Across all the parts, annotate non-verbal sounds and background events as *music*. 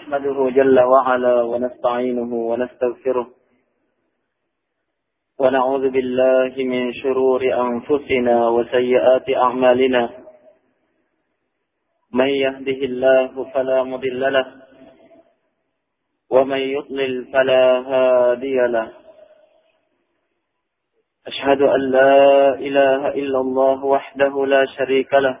نحمده جل وعلا ونستعينه ونستغفره ونعوذ بالله من شرور أنفسنا وسيئات أعمالنا. من يهده الله فلا مضل له ومن يضلل فلا هادي له. أشهد أن لا إله إلا الله وحده لا شريك له.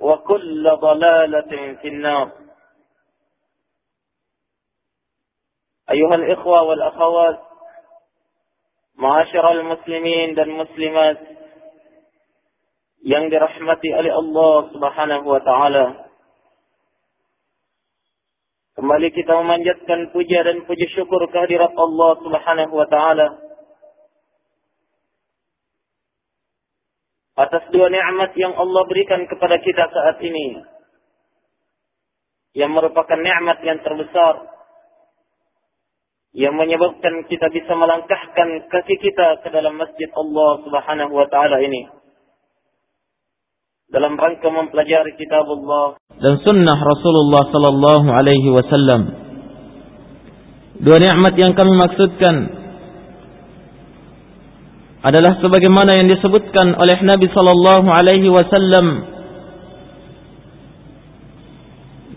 وكل ضلالة في النار أيها الإخوة والأخوات معاشر المسلمين والمسلمات ينقر رحمتي إلى الله سبحانه وتعالى Kembali kita memanjatkan puja dan puji syukur kehadirat Allah Subhanahu wa taala. Atas dua nikmat yang Allah berikan kepada kita saat ini. Yang merupakan nikmat yang terbesar yang menyebabkan kita bisa melangkahkan kaki kita ke dalam masjid Allah Subhanahu wa taala ini dalam rangka mempelajari kitab Allah dan sunnah Rasulullah sallallahu alaihi wasallam. Dua nikmat yang kami maksudkan adalah sebagaimana yang disebutkan oleh Nabi sallallahu alaihi wasallam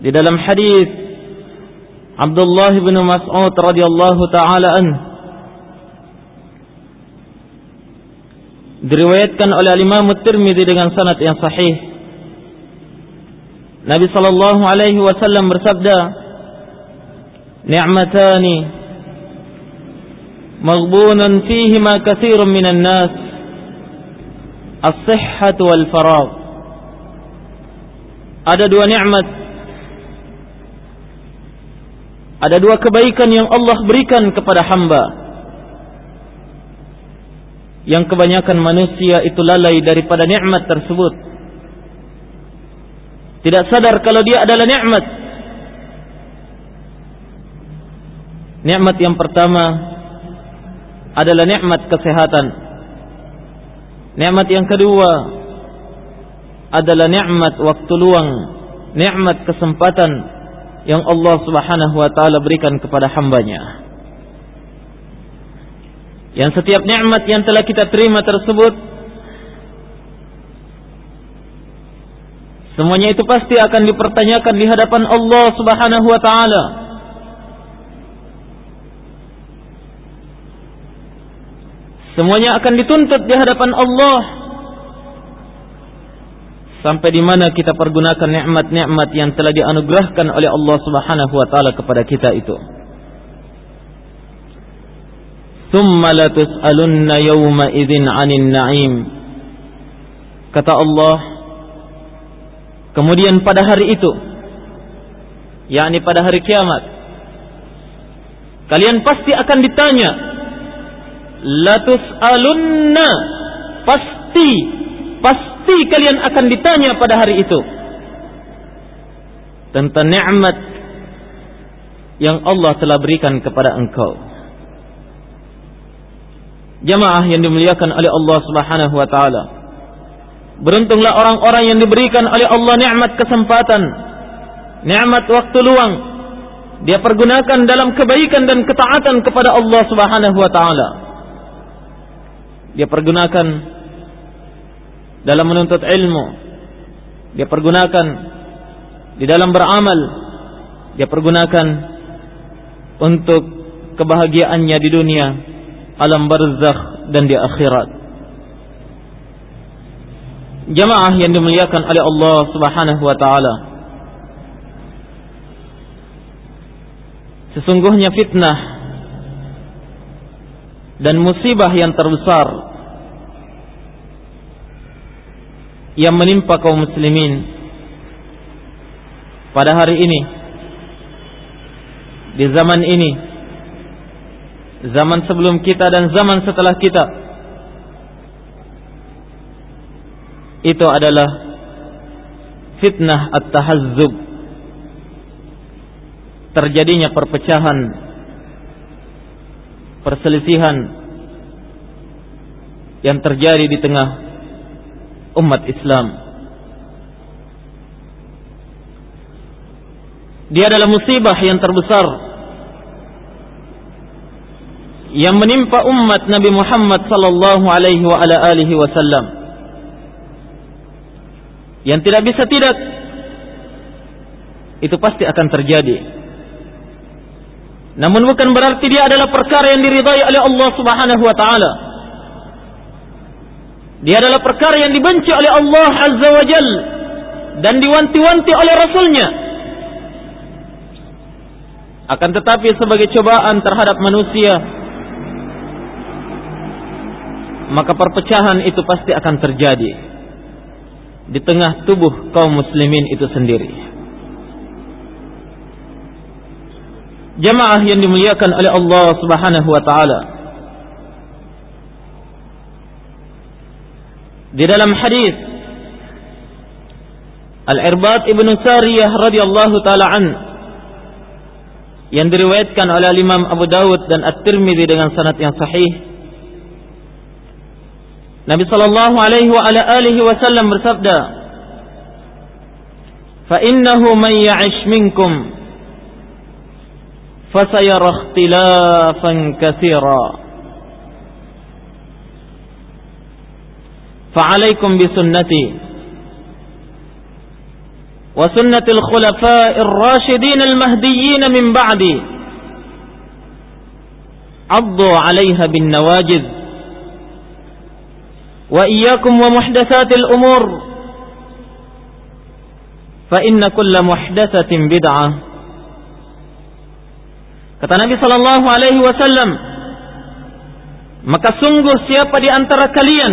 di dalam hadis Abdullah bin Mas'ud radhiyallahu taala anhu diriwayatkan oleh Imam Tirmizi dengan sanad yang sahih. Nabi sallallahu alaihi wasallam bersabda, "Ni'matani maghbunun fihima katsirun minan nas, as-sihhatu wal faragh." Ada dua nikmat Ada dua kebaikan yang Allah berikan kepada hamba yang kebanyakan manusia itu lalai daripada nikmat tersebut. Tidak sadar kalau dia adalah nikmat. Nikmat yang pertama adalah nikmat kesehatan. Nikmat yang kedua adalah nikmat waktu luang, nikmat kesempatan yang Allah Subhanahu wa taala berikan kepada hambanya. Yang setiap nikmat yang telah kita terima tersebut semuanya itu pasti akan dipertanyakan di hadapan Allah Subhanahu wa taala. Semuanya akan dituntut di hadapan Allah sampai di mana kita pergunakan nikmat-nikmat yang telah dianugerahkan oleh Allah Subhanahu wa taala kepada kita itu. Thumma latus'alunna yawma idzin 'anil na'im. Kata Allah, kemudian pada hari itu, yakni pada hari kiamat, kalian pasti akan ditanya, latus'alunna, pasti, pasti kalian akan ditanya pada hari itu tentang nikmat yang Allah telah berikan kepada engkau. Jamaah yang dimuliakan oleh Allah Subhanahu wa taala. Beruntunglah orang-orang yang diberikan oleh Allah nikmat kesempatan, nikmat waktu luang. Dia pergunakan dalam kebaikan dan ketaatan kepada Allah Subhanahu wa taala. Dia pergunakan dalam menuntut ilmu. Dia pergunakan di dalam beramal. Dia pergunakan untuk kebahagiaannya di dunia, alam barzakh dan di akhirat. Jamaah yang dimuliakan oleh Allah Subhanahu wa taala. Sesungguhnya fitnah dan musibah yang terbesar yang menimpa kaum muslimin pada hari ini di zaman ini zaman sebelum kita dan zaman setelah kita itu adalah fitnah at-tahazzub terjadinya perpecahan perselisihan yang terjadi di tengah umat Islam. Dia adalah musibah yang terbesar yang menimpa umat Nabi Muhammad sallallahu alaihi wa ala alihi wasallam. Yang tidak bisa tidak itu pasti akan terjadi namun bukan berarti dia adalah perkara yang diridai oleh Allah Subhanahu wa taala dia adalah perkara yang dibenci oleh Allah Azza wa Jal dan diwanti-wanti oleh Rasulnya akan tetapi sebagai cobaan terhadap manusia maka perpecahan itu pasti akan terjadi di tengah tubuh kaum muslimin itu sendiri. Jamaah yang dimuliakan oleh Allah Subhanahu wa taala. Di dalam hadis Al-Irbad Ibn Sariyah radhiyallahu taala an yang diriwayatkan oleh Imam Abu Dawud dan At-Tirmidzi dengan sanad yang sahih Nabi sallallahu alaihi wa ala alihi wasallam bersabda, "Fa innahu man ya'ish minkum fasayara ikhtilafan katsira." فعليكم بسنتي وسنة الخلفاء الراشدين المهديين من بعدي. عضوا عليها بالنواجذ. وإياكم ومحدثات الأمور. فإن كل محدثة بدعة. Kata Nabi Sallallahu Alaihi Wasallam, maka sungguh siapa di antara kalian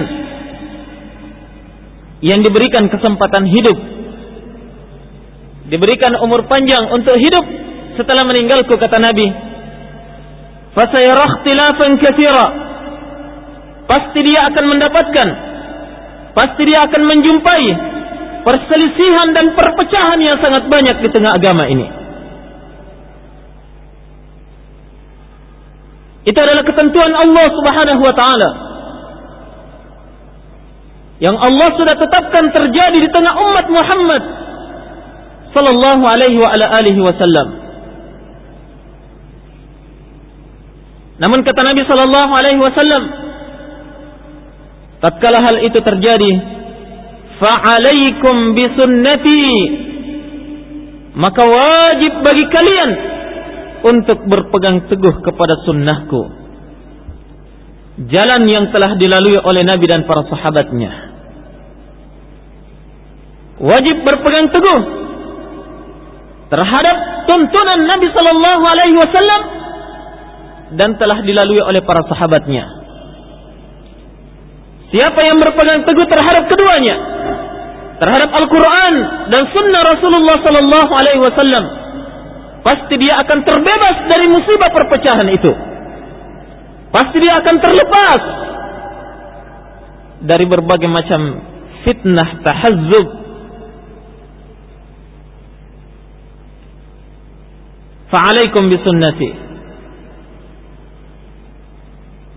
yang diberikan kesempatan hidup, diberikan umur panjang untuk hidup setelah meninggalku kata Nabi, fasayarah ikhtilafan katsira. Pasti dia akan mendapatkan pasti dia akan menjumpai perselisihan dan perpecahan yang sangat banyak di tengah agama ini itu adalah ketentuan Allah Subhanahu wa taala. Yang Allah sudah tetapkan terjadi di tengah umat Muhammad sallallahu alaihi wa ala alihi wasallam. Namun kata Nabi sallallahu alaihi wasallam tatkala hal itu terjadi fa'alaikum bisunnati maka wajib bagi kalian untuk berpegang teguh kepada sunnahku. Jalan yang telah dilalui oleh Nabi dan para sahabatnya. Wajib berpegang teguh terhadap tuntunan Nabi sallallahu alaihi wasallam dan telah dilalui oleh para sahabatnya. Siapa yang berpegang teguh terhadap keduanya, terhadap Al-Quran dan Sunnah Rasulullah Sallallahu Alaihi Wasallam, pasti dia akan terbebas dari musibah perpecahan itu. Pasti dia akan terlepas dari berbagai macam fitnah tahazzub Fa'alaikum bisunnati.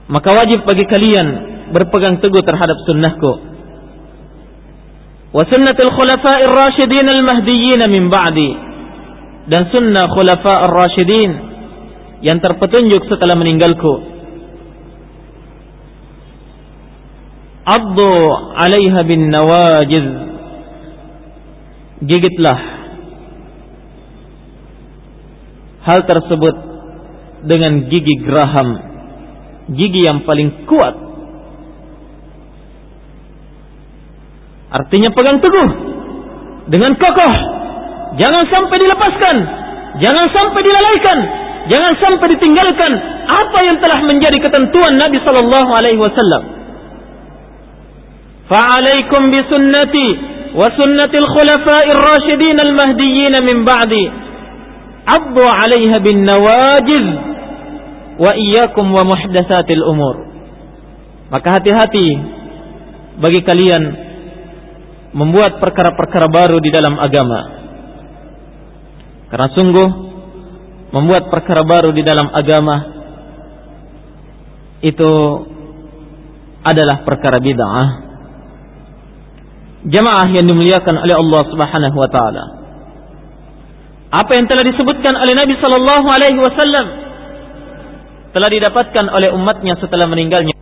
Maka wajib bagi kalian berpegang teguh terhadap sunnahku. Wa sunnatul khulafa'ir rasyidin al-mahdiyyin min ba'di. Dan sunnah khulafa'ir rasyidin yang terpetunjuk setelah meninggalku. Addu 'alaiha bin nawajiz. Gigitlah hal tersebut dengan gigi geraham, gigi yang paling kuat. Artinya pegang teguh dengan kokoh. Jangan sampai dilepaskan, jangan sampai dilalaikan, jangan sampai ditinggalkan apa yang telah menjadi ketentuan Nabi sallallahu alaihi wasallam. Fa'alaikum bi sunnati wa sunnati al-khulafa'ir rasyidin al-mahdiyyin min ba'di. Abdu 'alaiha bin nawajiz wa iyyakum wa muhdatsatil umur. Maka hati-hati bagi kalian membuat perkara-perkara baru di dalam agama karena sungguh membuat perkara baru di dalam agama itu adalah perkara bid'ah jamaah yang dimuliakan oleh Allah Subhanahu wa taala. Apa yang telah disebutkan oleh Nabi sallallahu alaihi wasallam telah didapatkan oleh umatnya setelah meninggalnya.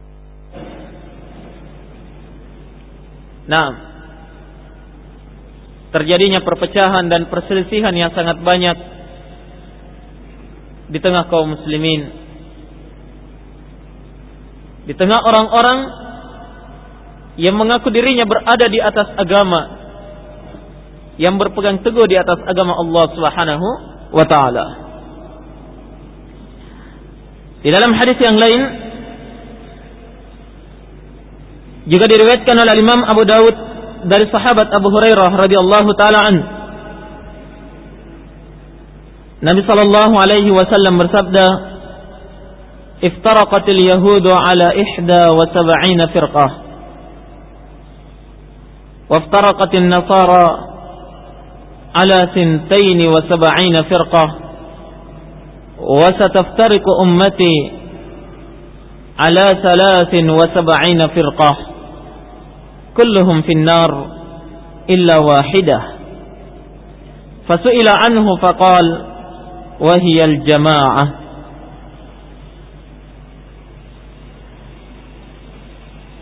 Nah, terjadinya perpecahan dan perselisihan yang sangat banyak di tengah kaum muslimin. Di tengah orang-orang yang mengaku dirinya berada di atas agama yang berpegang teguh di atas agama Allah Subhanahu wa taala. Di dalam hadis yang lain juga diriwayatkan oleh Imam Abu Daud dari sahabat Abu Hurairah radhiyallahu taala an. Nabi sallallahu alaihi wasallam bersabda, "Iftaraqatil yahudu ala ihda wa sab'ina firqah." وافترقت النصارى على سنتين وسبعين فرقة وستفترق أمتي على ثلاث وسبعين فرقة كلهم في النار إلا واحدة anhu عنه فقال وهي الجماعة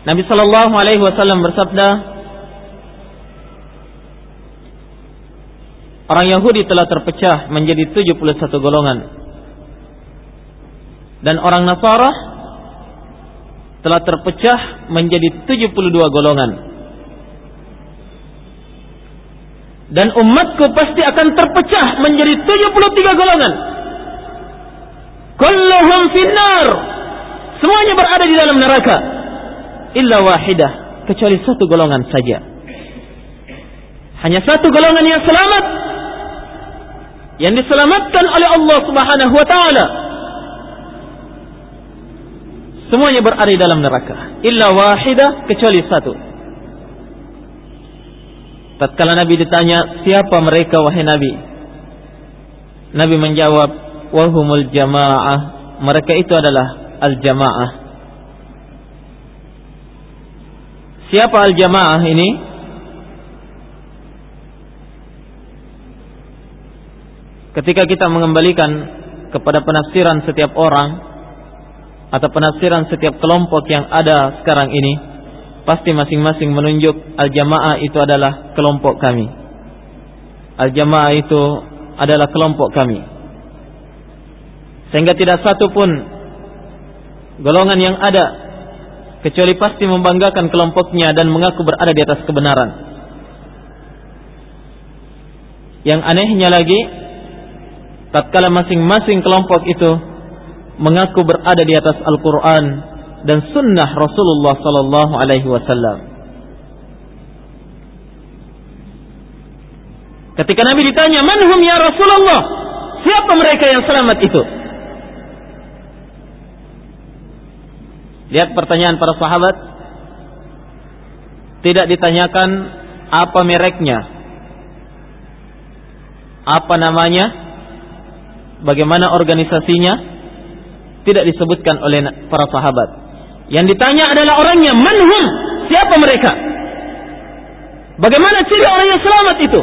Nabi sallallahu alaihi wasallam bersabda Orang Yahudi telah terpecah menjadi 71 golongan. Dan orang Nasara telah terpecah menjadi 72 golongan. Dan umatku pasti akan terpecah menjadi 73 golongan. Kulluhum finnar. Semuanya berada di dalam neraka. Illa wahidah. Kecuali satu golongan saja. Hanya satu golongan yang selamat yang diselamatkan oleh Allah Subhanahu wa taala. Semuanya berada di dalam neraka, illa wahida kecuali satu. Tatkala Nabi ditanya, "Siapa mereka wahai Nabi?" Nabi menjawab, "Wahumul jamaah." Mereka itu adalah al-jamaah. Siapa al-jamaah ini? ketika kita mengembalikan kepada penafsiran setiap orang atau penafsiran setiap kelompok yang ada sekarang ini pasti masing-masing menunjuk al-jamaah itu adalah kelompok kami. Al-jamaah itu adalah kelompok kami. Sehingga tidak satu pun golongan yang ada kecuali pasti membanggakan kelompoknya dan mengaku berada di atas kebenaran. Yang anehnya lagi tatkala masing-masing kelompok itu mengaku berada di atas Al-Quran dan Sunnah Rasulullah Sallallahu Alaihi Wasallam. Ketika Nabi ditanya, "Manhum ya Rasulullah?" Siapa mereka yang selamat itu? Lihat pertanyaan para sahabat. Tidak ditanyakan apa mereknya. Apa namanya? bagaimana organisasinya tidak disebutkan oleh para sahabat. Yang ditanya adalah orangnya, manhum, siapa mereka? Bagaimana ciri orang yang selamat itu?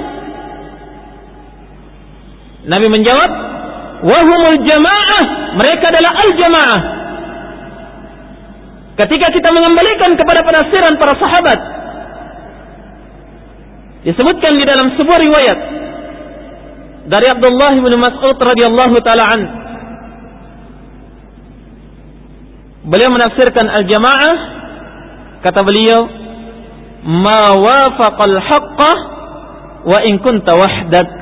Nabi menjawab, wahumul jamaah, mereka adalah al-jamaah. Ketika kita mengembalikan kepada penafsiran para sahabat, disebutkan di dalam sebuah riwayat dari Abdullah bin Mas'ud radhiyallahu taala. Beliau menafsirkan al-jamaah. Kata beliau ma wafaqal haqqah wa in kunta wahdak.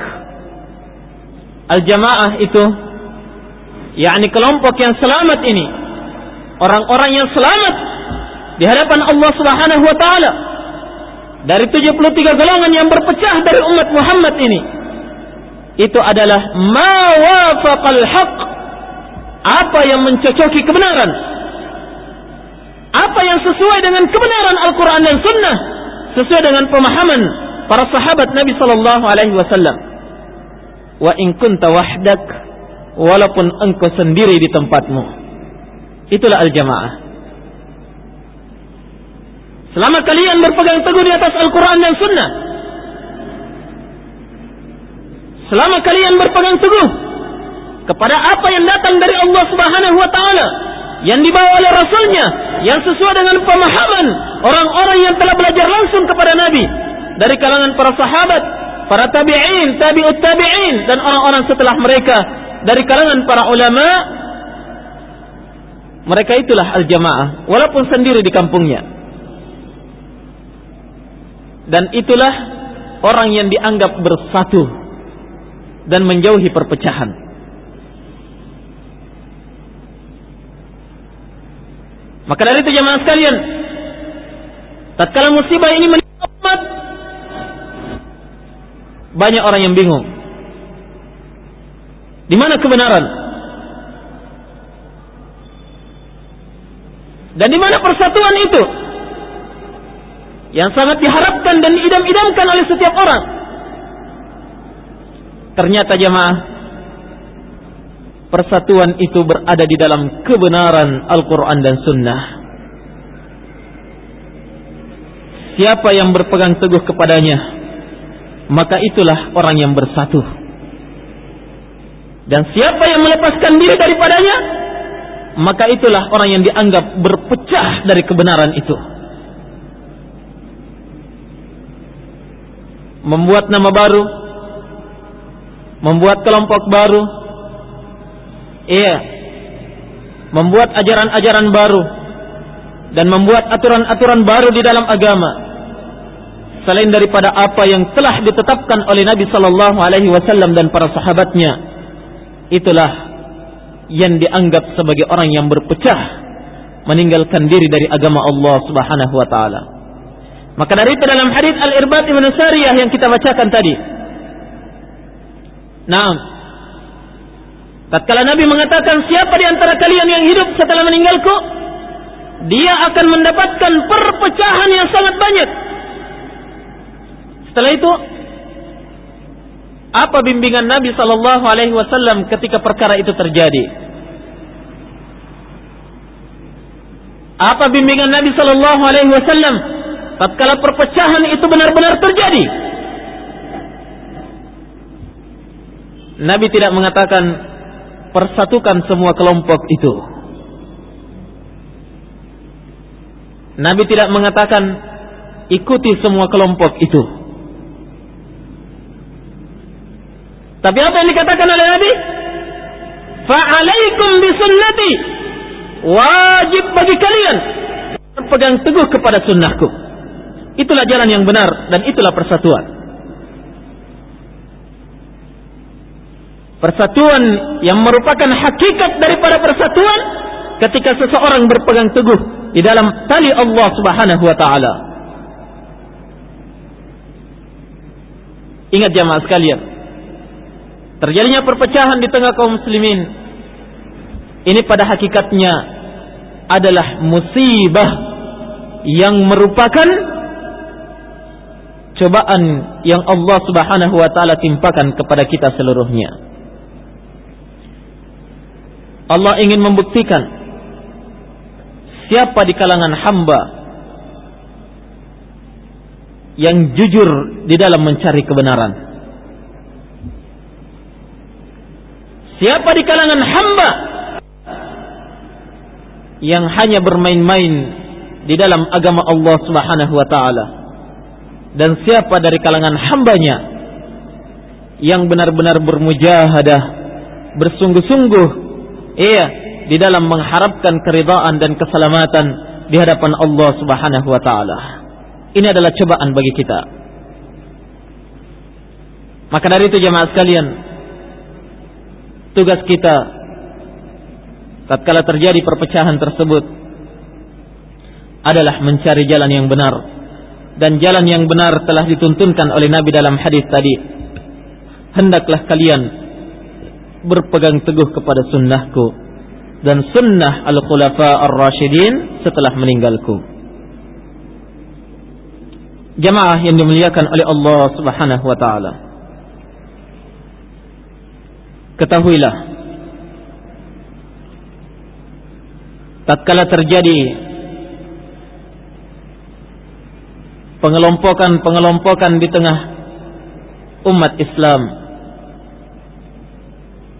Al-jamaah itu yakni kelompok yang selamat ini orang-orang yang selamat di hadapan Allah Subhanahu wa taala. Dari 73 golongan yang berpecah dari umat Muhammad ini itu adalah ma wafaqal haq apa yang mencocoki kebenaran apa yang sesuai dengan kebenaran Al-Quran dan Sunnah? Sesuai dengan pemahaman para sahabat Nabi Sallallahu Alaihi Wasallam. Wa in kunta wahdak walaupun engkau sendiri di tempatmu. Itulah al-jamaah. Selama kalian berpegang teguh di atas Al-Quran dan Sunnah selama kalian berpegang teguh kepada apa yang datang dari Allah Subhanahu wa taala yang dibawa oleh rasulnya yang sesuai dengan pemahaman orang-orang yang telah belajar langsung kepada Nabi. Dari kalangan para sahabat, para tabi'in, tabi'ut tabi'in dan orang-orang setelah mereka. Dari kalangan para ulama mereka itulah al-jamaah walaupun sendiri di kampungnya. Dan itulah orang yang dianggap bersatu dan menjauhi perpecahan. Maka dari itu jemaah sekalian, tatkala musibah ini menimpa umat, banyak orang yang bingung. Di mana kebenaran? Dan di mana persatuan itu? Yang sangat diharapkan dan idam-idamkan oleh setiap orang. Ternyata jemaah persatuan itu berada di dalam kebenaran Al-Quran dan Sunnah. Siapa yang berpegang teguh kepadanya, maka itulah orang yang bersatu. Dan siapa yang melepaskan diri daripadanya, maka itulah orang yang dianggap berpecah dari kebenaran itu. Membuat nama baru, membuat kelompok baru, iya, membuat ajaran-ajaran baru, dan membuat aturan-aturan baru di dalam agama, selain daripada apa yang telah ditetapkan oleh Nabi Sallallahu Alaihi Wasallam dan para sahabatnya, itulah yang dianggap sebagai orang yang berpecah, meninggalkan diri dari agama Allah Subhanahu Wa Taala. Maka dari itu dalam hadis Al-Irbad Ibn Sariyah yang kita bacakan tadi, Nah, tatkala Nabi mengatakan siapa di antara kalian yang hidup setelah meninggalku, dia akan mendapatkan perpecahan yang sangat banyak. Setelah itu, apa bimbingan Nabi Shallallahu Alaihi Wasallam ketika perkara itu terjadi? Apa bimbingan Nabi Shallallahu Alaihi Wasallam tatkala perpecahan itu benar-benar terjadi? Nabi tidak mengatakan persatukan semua kelompok itu. Nabi tidak mengatakan ikuti semua kelompok itu. Tapi apa yang dikatakan oleh Nabi? Fa'alaikum bisunnati. Wajib bagi kalian berpegang teguh kepada sunnahku. Itulah jalan yang benar dan itulah persatuan. Persatuan yang merupakan hakikat daripada persatuan ketika seseorang berpegang teguh di dalam tali Allah Subhanahu wa taala. Ingat jamaah sekalian, terjadinya perpecahan di tengah kaum muslimin ini pada hakikatnya adalah musibah yang merupakan cobaan yang Allah Subhanahu wa taala timpakan kepada kita seluruhnya. Allah ingin membuktikan siapa di kalangan hamba yang jujur di dalam mencari kebenaran. Siapa di kalangan hamba yang hanya bermain-main di dalam agama Allah Subhanahu wa taala. Dan siapa dari kalangan hambanya yang benar-benar bermujahadah, bersungguh-sungguh iya di dalam mengharapkan keridhaan dan keselamatan di hadapan Allah Subhanahu wa taala. Ini adalah cobaan bagi kita. Maka dari itu jemaah sekalian, tugas kita tatkala terjadi perpecahan tersebut adalah mencari jalan yang benar dan jalan yang benar telah dituntunkan oleh Nabi dalam hadis tadi hendaklah kalian berpegang teguh kepada sunnahku dan sunnah al-khulafa ar-rasyidin setelah meninggalku jamaah yang dimuliakan oleh Allah subhanahu wa ta'ala ketahuilah tatkala terjadi pengelompokan-pengelompokan di tengah umat Islam.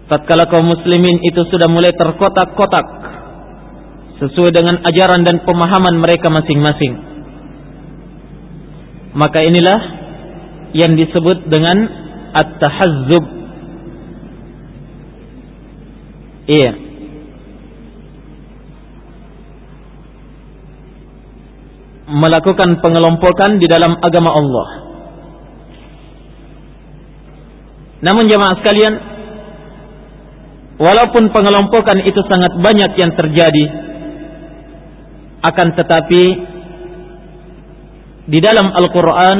Tatkala kaum muslimin itu sudah mulai terkotak-kotak sesuai dengan ajaran dan pemahaman mereka masing-masing. Maka inilah yang disebut dengan at-tahazzub. Iya. melakukan pengelompokan di dalam agama Allah. Namun jemaah sekalian, walaupun pengelompokan itu sangat banyak yang terjadi, akan tetapi di dalam Al-Quran,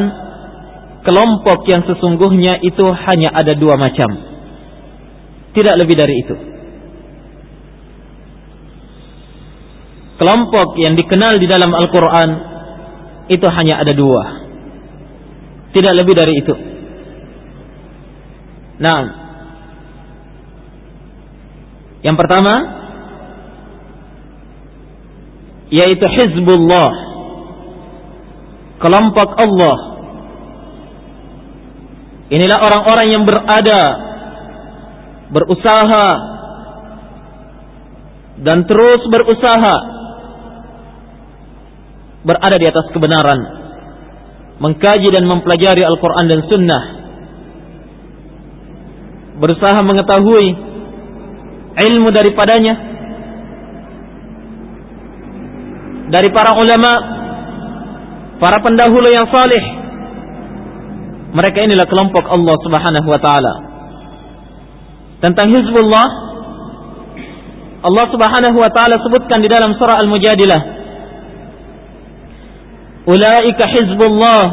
kelompok yang sesungguhnya itu hanya ada dua macam. Tidak lebih dari itu. Kelompok yang dikenal di dalam Al-Quran itu hanya ada dua. Tidak lebih dari itu. Nah, yang pertama yaitu Hizbullah, kelompok Allah. Inilah orang-orang yang berada, berusaha, dan terus berusaha berada di atas kebenaran, mengkaji dan mempelajari Al-Quran dan Sunnah, berusaha mengetahui ilmu daripadanya, dari para ulama, para pendahulu yang saleh. Mereka inilah kelompok Allah Subhanahu wa taala. Tentang Hizbullah Allah Subhanahu wa taala sebutkan di dalam surah Al-Mujadilah Ulaika hizbullah.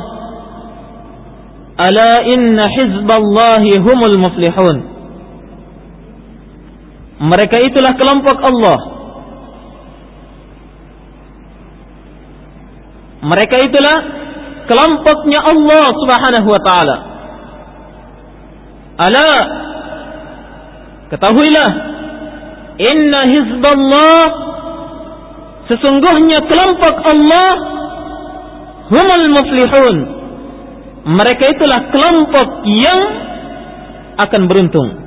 Ala inna hizballahi humul muflihun. Mereka itulah kelompok Allah. Mereka itulah kelompoknya Allah Subhanahu wa taala. Ala ketahuilah inna hizballah sesungguhnya kelompok Allah humul muflihun. Mereka itulah kelompok yang akan beruntung.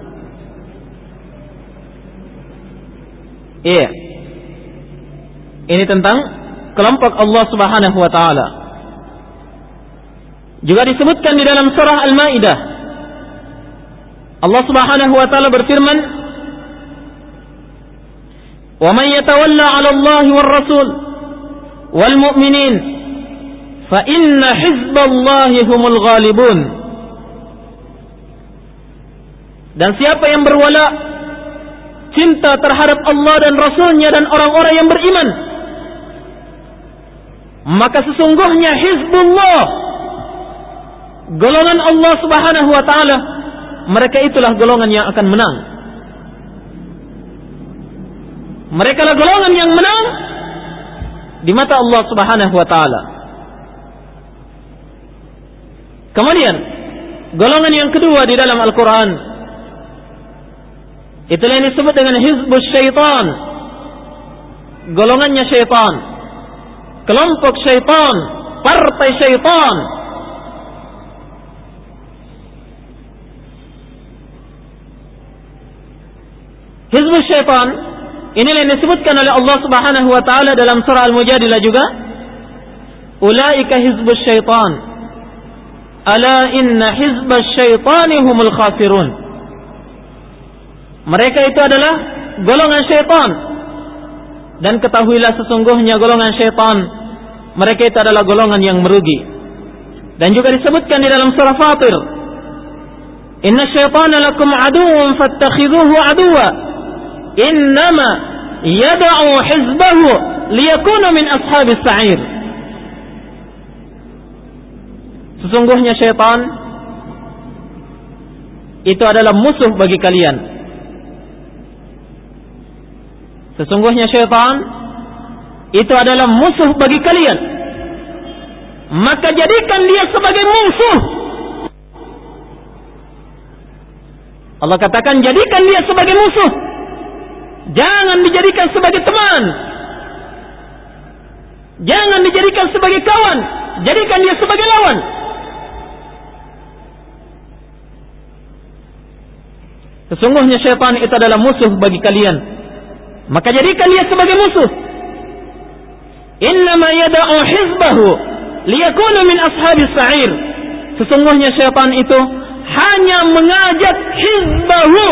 Iya. Ini tentang kelompok Allah Subhanahu wa taala. Juga disebutkan di dalam surah Al-Maidah. Allah Subhanahu wa taala berfirman, "Wa man yatawalla 'ala Allah war rasul wal mu'minin fa inna hizballahi humul ghalibun dan siapa yang berwala cinta terhadap Allah dan Rasulnya dan orang-orang yang beriman. Maka sesungguhnya hizbullah golongan Allah subhanahu wa ta'ala mereka itulah golongan yang akan menang. Mereka lah golongan yang menang di mata Allah subhanahu wa ta'ala. Kemudian golongan yang kedua di dalam Al-Quran Itulah yang disebut dengan hizbus syaitan. Golongannya syaitan. Kelompok syaitan. Partai syaitan. Hizbus syaitan. Inilah yang disebutkan oleh Allah subhanahu wa ta'ala dalam surah Al-Mujadilah juga. Ulaika hizbus syaitan. Ala inna hizbus syaitani humul khasirun. Mereka itu adalah golongan syaitan. Dan ketahuilah sesungguhnya golongan syaitan. Mereka itu adalah golongan yang merugi. Dan juga disebutkan di dalam surah Fatir. Inna syaitan lakum aduun fattakhiduhu aduwa. Innama yada'u hizbahu liyakunu min ashabis sa'ir. Sesungguhnya syaitan itu adalah musuh bagi kalian Sesungguhnya syaitan itu adalah musuh bagi kalian. Maka jadikan dia sebagai musuh. Allah katakan jadikan dia sebagai musuh. Jangan dijadikan sebagai teman. Jangan dijadikan sebagai kawan. Jadikan dia sebagai lawan. Sesungguhnya syaitan itu adalah musuh bagi kalian. Maka jadikan dia sebagai musuh. Innama yada'u hizbahu liyakunu min ashabis sa'ir. Sesungguhnya syaitan itu hanya mengajak hizbahu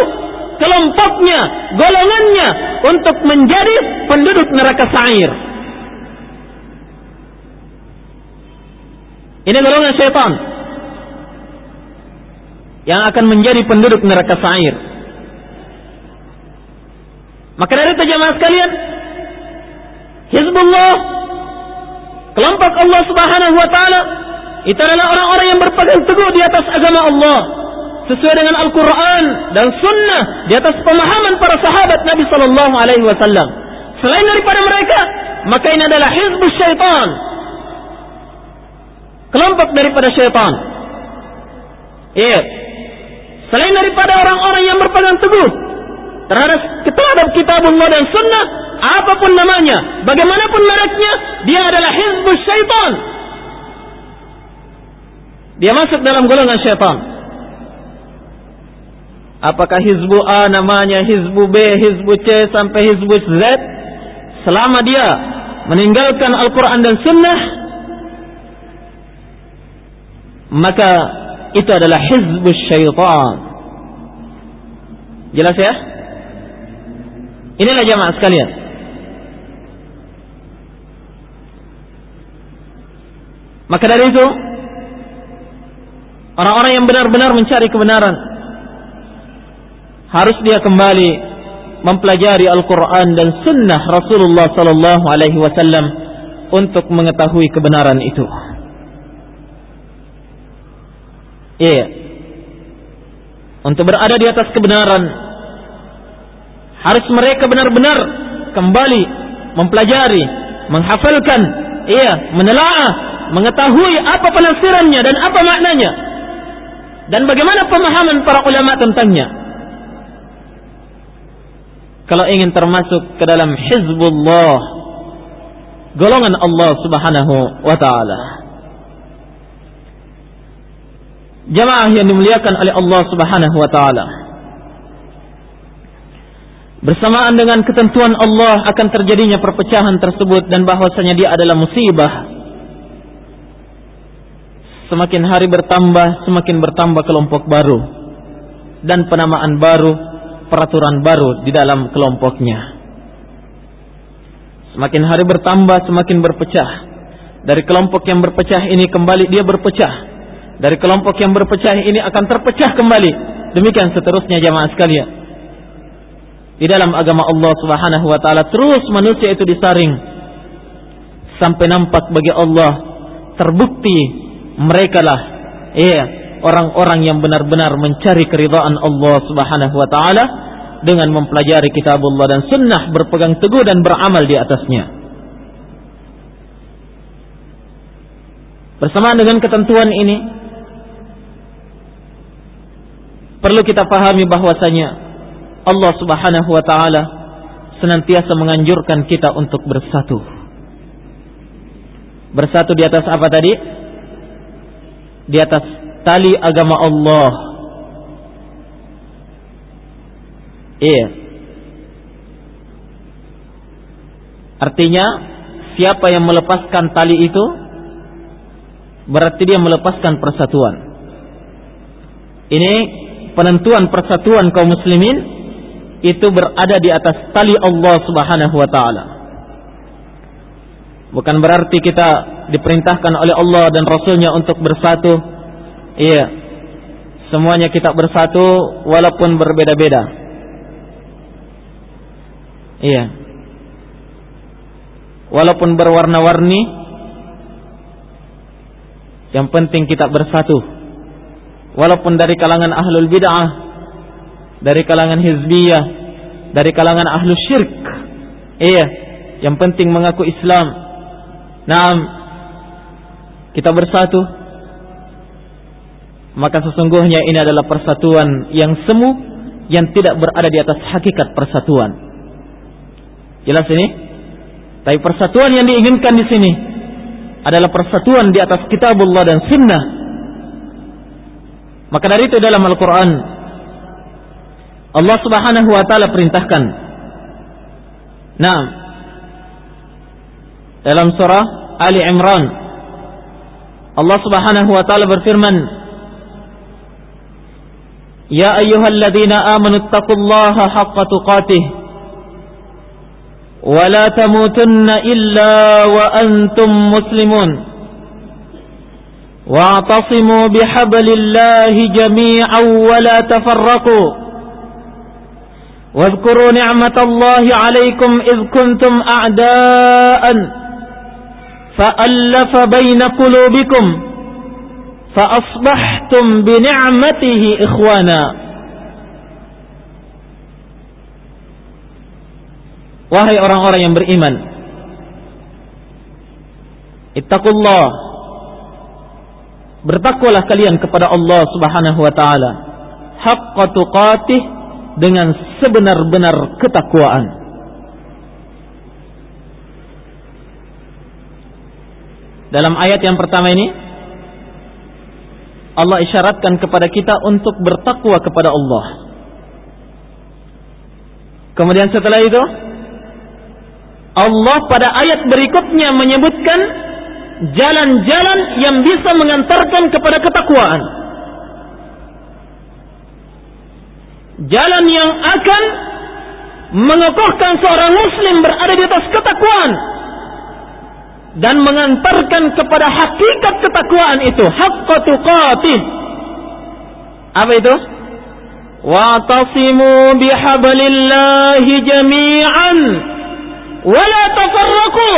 kelompoknya, golongannya untuk menjadi penduduk neraka sa'ir. Ini golongan syaitan yang akan menjadi penduduk neraka sa'ir. Maka dari itu jemaah sekalian, Hizbullah, kelompok Allah Subhanahu wa taala, itu adalah orang-orang yang berpegang teguh di atas agama Allah sesuai dengan Al-Qur'an dan sunnah di atas pemahaman para sahabat Nabi sallallahu alaihi wasallam. Selain daripada mereka, maka ini adalah hizbus syaitan. Kelompok daripada syaitan. Iya. Selain daripada orang-orang yang berpegang teguh terhadap terhadap kitabullah dan sunnah apa pun namanya bagaimanapun mereknya dia adalah hizbus syaitan. Dia masuk dalam golongan syaitan. Apakah hizbu A namanya hizbu B hizbu C sampai hizbu Z? Selama dia meninggalkan Al-Quran dan sunnah maka itu adalah hizbus syaitan. Jelas ya Inilah jamaah sekalian. Maka dari itu, orang-orang yang benar-benar mencari kebenaran harus dia kembali mempelajari Al-Quran dan Sunnah Rasulullah Sallallahu Alaihi Wasallam untuk mengetahui kebenaran itu. Iya. Untuk berada di atas kebenaran harus mereka benar-benar kembali mempelajari, menghafalkan, iya, menelaah, mengetahui apa penafsirannya dan apa maknanya dan bagaimana pemahaman para ulama tentangnya. Kalau ingin termasuk ke dalam Hizbullah, golongan Allah Subhanahu wa taala. Jamaah yang dimuliakan oleh Allah Subhanahu wa taala. Bersamaan dengan ketentuan Allah akan terjadinya perpecahan tersebut dan bahwasanya dia adalah musibah. Semakin hari bertambah, semakin bertambah kelompok baru dan penamaan baru, peraturan baru di dalam kelompoknya. Semakin hari bertambah, semakin berpecah. Dari kelompok yang berpecah ini kembali dia berpecah. Dari kelompok yang berpecah ini akan terpecah kembali. Demikian seterusnya jamaah sekalian di dalam agama Allah Subhanahu wa taala terus manusia itu disaring. Sampai nampak bagi Allah terbukti mereka lah iya orang-orang yang benar-benar mencari keridhaan Allah Subhanahu wa taala dengan mempelajari kitab Allah dan sunnah berpegang teguh dan beramal di atasnya. Bersamaan dengan ketentuan ini perlu kita pahami bahwasanya Allah Subhanahu wa taala senantiasa menganjurkan kita untuk bersatu. Bersatu di atas apa tadi? Di atas tali agama Allah. Iya. Artinya siapa yang melepaskan tali itu berarti dia melepaskan persatuan. Ini penentuan persatuan kaum muslimin itu berada di atas tali Allah Subhanahu wa taala. Bukan berarti kita diperintahkan oleh Allah dan Rasulnya untuk bersatu. Iya. Semuanya kita bersatu walaupun berbeda-beda. Iya. Walaupun berwarna-warni yang penting kita bersatu walaupun dari kalangan ahlul bid'ah, dari kalangan hizbiyah, dari kalangan ahlus syirk. Iya, yang penting mengaku Islam. Naam, kita bersatu. Maka sesungguhnya ini adalah persatuan yang semu yang tidak berada di atas hakikat persatuan. Jelas ini? Tapi persatuan yang diinginkan di sini adalah persatuan di atas kitabullah dan sunnah maka dari itu dalam Al-Quran Allah subhanahu wa ta'ala perintahkan Nah Dalam surah Ali Imran Allah subhanahu wa ta'ala berfirman Ya ayyuhalladzina amanu attaqullaha haqqa tuqatih Wa la tamutunna illa wa antum muslimun واعتصموا بحبل الله جميعا ولا تفرقوا واذكروا نعمة الله عليكم إذ كنتم أعداء فألف بين قلوبكم فأصبحتم بنعمته إخوانا Wahai orang-orang yang beriman Ittaqullah Bertakwalah kalian kepada Allah Subhanahu wa taala haqqa tuqatih dengan sebenar-benar ketakwaan. Dalam ayat yang pertama ini Allah isyaratkan kepada kita untuk bertakwa kepada Allah. Kemudian setelah itu Allah pada ayat berikutnya menyebutkan jalan-jalan yang bisa mengantarkan kepada ketakwaan. Jalan yang akan mengokohkan seorang muslim berada di atas ketakwaan dan mengantarkan kepada hakikat ketakwaan itu haqqa tuqatih. Apa itu? Wa'tasimu bihablillahi jami'an. Wa la tafarraqu.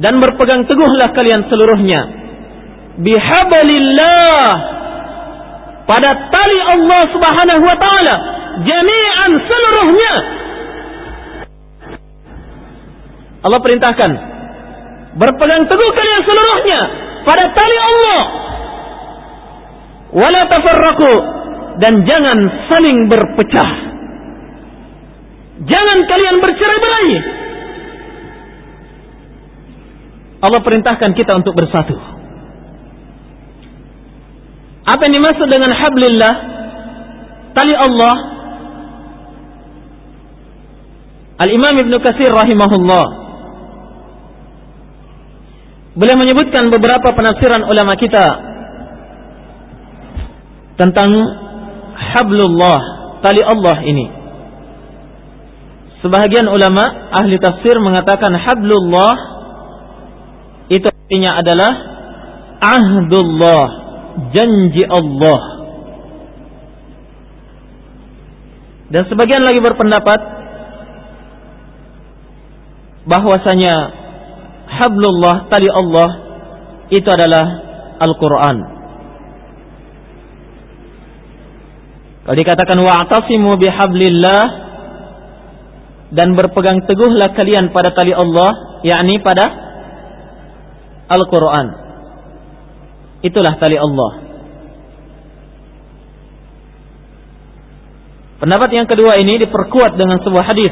Dan berpegang teguhlah kalian seluruhnya. Bihablillah pada tali Allah Subhanahu wa taala jami'an seluruhnya. Allah perintahkan berpegang teguh kalian seluruhnya pada tali Allah. Wala tafarraqu dan jangan saling berpecah. Jangan kalian bercerai-berai. Allah perintahkan kita untuk bersatu. Apa yang dimaksud dengan hablillah? Tali Allah. Al-Imam Ibn Katsir rahimahullah boleh menyebutkan beberapa penafsiran ulama kita tentang hablullah, tali Allah ini. Sebahagian ulama ahli tafsir mengatakan hablullah itu artinya adalah ahdullah, janji Allah. Dan sebagian lagi berpendapat bahwasanya hablullah tali Allah itu adalah Al-Qur'an. Kalau dikatakan wa'tasimu bihablillah dan berpegang teguhlah kalian pada tali Allah, yakni pada Al-Quran. Itulah tali Allah. Pendapat yang kedua ini diperkuat dengan sebuah hadis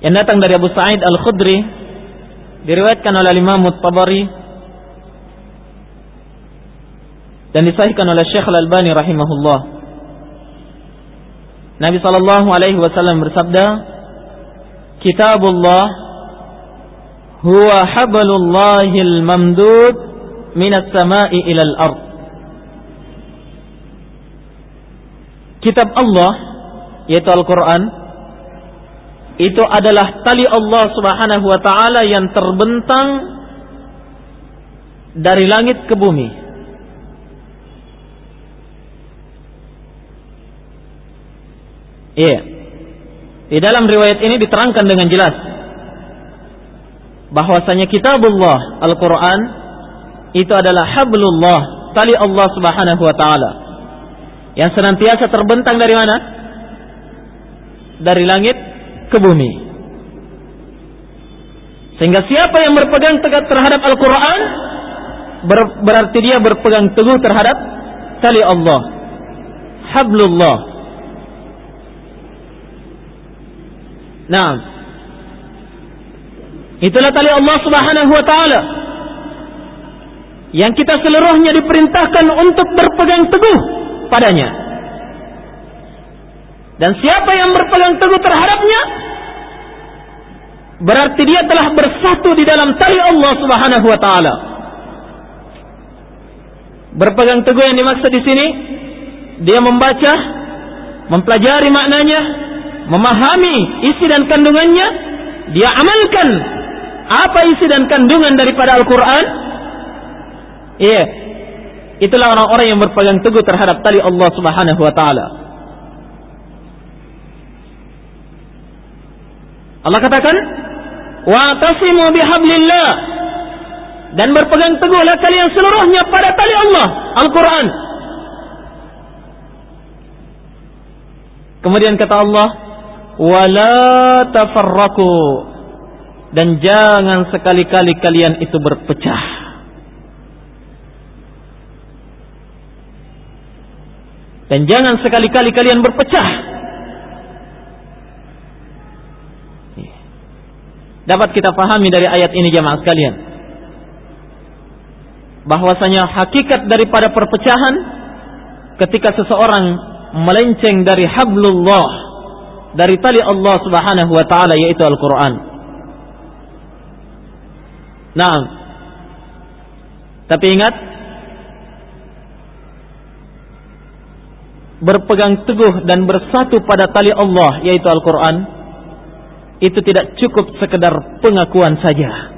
yang datang dari Abu Sa'id Al-Khudri diriwayatkan oleh Imam Tabari dan disahihkan oleh Syekh Al-Albani rahimahullah. Nabi sallallahu alaihi wasallam bersabda, "Kitabullah huwa hablullahil mamdud minas sama'i ilal ard." kitab Allah yaitu Al-Qur'an itu adalah tali Allah Subhanahu wa taala yang terbentang dari langit ke bumi. Iya. Di dalam riwayat ini diterangkan dengan jelas bahwasanya kitabullah Al-Qur'an itu adalah hablullah, tali Allah Subhanahu wa taala yang senantiasa terbentang dari mana? Dari langit ke bumi. Sehingga siapa yang berpegang teguh terhadap Al-Quran ber, berarti dia berpegang teguh terhadap tali Allah. Hablullah. Nah, itulah tali Allah Subhanahu wa taala yang kita seluruhnya diperintahkan untuk berpegang teguh padanya. Dan siapa yang berpegang teguh terhadapnya berarti dia telah bersatu di dalam tali Allah Subhanahu wa taala. Berpegang teguh yang dimaksud di sini dia membaca, mempelajari maknanya, memahami isi dan kandungannya, dia amalkan apa isi dan kandungan daripada Al-Qur'an. Iya, Itulah orang-orang yang berpegang teguh terhadap tali Allah Subhanahu wa taala. Allah katakan, "Wa tasimu bihablillah." Dan berpegang teguhlah kalian seluruhnya pada tali Allah, Al-Qur'an. Kemudian kata Allah, "Wala tafarraqu." Dan jangan sekali-kali kalian itu berpecah. Dan jangan sekali-kali kalian berpecah. Dapat kita pahami dari ayat ini jemaah sekalian. Bahwasanya hakikat daripada perpecahan ketika seseorang melenceng dari hablullah dari tali Allah Subhanahu wa taala yaitu Al-Qur'an. Nah, tapi ingat berpegang teguh dan bersatu pada tali Allah yaitu Al-Quran itu tidak cukup sekedar pengakuan saja.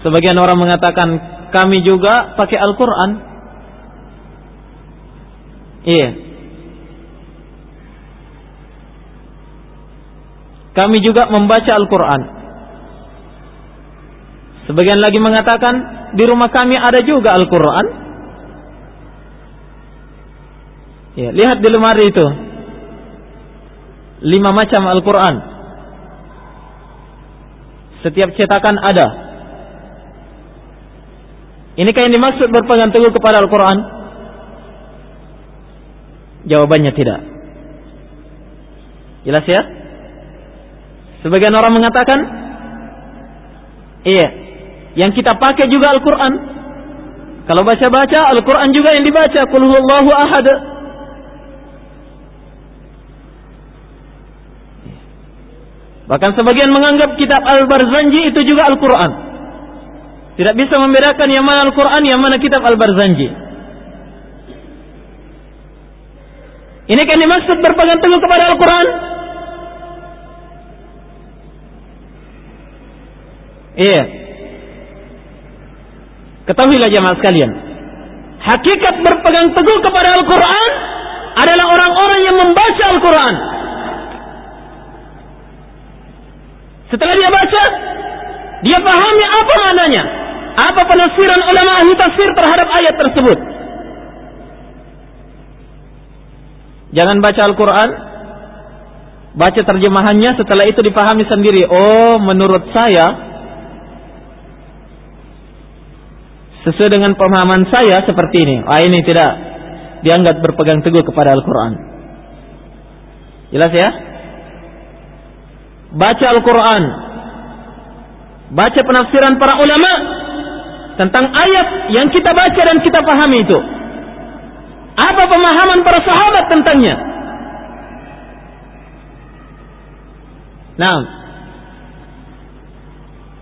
Sebagian orang mengatakan kami juga pakai Al-Quran. Iya. Kami juga membaca Al-Quran. Sebagian lagi mengatakan di rumah kami ada juga Al-Quran Ya, lihat di lemari itu. Lima macam Al-Quran. Setiap cetakan ada. Ini yang dimaksud berpegang teguh kepada Al-Quran? Jawabannya tidak. Jelas ya? Sebagian orang mengatakan, iya, yang kita pakai juga Al-Quran. Kalau baca-baca, Al-Quran juga yang dibaca. Kulhuallahu ahad. Bahkan sebagian menganggap kitab Al-Barzanji itu juga Al-Quran. Tidak bisa membedakan yang mana Al-Quran, yang mana kitab Al-Barzanji. Ini kan dimaksud berpegang teguh kepada Al-Quran? Iya. Ketahuilah jemaah sekalian. Hakikat berpegang teguh kepada Al-Quran adalah orang-orang yang membaca Al-Quran. Setelah dia baca, dia pahami apa maknanya. Apa penafsiran ulama ahli tafsir terhadap ayat tersebut. Jangan baca Al-Quran, baca terjemahannya, setelah itu dipahami sendiri. Oh, menurut saya, sesuai dengan pemahaman saya seperti ini. Ah, ini tidak. dianggap berpegang teguh kepada Al-Quran. Jelas ya? Baca Al-Quran. Baca penafsiran para ulama tentang ayat yang kita baca dan kita pahami itu. Apa pemahaman para sahabat tentangnya? Nah,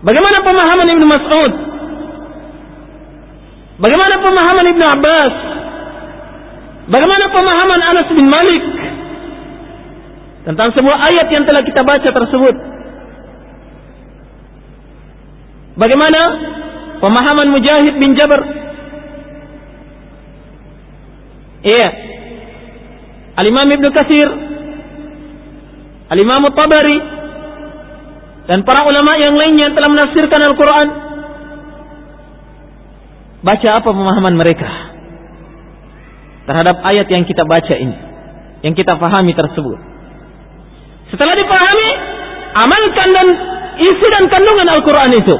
bagaimana pemahaman Ibnu Mas'ud? Bagaimana pemahaman Ibnu Abbas? Bagaimana pemahaman Anas bin Malik tentang sebuah ayat yang telah kita baca tersebut? Bagaimana pemahaman Mujahid bin Jabir? Iya. Al-Imam Ibnu Katsir, Al-Imam Tabari dan para ulama yang lainnya yang telah menafsirkan Al-Qur'an baca apa pemahaman mereka? terhadap ayat yang kita baca ini, yang kita pahami tersebut. Setelah dipahami, amalkan dan isi dan kandungan Al-Quran itu.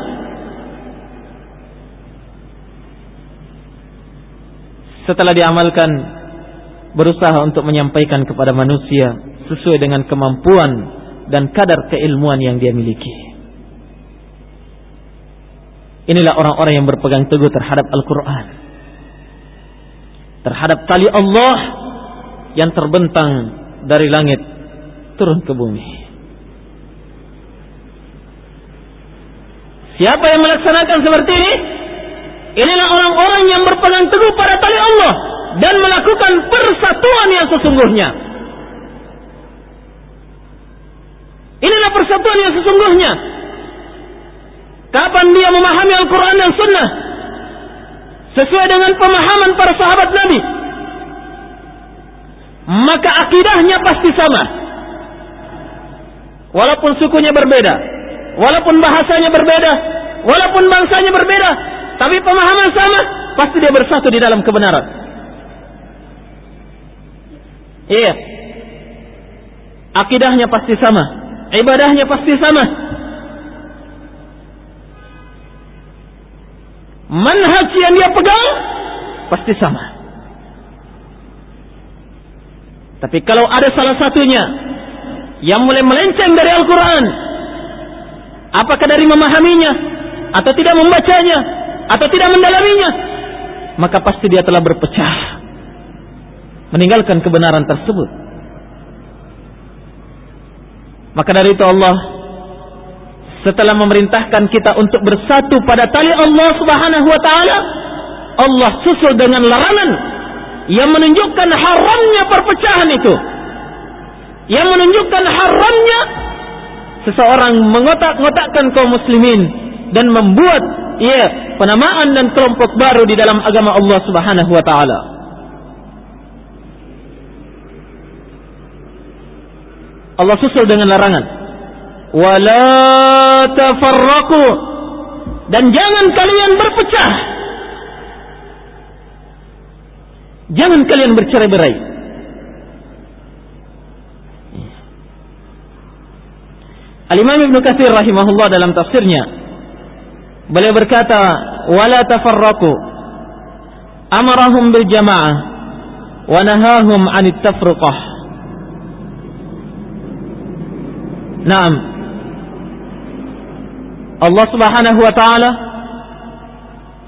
Setelah diamalkan, berusaha untuk menyampaikan kepada manusia sesuai dengan kemampuan dan kadar keilmuan yang dia miliki. Inilah orang-orang yang berpegang teguh terhadap Al-Quran terhadap tali Allah yang terbentang dari langit turun ke bumi. Siapa yang melaksanakan seperti ini? Inilah orang-orang yang berpegang teguh pada tali Allah dan melakukan persatuan yang sesungguhnya. Inilah persatuan yang sesungguhnya. Kapan dia memahami Al-Quran dan Sunnah sesuai dengan pemahaman para sahabat Nabi maka akidahnya pasti sama walaupun sukunya berbeda walaupun bahasanya berbeda walaupun bangsanya berbeda tapi pemahaman sama pasti dia bersatu di dalam kebenaran. Iya. Akidahnya pasti sama ibadahnya pasti sama. Manhaj yang dia pegang pasti sama. Tapi kalau ada salah satunya yang mulai melenceng dari Al-Quran, apakah dari memahaminya, atau tidak membacanya, atau tidak mendalaminya, maka pasti dia telah berpecah, meninggalkan kebenaran tersebut. Maka dari itu Allah setelah memerintahkan kita untuk bersatu pada tali Allah Subhanahu wa taala, Allah susul dengan larangan yang menunjukkan haramnya perpecahan itu. Yang menunjukkan haramnya seseorang mengotak-ngotakkan kaum muslimin dan membuat ya penamaan dan kelompok baru di dalam agama Allah Subhanahu wa taala. Allah susul dengan larangan. Wala tafarraqu. Dan jangan kalian berpecah. Jangan kalian bercerai-berai Al-Imam Ibn Katsir rahimahullah dalam tafsirnya beliau berkata wala tafarraqu amarahum bil jamaah wa nahahum 'anit tafriqah Naam Allah Subhanahu wa taala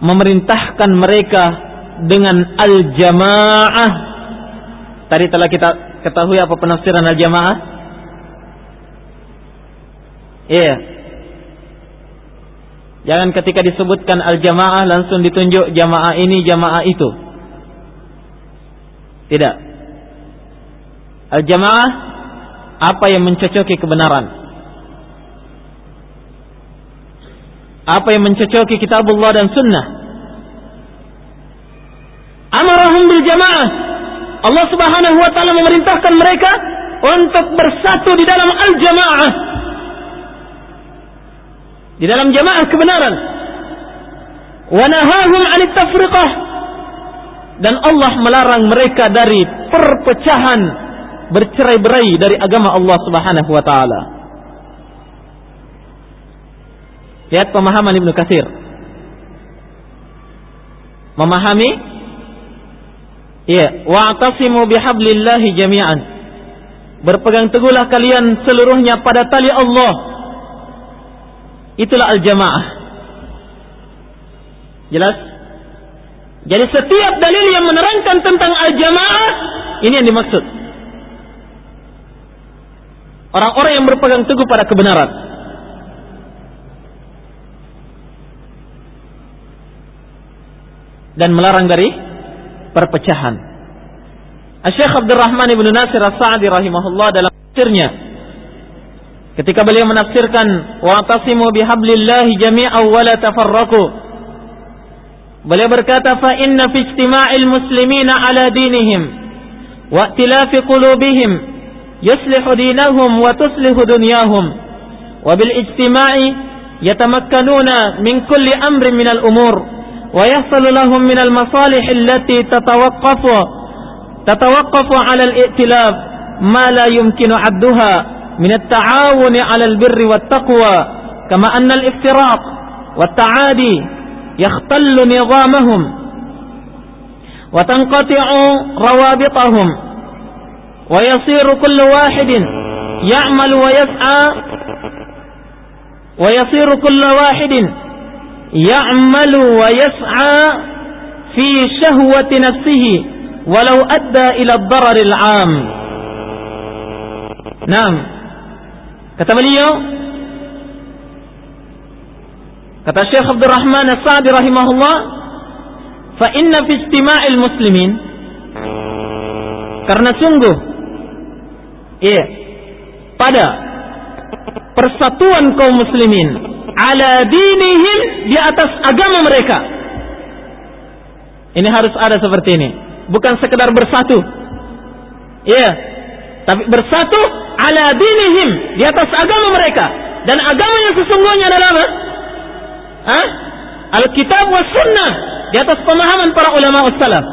memerintahkan mereka dengan al-jamaah. Tadi telah kita ketahui apa penafsiran al-jamaah? Iya. Yeah. Jangan ketika disebutkan al-jamaah langsung ditunjuk jamaah ini, jamaah itu. Tidak. Al-jamaah apa yang mencocoki kebenaran. apa yang mencocoki kitabullah dan sunnah. Amarahum bil jamaah. Allah Subhanahu wa taala memerintahkan mereka untuk bersatu di dalam al-jamaah. Di dalam jamaah kebenaran. Wa 'anit. Dan Allah melarang mereka dari perpecahan bercerai-berai dari agama Allah Subhanahu wa taala. Lihat pemahaman Ibnu Katsir. Memahami Ya, wa'tasimu bihablillahi jami'an. Berpegang teguhlah kalian seluruhnya pada tali Allah. Itulah al-jamaah. Jelas? Jadi setiap dalil yang menerangkan tentang al-jamaah ini yang dimaksud. Orang-orang yang berpegang teguh pada kebenaran. Dan melarang dari perpecahan. Syekh Abdul Rahman Ibn Nasir As-Sa'di rahimahullah dalam tafsirnya ketika beliau menafsirkan wa'tasimu bihablillahi jami'an wa la tafarraqu beliau berkata fa inna fi ijtima'il muslimina ala dinihim wa ihtilafi qulubihim yuslihu dinahum wa tuslihu dunyahum wa bil ijtima'i yatamakkanuna min kulli amrin min al umur ويحصل لهم من المصالح التي تتوقف تتوقف على الائتلاف ما لا يمكن عدها من التعاون على البر والتقوى كما أن الافتراق والتعادي يختل نظامهم وتنقطع روابطهم ويصير كل واحد يعمل ويسعى ويصير كل واحد ya'malu wa yas'a fi syahwati nafsihi walau adda ila dararil 'am. Kata beliau Kata Syekh Abdul Rahman As-Sa'di rahimahullah, "Fa inna fi istima'il muslimin" Karena sungguh iya pada persatuan kaum muslimin ala dinihim di atas agama mereka. Ini harus ada seperti ini. Bukan sekedar bersatu. Iya. Tapi bersatu ala dinihim di atas agama mereka. Dan agama yang sesungguhnya adalah apa? Hah? Alkitab wa sunnah di atas pemahaman para ulama salaf.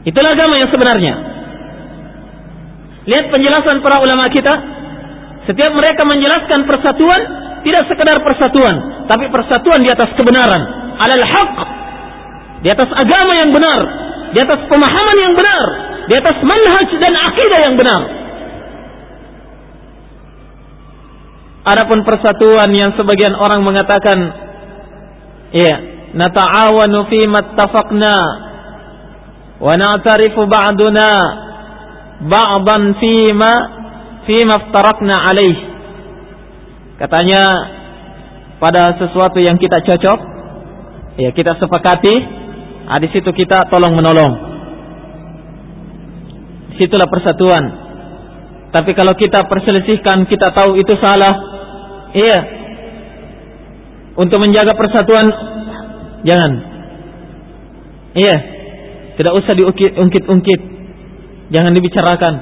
Itulah agama yang sebenarnya. Lihat penjelasan para ulama kita. Setiap mereka menjelaskan persatuan, tidak sekedar persatuan, tapi persatuan di atas kebenaran. Alal haq. Di atas agama yang benar. Di atas pemahaman yang benar. Di atas manhaj dan akidah yang benar. Adapun persatuan yang sebagian orang mengatakan, ya, nata'awanu fi mattafaqna wa na'tarifu ba'duna ba'dan fima fima aftarakna alaih. Katanya pada sesuatu yang kita cocok, ya kita sepakati, nah, di situ kita tolong menolong. Situlah persatuan. Tapi kalau kita perselisihkan, kita tahu itu salah, iya. Untuk menjaga persatuan, jangan. Iya, tidak usah diungkit-ungkit jangan dibicarakan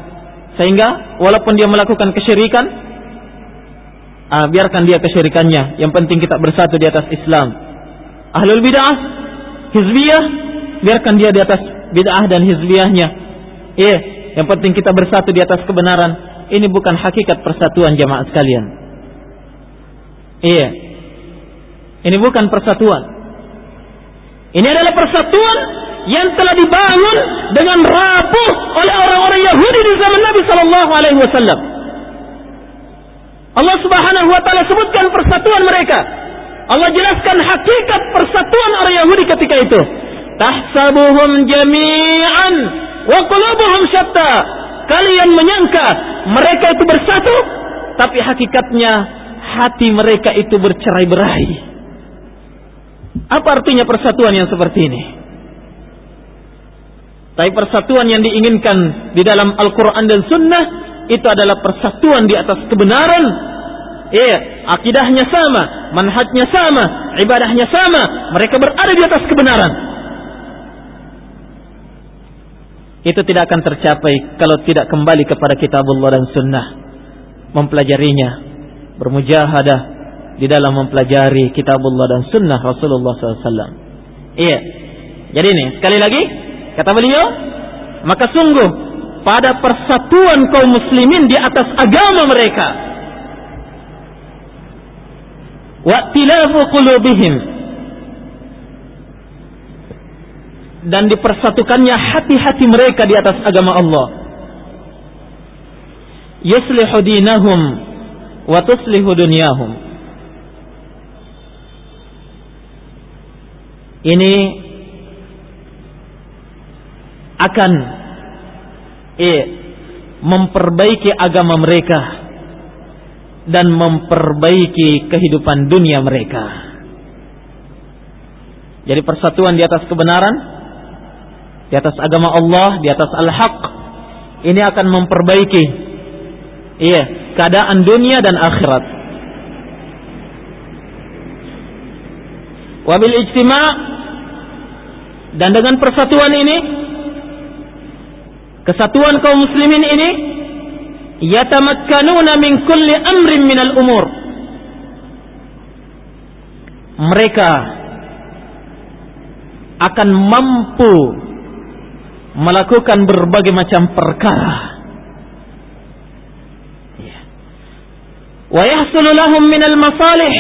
sehingga walaupun dia melakukan kesyirikan ah, biarkan dia kesyirikannya yang penting kita bersatu di atas Islam ahlul bid'ah hizbiyah biarkan dia di atas bid'ah dan hizbiyahnya. Iya yang penting kita bersatu di atas kebenaran. Ini bukan hakikat persatuan jamaah sekalian. Iya. Ini bukan persatuan. Ini adalah persatuan yang telah dibangun dengan rapuh oleh orang-orang Yahudi di zaman Nabi Sallallahu Alaihi Wasallam. Allah Subhanahu Wa Taala sebutkan persatuan mereka. Allah jelaskan hakikat persatuan orang Yahudi ketika itu. Tahsabuhum jami'an wa qulubuhum syatta. Kalian menyangka mereka itu bersatu, tapi hakikatnya hati mereka itu bercerai-berai. Apa artinya persatuan yang seperti ini? Tapi persatuan yang diinginkan di dalam Al-Quran dan Sunnah itu adalah persatuan di atas kebenaran. Iya, akidahnya sama, manhajnya sama, ibadahnya sama. Mereka berada di atas kebenaran. Itu tidak akan tercapai kalau tidak kembali kepada kitabullah dan sunnah. Mempelajarinya, bermujahadah di dalam mempelajari kitabullah dan sunnah Rasulullah SAW. Iya. Jadi ini, sekali lagi, Kata beliau, maka sungguh pada persatuan kaum muslimin di atas agama mereka. Wa tilafu qulubihim dan dipersatukannya hati-hati mereka di atas agama Allah. Yuslihu dinahum wa tuslihu dunyahum. Ini akan eh, memperbaiki agama mereka dan memperbaiki kehidupan dunia mereka. Jadi persatuan di atas kebenaran di atas agama Allah, di atas al-haq. Ini akan memperbaiki iya, keadaan dunia dan akhirat. Wabil ijtima' dan dengan persatuan ini kesatuan kaum muslimin ini yatamakkanuna min kulli amrin minal umur mereka akan mampu melakukan berbagai macam perkara. Ya. Wa yahsulu lahum minal masalih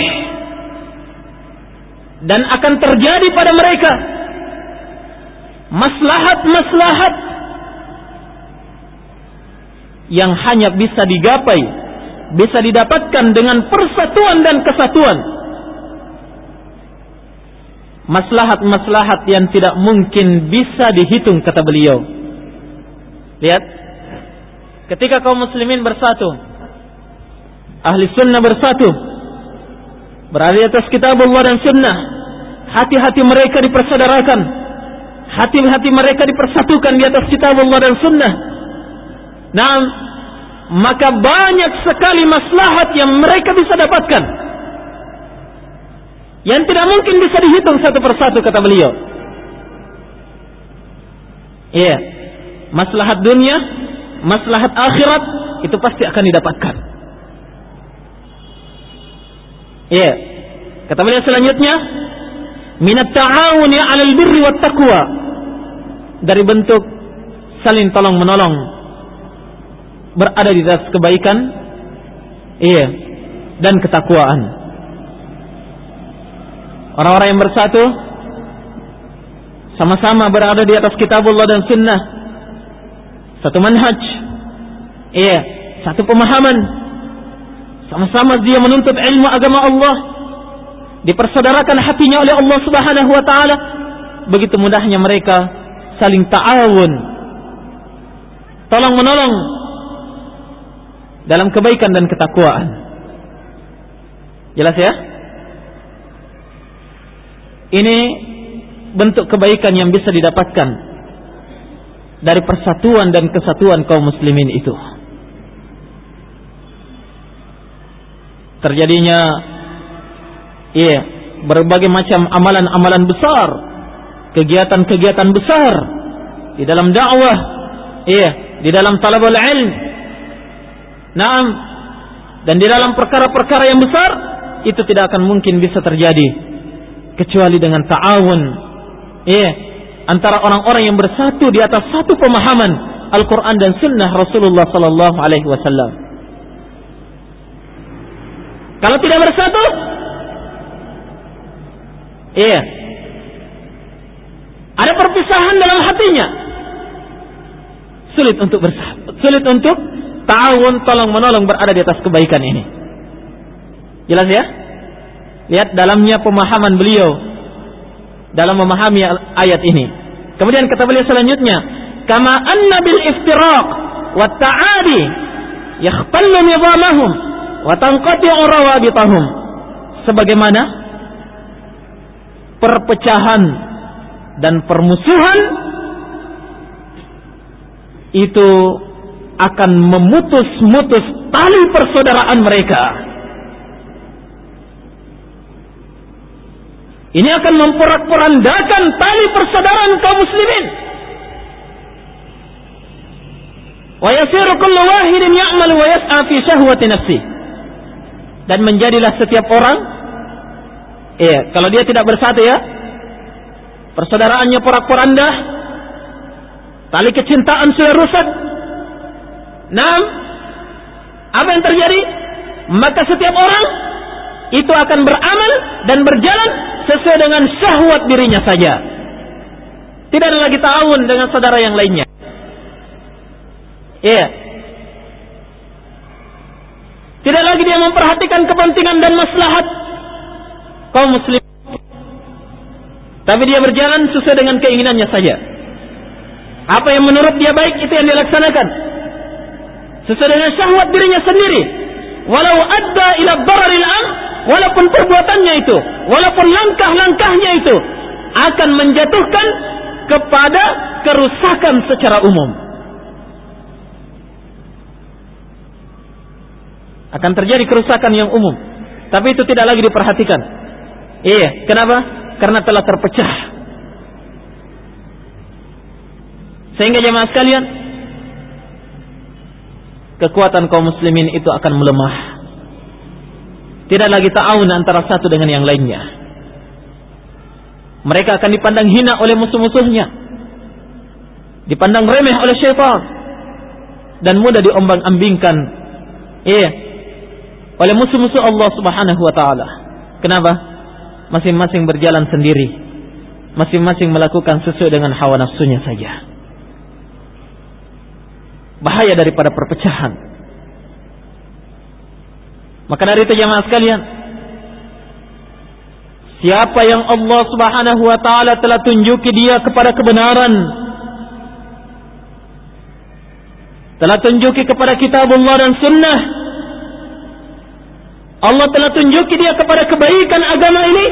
dan akan terjadi pada mereka maslahat-maslahat yang hanya bisa digapai, bisa didapatkan dengan persatuan dan kesatuan. maslahat-maslahat yang tidak mungkin bisa dihitung kata beliau. Lihat, ketika kaum muslimin bersatu, ahli sunnah bersatu, berada atas kitab Allah dan sunnah, hati-hati mereka dipersaudarakan, hati-hati mereka dipersatukan di atas kitab Allah dan sunnah. Nah, maka banyak sekali maslahat yang mereka bisa dapatkan yang tidak mungkin bisa dihitung satu persatu kata beliau. Iya. Maslahat dunia, maslahat akhirat itu pasti akan didapatkan. Iya. Kata beliau selanjutnya, minat ta'awuni 'alal birri wat taqwa. Dari bentuk saling tolong menolong berada di atas kebaikan iya dan ketakwaan. Orang-orang yang bersatu sama-sama berada di atas kitabullah dan sunnah. Satu manhaj. Iya, satu pemahaman. Sama-sama dia menuntut ilmu agama Allah. Dipersaudarakan hatinya oleh Allah Subhanahu wa taala. Begitu mudahnya mereka saling ta'awun. Tolong menolong dalam kebaikan dan ketakwaan. Jelas ya? Ini bentuk kebaikan yang bisa didapatkan dari persatuan dan kesatuan kaum muslimin itu. Terjadinya iya, berbagai macam amalan-amalan besar, kegiatan-kegiatan besar di dalam dakwah, iya, di dalam talabul ilm. Naam, dan di dalam perkara-perkara yang besar itu tidak akan mungkin bisa terjadi. Kecuali dengan ta'awun. Iya. Antara orang-orang yang bersatu di atas satu pemahaman Al-Quran dan Sunnah Rasulullah Sallallahu Alaihi Wasallam. Kalau tidak bersatu, iya, ada perpisahan dalam hatinya. Sulit untuk bersatu, sulit untuk ta'awun, tolong menolong berada di atas kebaikan ini. Jelas ya? Lihat dalamnya pemahaman beliau dalam memahami ayat ini. Kemudian kata beliau selanjutnya, kama anna bil iftiraq wa ta'adi yakhtallu nizamahum wa tanqati'u rawabitahum. Sebagaimana perpecahan dan permusuhan itu akan memutus-mutus tali persaudaraan mereka Ini akan memperak-perandakan tali persaudaraan kaum muslimin. Wa yasiru kullu wahidin ya'malu wa yas'a fi syahwati nafsi. Dan menjadilah setiap orang Iya, kalau dia tidak bersatu ya, persaudaraannya porak-poranda, tali kecintaan sudah rusak. Nah, apa yang terjadi? Maka setiap orang itu akan beramal dan berjalan sesuai dengan syahwat dirinya saja. Tidak ada lagi ta'awun dengan saudara yang lainnya. Iya. Yeah. Tidak lagi dia memperhatikan kepentingan dan maslahat kaum muslim. Tapi dia berjalan sesuai dengan keinginannya saja. Apa yang menurut dia baik itu yang dilaksanakan. Sesuai dengan syahwat dirinya sendiri. Walau adda ila dararil am, walaupun perbuatannya itu, walaupun langkah-langkahnya itu akan menjatuhkan kepada kerusakan secara umum. Akan terjadi kerusakan yang umum. Tapi itu tidak lagi diperhatikan. Iya, kenapa? Karena telah terpecah. Sehingga jemaah sekalian, kekuatan kaum muslimin itu akan melemah. Tidak lagi ta'awun antara satu dengan yang lainnya. Mereka akan dipandang hina oleh musuh-musuhnya. Dipandang remeh oleh syaitan. Dan mudah diombang-ambingkan. Iya. Oleh musuh-musuh Allah subhanahu wa ta'ala. Kenapa? Masing-masing berjalan sendiri. Masing-masing melakukan sesuai dengan hawa nafsunya saja. Bahaya daripada perpecahan. Maka dari itu jemaah sekalian, Siapa yang Allah subhanahu wa ta'ala telah tunjuki dia kepada kebenaran. Telah tunjuki kepada kitabullah dan sunnah. Allah telah tunjuki dia kepada kebaikan agama ini.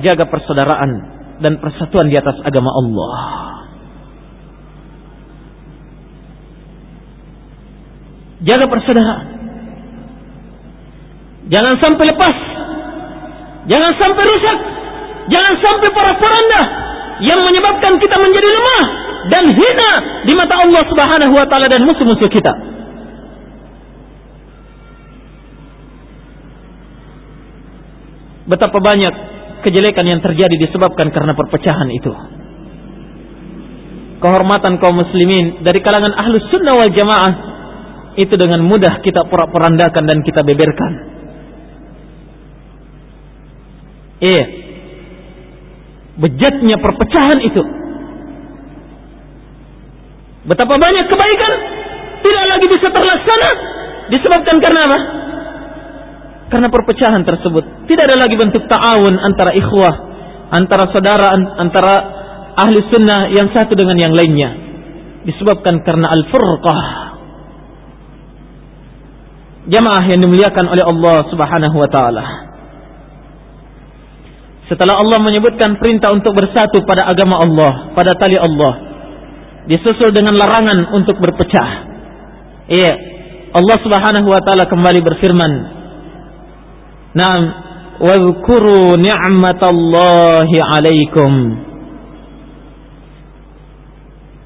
Jaga persaudaraan dan persatuan di atas agama Allah. Jaga persaudaraan. Jangan sampai lepas Jangan sampai rusak. Jangan sampai para poranda yang menyebabkan kita menjadi lemah dan hina di mata Allah Subhanahu wa taala dan musuh-musuh kita. Betapa banyak kejelekan yang terjadi disebabkan karena perpecahan itu. Kehormatan kaum muslimin dari kalangan ahlus sunnah wal jamaah itu dengan mudah kita porak-porandakan dan kita beberkan. Iya. Bejatnya perpecahan itu. Betapa banyak kebaikan tidak lagi bisa terlaksana disebabkan karena apa? Karena perpecahan tersebut. Tidak ada lagi bentuk ta'awun antara ikhwah, antara saudara, antara ahli sunnah yang satu dengan yang lainnya. Disebabkan karena al-furqah. Jamaah yang dimuliakan oleh Allah subhanahu wa ta'ala. Setelah Allah menyebutkan perintah untuk bersatu pada agama Allah, pada tali Allah, disusul dengan larangan untuk berpecah. Iya, Allah Subhanahu wa taala kembali berfirman, "Na'am, wadhkuru ni'matallahi 'alaikum."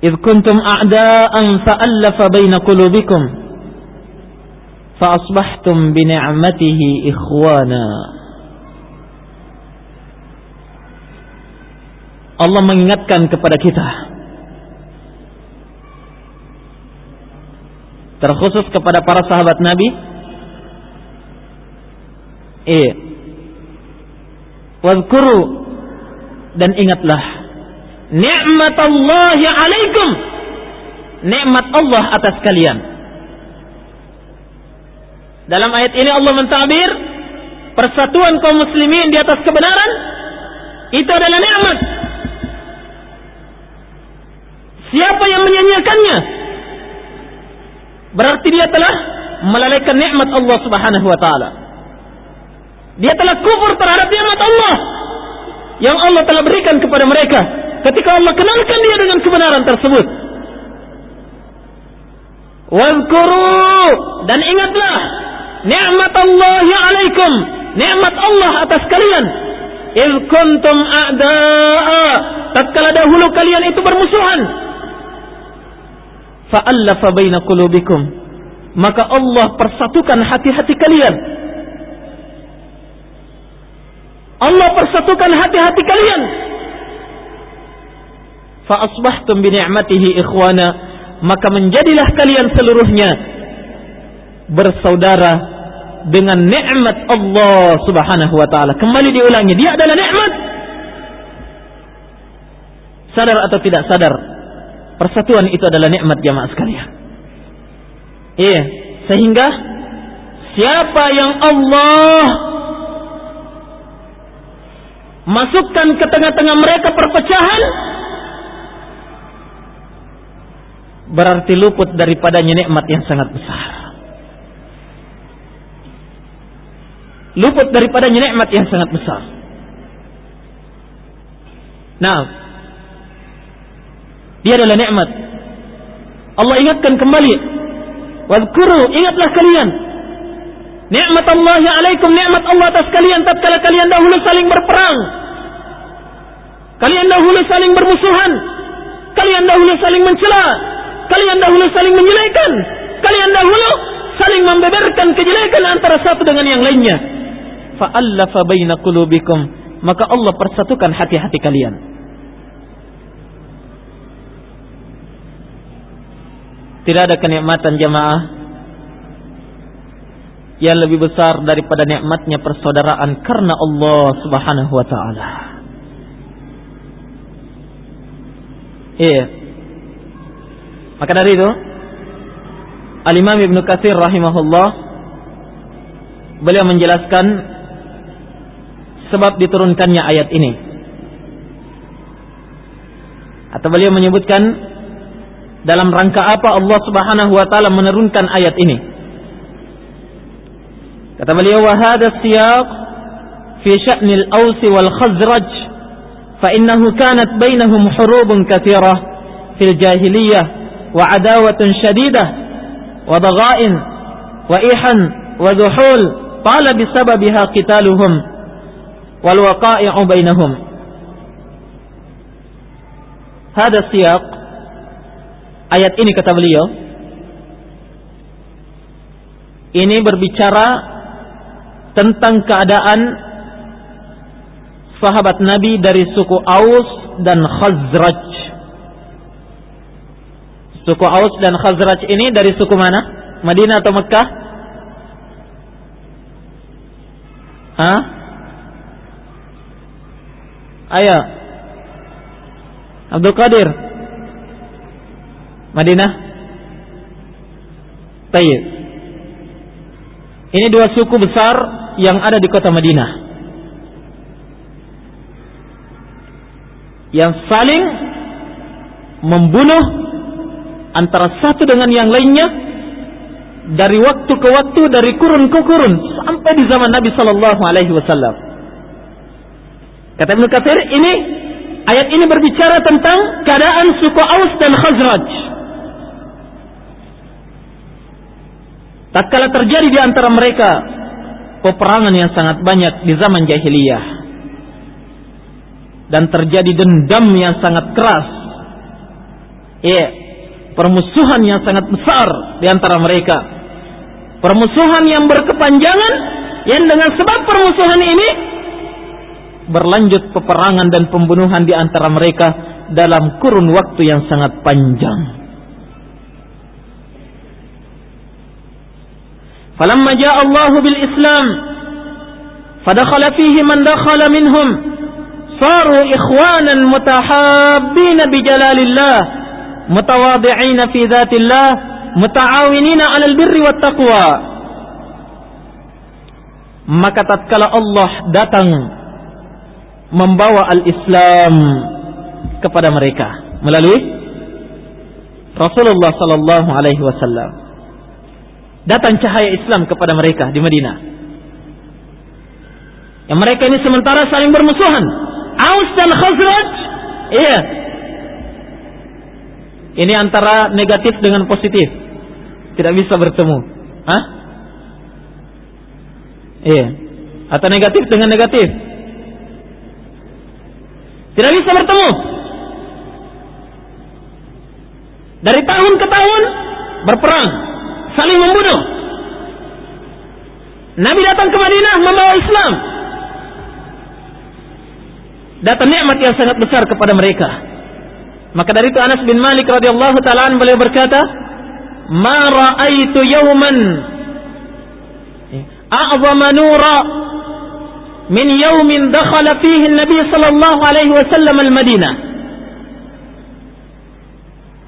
إذ كنتم أعداء فألف بين قلوبكم fa asbahtum bi Allah mengingatkan kepada kita terkhusus kepada para sahabat Nabi eh, iya wazkuru dan ingatlah nikmat Allah alaikum nikmat Allah atas kalian dalam ayat ini Allah mentabir persatuan kaum muslimin di atas kebenaran itu adalah nikmat Siapa yang menyanyiakannya? Berarti dia telah melalaikan nikmat Allah Subhanahu wa taala. Dia telah kufur terhadap nikmat Allah yang Allah telah berikan kepada mereka ketika Allah kenalkan dia dengan kebenaran tersebut. Wadhkuru dan ingatlah nikmat Allah alaikum, nikmat Allah atas kalian. Iz kuntum a'da'a. Tatkala dahulu kalian itu bermusuhan. Fa'allafa baina qulubikum. Maka Allah persatukan hati-hati kalian. Allah persatukan hati-hati kalian. Fa asbahtum bi ni'matihi ikhwana. Maka menjadilah kalian seluruhnya bersaudara dengan nikmat Allah Subhanahu wa taala kembali diulangi dia adalah nikmat Sadar atau tidak sadar, persatuan itu adalah nikmat jamaah sekalian. Iya, sehingga siapa yang Allah masukkan ke tengah-tengah mereka perpecahan, berarti luput daripadanya nikmat yang sangat besar. Luput daripadanya nikmat yang sangat besar. Nah, dia adalah nikmat. Allah ingatkan kembali. Wadkuru, ingatlah kalian. Nikmat Allah ya alaikum, nikmat Allah atas kalian tatkala kalian dahulu saling berperang. Kalian dahulu saling bermusuhan. Kalian dahulu saling mencela. Kalian dahulu saling menjelekan. Kalian dahulu saling membeberkan kejelekan antara satu dengan yang lainnya. Fa'allafa baina qulubikum. Maka Allah persatukan hati-hati kalian. Tidak ada kenikmatan jamaah yang lebih besar daripada nikmatnya persaudaraan karena Allah Subhanahu wa taala. Iya. Maka dari itu Al-Imam Ibn Katsir rahimahullah beliau menjelaskan sebab diturunkannya ayat ini. Atau beliau menyebutkan dalam rangka apa Allah Subhanahu wa taala menurunkan ayat ini. Kata beliau wa siyaq fi sya'ni al-Aws wal Khazraj fa innahu kanat bainahum hurubun katsirah fil jahiliyah wa adawatun syadidah وضغائن وإيحا وذحول طال بسببها قتالهم والوقائع بينهم هذا السياق ayat ini kata beliau ini berbicara tentang keadaan sahabat Nabi dari suku Aus dan Khazraj Suku Aus dan Khazraj ini dari suku mana? Madinah atau Mekah? Hah? Ayo. Abdul Qadir. Madinah? Tayyib. Ini dua suku besar yang ada di kota Madinah. Yang saling membunuh antara satu dengan yang lainnya dari waktu ke waktu dari kurun ke kurun sampai di zaman Nabi Shallallahu Alaihi Wasallam. Kata Ibnu Katsir ini ayat ini berbicara tentang keadaan suku Aus dan Khazraj. Tatkala terjadi di antara mereka peperangan yang sangat banyak di zaman jahiliyah dan terjadi dendam yang sangat keras. Iya, permusuhan yang sangat besar di antara mereka. Permusuhan yang berkepanjangan yang dengan sebab permusuhan ini berlanjut peperangan dan pembunuhan di antara mereka dalam kurun waktu yang sangat panjang. Falamma jaa Allah bil Islam fadakhala fihi man dakhala minhum saru ikhwanan mutahabbin bi mutawadi'ina fi dzatillah muta'awinina 'alal birri wat taqwa maka tatkala Allah datang membawa al-Islam kepada mereka melalui Rasulullah sallallahu alaihi wasallam. Datang cahaya Islam kepada mereka di Madinah. Yang mereka ini sementara saling bermusuhan. Aus dan Khazraj iya ini antara negatif dengan positif. Tidak bisa bertemu. Hah? Iya. Atau negatif dengan negatif. Tidak bisa bertemu. Dari tahun ke tahun berperang, saling membunuh. Nabi datang ke Madinah membawa Islam. Datang nikmat yang sangat besar kepada mereka. Maka dari itu Anas bin Malik radhiyallahu taala beliau berkata, "Ma ra'aitu yawman a'zama nura min yawmin dakhala fihi an-nabi sallallahu alaihi wasallam al-Madinah."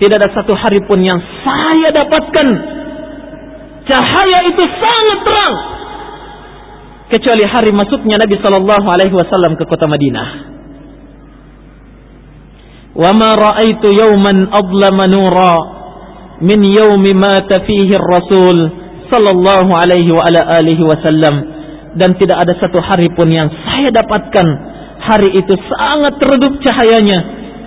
tidak ada satu hari pun yang saya dapatkan cahaya itu sangat terang kecuali hari masuknya Nabi sallallahu alaihi wasallam ke kota Madinah. Wa ma ra'aitu yawman adlama nura min yawmi mata fihi ar-rasul sallallahu alaihi wa ala alihi dan tidak ada satu hari pun yang saya dapatkan hari itu sangat redup cahayanya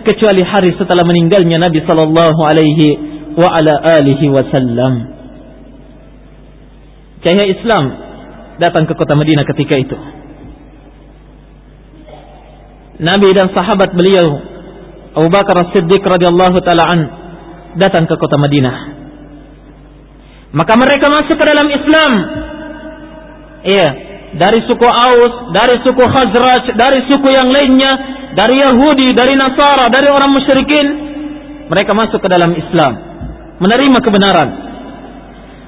kecuali hari setelah meninggalnya Nabi sallallahu alaihi wa ala alihi wasallam. Cahaya Islam datang ke kota Madinah ketika itu. Nabi dan sahabat beliau Abu Bakar As-Siddiq radhiyallahu taala an datang ke kota Madinah. Maka mereka masuk ke dalam Islam. Iya, dari suku Aus, dari suku Khazraj, dari suku yang lainnya, dari Yahudi, dari Nasara, dari orang musyrikin, mereka masuk ke dalam Islam, menerima kebenaran.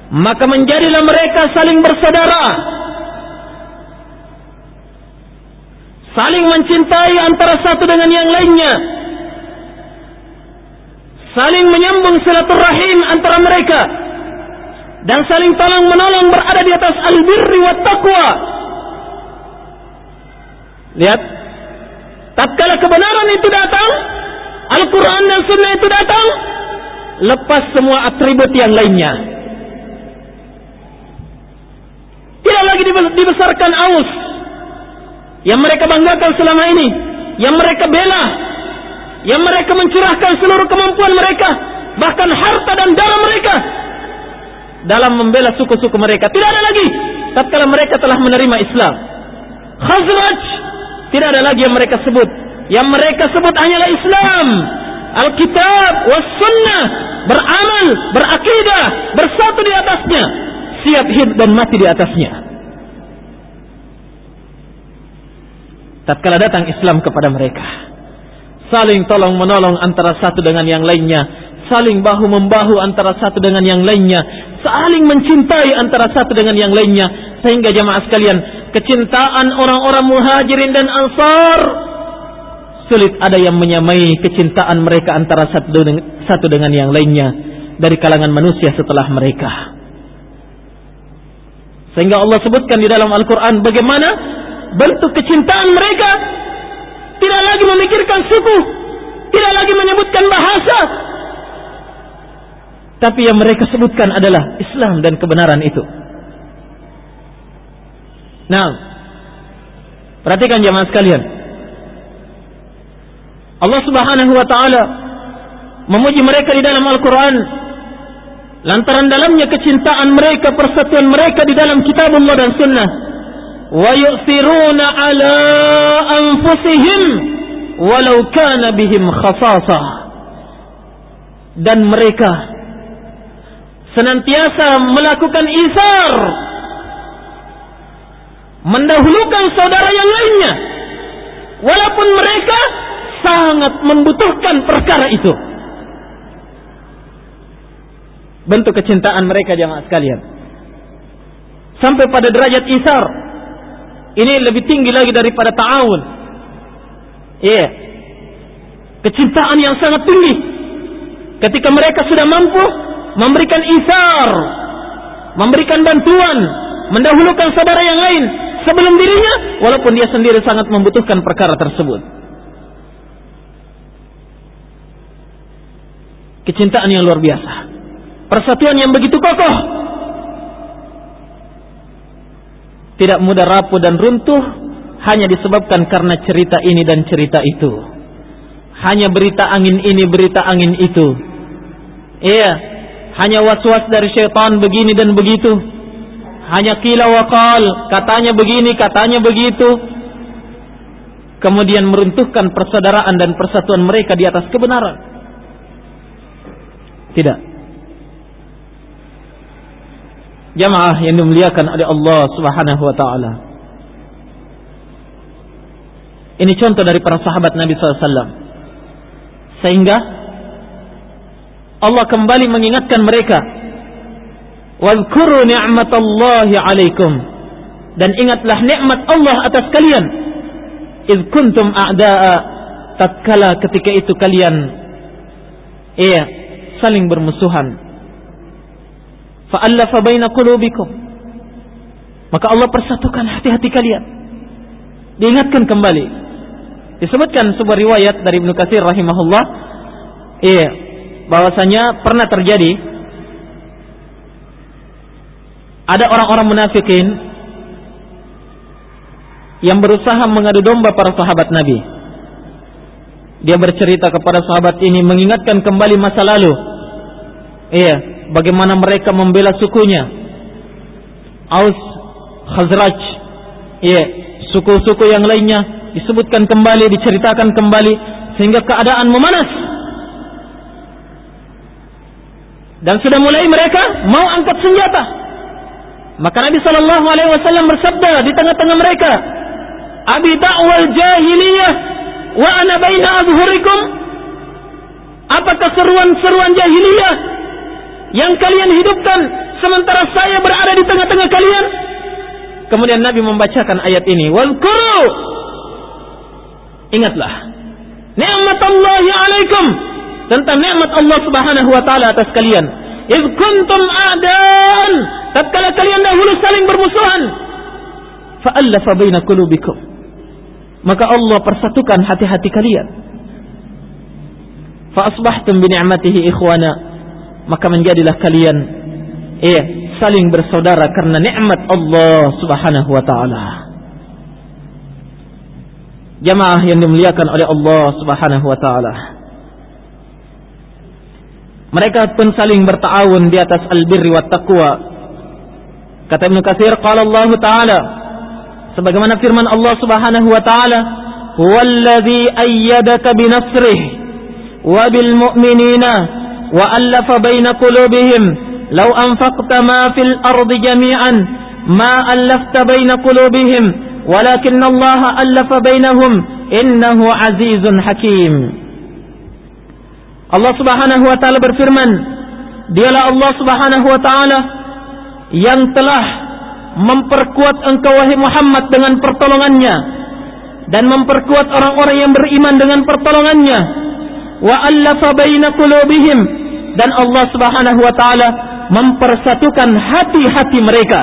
Maka menjadilah mereka saling bersaudara. Saling mencintai antara satu dengan yang lainnya. Saling menyambung silaturahim antara mereka. Dan saling tolong menolong berada di atas al-birri wa taqwa. Lihat, tatkala kebenaran itu datang, Al-Quran dan Sunnah itu datang, lepas semua atribut yang lainnya. Tidak lagi dibesarkan aus yang mereka banggakan selama ini, yang mereka bela, yang mereka mencurahkan seluruh kemampuan mereka, bahkan harta dan darah mereka dalam membela suku-suku mereka. Tidak ada lagi tatkala mereka telah menerima Islam. Khazraj tidak ada lagi yang mereka sebut. Yang mereka sebut hanyalah Islam. Alkitab was sunnah. Beramal, berakidah, bersatu di atasnya. Siap hidup dan mati di atasnya. Tatkala datang Islam kepada mereka. Saling tolong menolong antara satu dengan yang lainnya. Saling bahu membahu antara satu dengan yang lainnya. Saling mencintai antara satu dengan yang lainnya. Sehingga jamaah sekalian kecintaan orang-orang muhajirin dan ansar sulit ada yang menyamai kecintaan mereka antara satu dengan, satu dengan yang lainnya dari kalangan manusia setelah mereka. Sehingga Allah sebutkan di dalam Al-Quran bagaimana bentuk kecintaan mereka tidak lagi memikirkan suku, tidak lagi menyebutkan bahasa, tapi yang mereka sebutkan adalah Islam dan kebenaran itu. Nah, perhatikan jemaah sekalian. Allah Subhanahu wa taala memuji mereka di dalam Al-Qur'an lantaran dalamnya kecintaan mereka, persatuan mereka di dalam kitab Allah dan sunnah. Wa yu'thiruna ala anfusihim walau kana bihim. Dan mereka senantiasa melakukan isar mendahulukan saudara yang lainnya walaupun mereka sangat membutuhkan perkara itu. Bentuk kecintaan mereka jamaah sekalian. Sampai pada derajat isar ini lebih tinggi lagi daripada ta'awun iya yeah. kecintaan yang sangat tinggi ketika mereka sudah mampu memberikan isar memberikan bantuan mendahulukan saudara yang lain sebelum dirinya walaupun dia sendiri sangat membutuhkan perkara tersebut. Kecintaan yang luar biasa. Persatuan yang begitu kokoh. Tidak mudah rapuh dan runtuh hanya disebabkan karena cerita ini dan cerita itu. Hanya berita angin ini, berita angin itu. Iya, hanya was-was dari syaitan begini dan begitu hanya kila wakal, katanya begini, katanya begitu. Kemudian meruntuhkan persaudaraan dan persatuan mereka di atas kebenaran. Tidak. Jamaah yang dimuliakan oleh Allah Subhanahu wa taala. Ini contoh dari para sahabat Nabi SAW. Sehingga Allah kembali mengingatkan mereka Wadhkuru ni'matallahi alaikum. Dan ingatlah nikmat Allah atas kalian. Iz kuntum a'da'a tatkala ketika itu kalian iya saling bermusuhan. Fa'allafa baina qulubikum. Maka Allah persatukan hati-hati kalian. Diingatkan kembali. Disebutkan sebuah riwayat dari Ibnu Katsir rahimahullah, iya, bahwasanya pernah terjadi ada orang-orang munafikin yang berusaha mengadu domba para sahabat Nabi. Dia bercerita kepada sahabat ini mengingatkan kembali masa lalu. Iya, bagaimana mereka membela sukunya. Aus, Khazraj, iya, suku-suku yang lainnya disebutkan kembali, diceritakan kembali sehingga keadaan memanas. Dan sudah mulai mereka mau angkat senjata. Maka Nabi Shallallahu Alaihi Wasallam bersabda di tengah-tengah mereka, Abi da'wal jahiliyah wa ana baina azhurikum Apakah seruan-seruan jahiliyah yang kalian hidupkan sementara saya berada di tengah-tengah kalian? Kemudian Nabi membacakan ayat ini, "Wadhkuru" Ingatlah nikmat Allah alaikum tentang nikmat Allah Subhanahu wa taala atas kalian. Iz kuntum a'dan, tatkala kalian dahulu saling bermusuhan. Fa'allafa baina qulubikum maka Allah persatukan hati-hati kalian. Fa asbahtum bi ni'matihi ikhwana, maka menjadilah kalian eh saling bersaudara karena nikmat Allah Subhanahu wa taala. Jamaah yang dimuliakan oleh Allah Subhanahu wa taala. Mereka pun saling bertawun di atas albirri wat taqwa. Kata Ibnu Katsir qala Allah taala sebagaimana firman Allah Subhanahu wa taala huwallazi ayyadaka binasrih wa bil mu'minina allafa baina qulubihim law anfaqta ma fil ardi jami'an ma allafta baina qulubihim walakin Allah allafa bainahum innahu azizun hakim. Allah Subhanahu wa taala berfirman dialah Allah Subhanahu wa taala yang telah memperkuat engkau wahai Muhammad dengan pertolongannya dan memperkuat orang-orang yang beriman dengan pertolongannya wa allafa baina qulubihim. Dan Allah Subhanahu wa taala mempersatukan hati-hati mereka.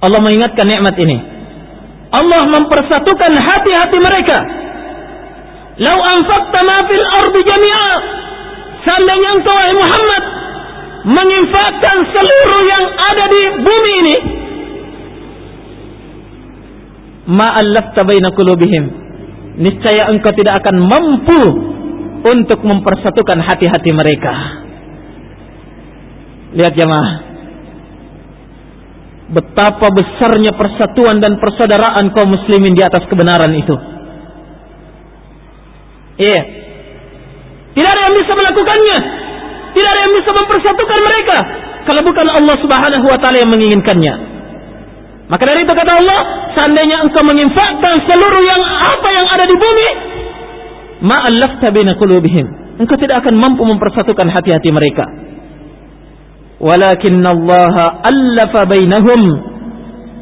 Allah mengingatkan nikmat ini. Allah mempersatukan hati-hati mereka. Lau anfaqta ma fil ardi jami'a. Seandainya engkau wahai Muhammad menginfakkan seluruh yang ada di bumi ini ma'allafta baina qulubihim niscaya engkau tidak akan mampu untuk mempersatukan hati-hati mereka. Lihat jemaah. Betapa besarnya persatuan dan persaudaraan kaum muslimin di atas kebenaran itu. Iya. Tidak ada yang bisa melakukannya. Tidak ada yang bisa mempersatukan mereka. Kalau bukan Allah Subhanahu wa taala yang menginginkannya. Maka dari itu kata Allah, seandainya engkau menginfakkan seluruh yang apa yang ada di bumi, ma'allafta baina qulubihim. Engkau tidak akan mampu mempersatukan hati-hati mereka. Walakin Allah allafa bainahum.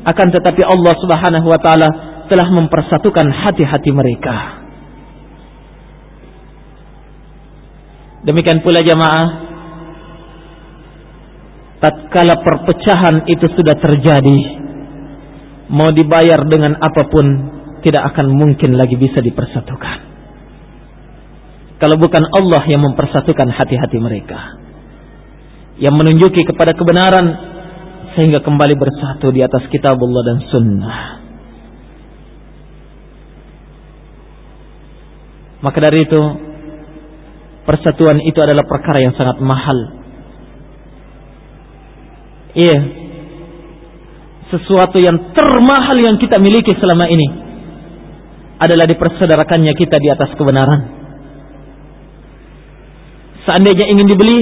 Akan tetapi Allah Subhanahu wa taala telah mempersatukan hati-hati mereka. Demikian pula jamaah tatkala perpecahan itu sudah terjadi mau dibayar dengan apa pun tidak akan mungkin lagi bisa dipersatukan kalau bukan Allah yang mempersatukan hati-hati mereka yang menunjuki kepada kebenaran sehingga kembali bersatu di atas kitabullah dan sunnah maka dari itu persatuan itu adalah perkara yang sangat mahal. Iya. Sesuatu yang termahal yang kita miliki selama ini adalah dipersaudarakannya kita di atas kebenaran. Seandainya ingin dibeli,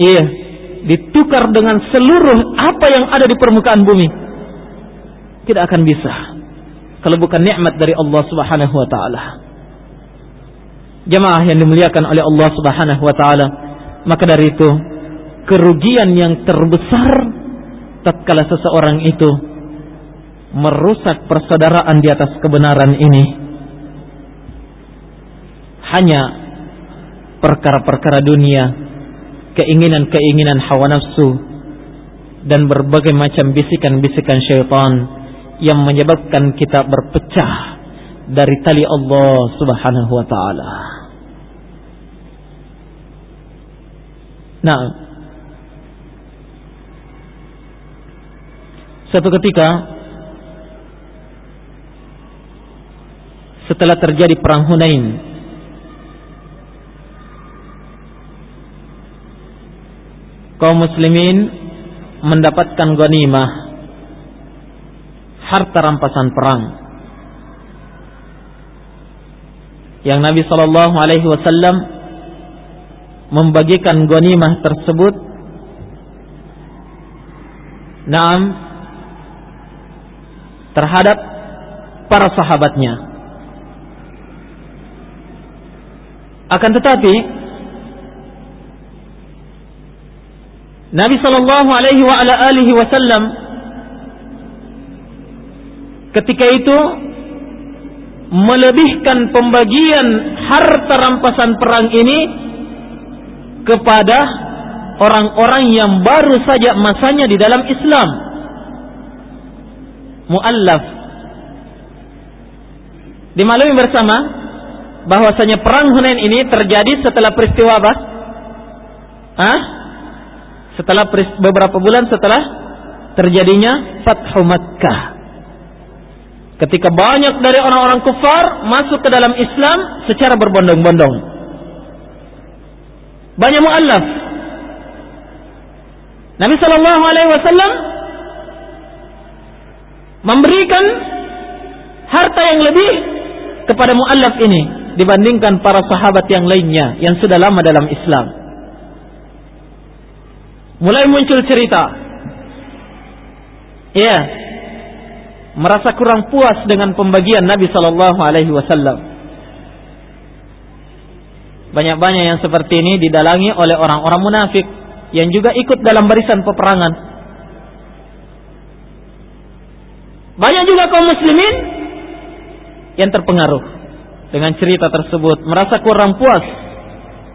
iya, ditukar dengan seluruh apa yang ada di permukaan bumi, tidak akan bisa kalau bukan nikmat dari Allah Subhanahu wa taala. Jemaah yang dimuliakan oleh Allah Subhanahu wa taala. Maka dari itu, kerugian yang terbesar tatkala seseorang itu merusak persaudaraan di atas kebenaran ini hanya perkara-perkara dunia, keinginan-keinginan hawa nafsu dan berbagai macam bisikan-bisikan syaitan yang menyebabkan kita berpecah dari tali Allah Subhanahu wa taala. Nah, suatu ketika setelah terjadi perang Hunain kaum muslimin mendapatkan ghanimah harta rampasan perang yang Nabi Shallallahu alaihi wasallam membagikan ghanimah tersebut. Naam terhadap para sahabatnya Akan tetapi Nabi sallallahu alaihi wa ala alihi wasallam ketika itu melebihkan pembagian harta rampasan perang ini kepada orang-orang yang baru saja masanya di dalam Islam. Muallaf. Dimaklumi bersama bahwasanya perang Hunain ini terjadi setelah peristiwa apa? Hah? Setelah beberapa bulan setelah terjadinya Fathu Makkah. Ketika banyak dari orang-orang kufar masuk ke dalam Islam secara berbondong-bondong. Banyak muallaf. Nabi Shallallahu Alaihi Wasallam memberikan harta yang lebih kepada muallaf ini dibandingkan para sahabat yang lainnya yang sudah lama dalam Islam. Mulai muncul cerita. Ya. Merasa kurang puas dengan pembagian Nabi sallallahu alaihi wasallam. Banyak-banyak yang seperti ini didalangi oleh orang-orang munafik yang juga ikut dalam barisan peperangan. Banyak juga kaum muslimin yang terpengaruh dengan cerita tersebut merasa kurang puas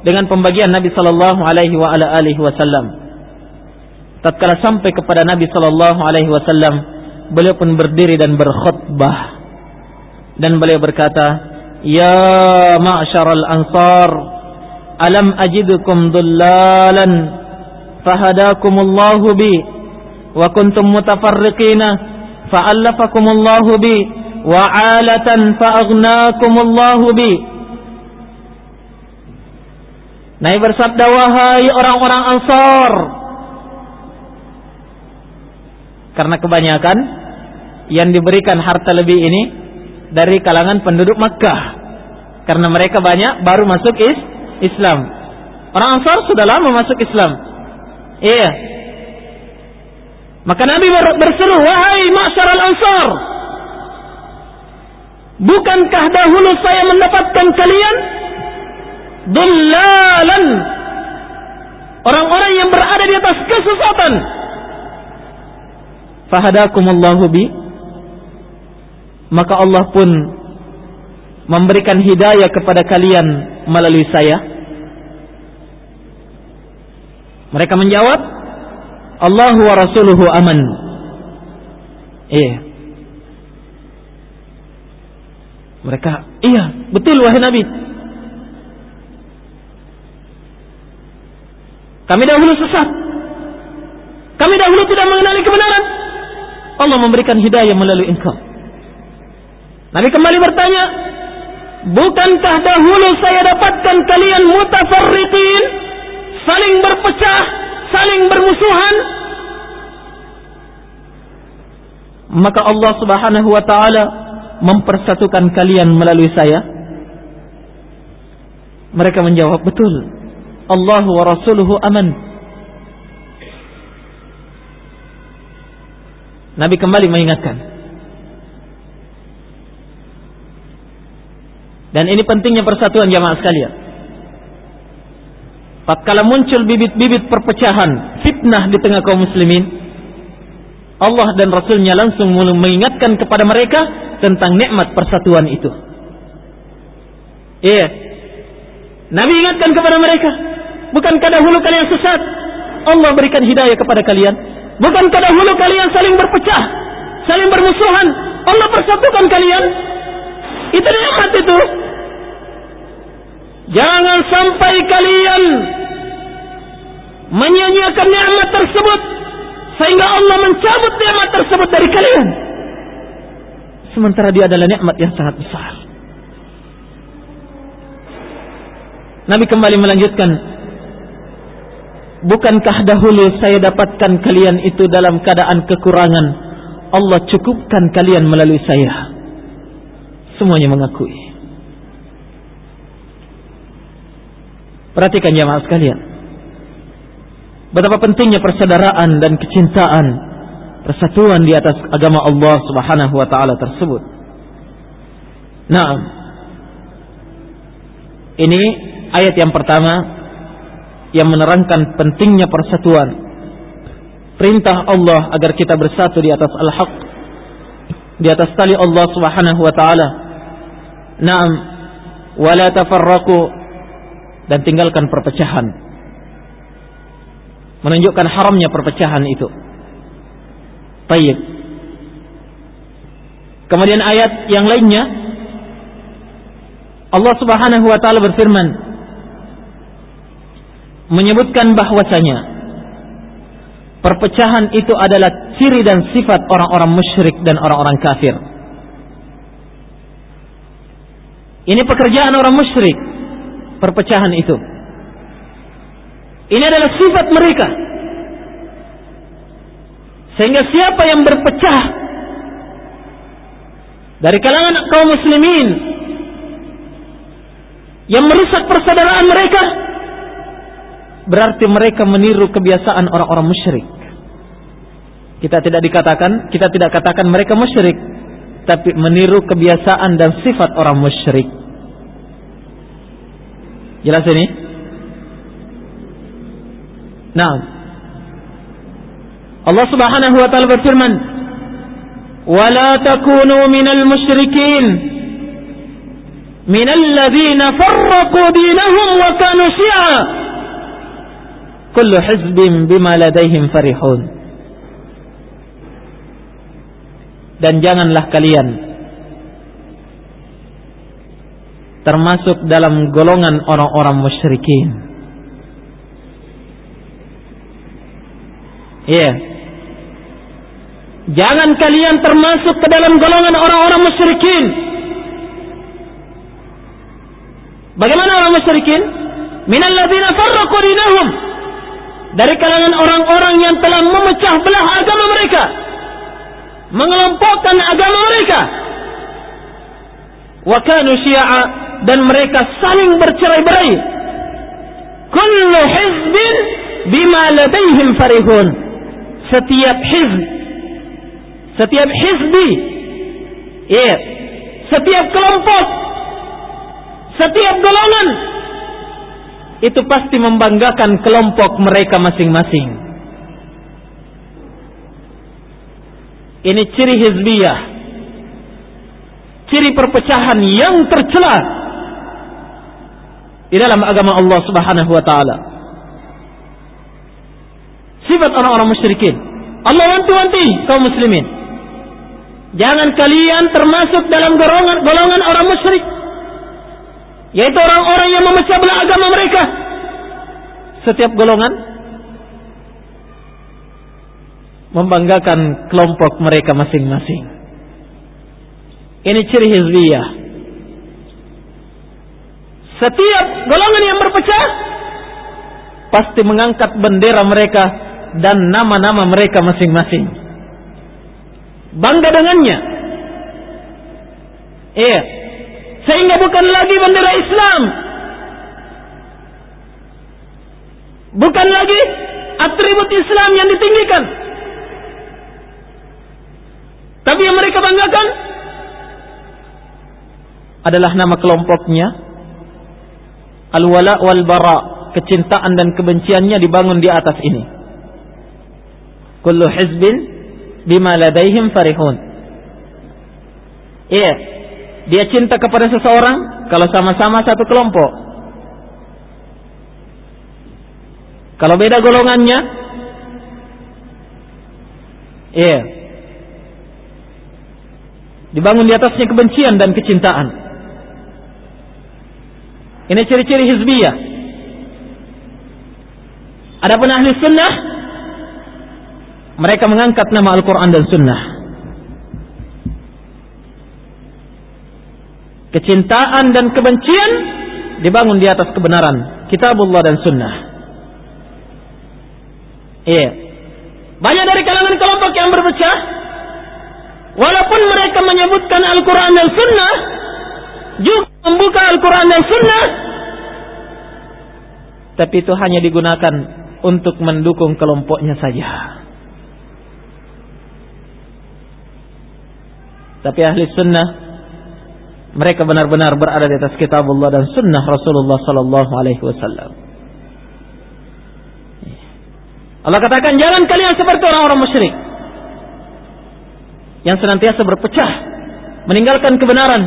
dengan pembagian Nabi sallallahu alaihi wa ala alihi wasallam. Tatkala sampai kepada Nabi sallallahu alaihi wasallam, beliau pun berdiri dan berkhutbah. Dan beliau berkata, "Ya ma'syaral ansar, alam ajidukum dhullalan fahadakumullahu bi wa kuntum mutafarriqina fa'allafakumullahu bi وعالة فأغناكم الله bi Nabi bersabda wahai orang-orang Ansar karena kebanyakan yang diberikan harta lebih ini dari kalangan penduduk Makkah karena mereka banyak baru masuk is Islam orang Ansar sudah lama masuk Islam iya maka Nabi berseru wahai masyarakat Ansar Bukankah dahulu saya mendapatkan kalian Dullalan? Orang-orang yang berada di atas kesesatan. Fahadakumullahu bi. Maka Allah pun Memberikan hidayah kepada kalian Melalui saya. Mereka menjawab Allahu wa rasuluhu aman Iya Mereka, iya, betul wahai Nabi. Kami dahulu sesat. Kami dahulu tidak mengenali kebenaran. Allah memberikan hidayah melalui engkau. Nabi kembali bertanya, bukankah dahulu saya dapatkan kalian mutafarriqin, saling berpecah, saling bermusuhan? Maka Allah Subhanahu wa taala mempersatukan kalian melalui saya? Mereka menjawab, betul. Allah wa rasuluhu aman. Nabi kembali mengingatkan. Dan ini pentingnya persatuan jamaah sekalian. Tatkala muncul bibit-bibit perpecahan, fitnah di tengah kaum muslimin, Allah dan Rasulnya langsung mengingatkan kepada mereka tentang nikmat persatuan itu. Iya. Nabi ingatkan kepada mereka, bukankah dahulu kalian sesat? Allah berikan hidayah kepada kalian. Bukankah dahulu kalian saling berpecah, saling bermusuhan? Allah persatukan kalian. Itu nikmat itu. Jangan sampai kalian menyanyiakan nikmat tersebut sehingga Allah mencabut nikmat tersebut dari kalian. Sementara dia adalah nikmat yang sangat besar. Nabi kembali melanjutkan, Bukankah dahulu saya dapatkan kalian itu dalam keadaan kekurangan? Allah cukupkan kalian melalui saya. Semuanya mengakui. Perhatikan jamaah sekalian. Betapa pentingnya persaudaraan dan kecintaan persatuan di atas agama Allah Subhanahu wa taala tersebut. Nah, ini ayat yang pertama yang menerangkan pentingnya persatuan. Perintah Allah agar kita bersatu di atas al-haq, di atas tali Allah Subhanahu wa taala. Naam, wala tafarraqu dan tinggalkan perpecahan menunjukkan haramnya perpecahan itu. Baik. Kemudian ayat yang lainnya Allah Subhanahu wa taala berfirman menyebutkan bahwasanya perpecahan itu adalah ciri dan sifat orang-orang musyrik dan orang-orang kafir. Ini pekerjaan orang musyrik, perpecahan itu. Ini adalah sifat mereka. Sehingga siapa yang berpecah dari kalangan kaum muslimin yang merusak persaudaraan mereka berarti mereka meniru kebiasaan orang-orang musyrik. Kita tidak dikatakan, kita tidak katakan mereka musyrik, tapi meniru kebiasaan dan sifat orang musyrik. Jelas ini? Nah, Allah Subhanahu wa taala berfirman, "Wala takunu minal musyrikin minal ladzina farraqu dinahum wa kanu syi'a." Kullu hizbin bima ladaihim farihun. Dan janganlah kalian termasuk dalam golongan orang-orang musyrikin Iya. Jangan kalian termasuk ke dalam golongan orang-orang musyrikin. Bagaimana orang musyrikin? Minal ladzina farraqu dinahum. Dari kalangan orang-orang yang telah memecah belah agama mereka. Mengelompokkan agama mereka. Wa kanu syi'a dan mereka saling bercerai-berai. Kullu hizbin bima ladaihim farihun setiap hizb. Setiap hizbi ya. Setiap kelompok. Setiap golongan. Itu pasti membanggakan kelompok mereka masing-masing. Ini ciri hizbiyah. Ciri perpecahan yang tercela di dalam agama Allah Subhanahu wa taala sifat orang-orang musyrikin. Allah wanti-wanti kaum muslimin. Jangan kalian termasuk dalam golongan golongan orang musyrik. Yaitu orang-orang yang memecah belah agama mereka. Setiap golongan membanggakan kelompok mereka masing-masing. Ini ciri hizbiyah. Setiap golongan yang berpecah pasti mengangkat bendera mereka dan nama-nama mereka masing-masing. Bangga dengannya. Iya. Sehingga bukan lagi bendera Islam. Bukan lagi atribut Islam yang ditinggikan. Tapi yang mereka banggakan adalah nama kelompoknya Al-Wala wal Bara, kecintaan dan kebenciannya dibangun di atas ini. Kullu hizbin bima ladaihim farihun. Iya. Dia cinta kepada seseorang kalau sama-sama satu kelompok. Kalau beda golongannya, iya. Dibangun di atasnya kebencian dan kecintaan. Ini ciri-ciri hizbiyah. Adapun ahli sunnah, mereka mengangkat nama Al-Quran dan sunnah. Kecintaan dan kebencian dibangun di atas kebenaran. Kitabullah dan sunnah. Iya. Banyak dari kalangan kelompok yang berpecah. Walaupun mereka menyebutkan Al-Quran dan Sunnah. Juga membuka Al-Quran dan Sunnah. Tapi itu hanya digunakan untuk mendukung kelompoknya saja. Tapi ahli sunnah mereka benar-benar berada di atas kitab Allah dan sunnah Rasulullah sallallahu alaihi wasallam. Allah katakan jangan kalian seperti orang-orang musyrik yang senantiasa berpecah, meninggalkan kebenaran,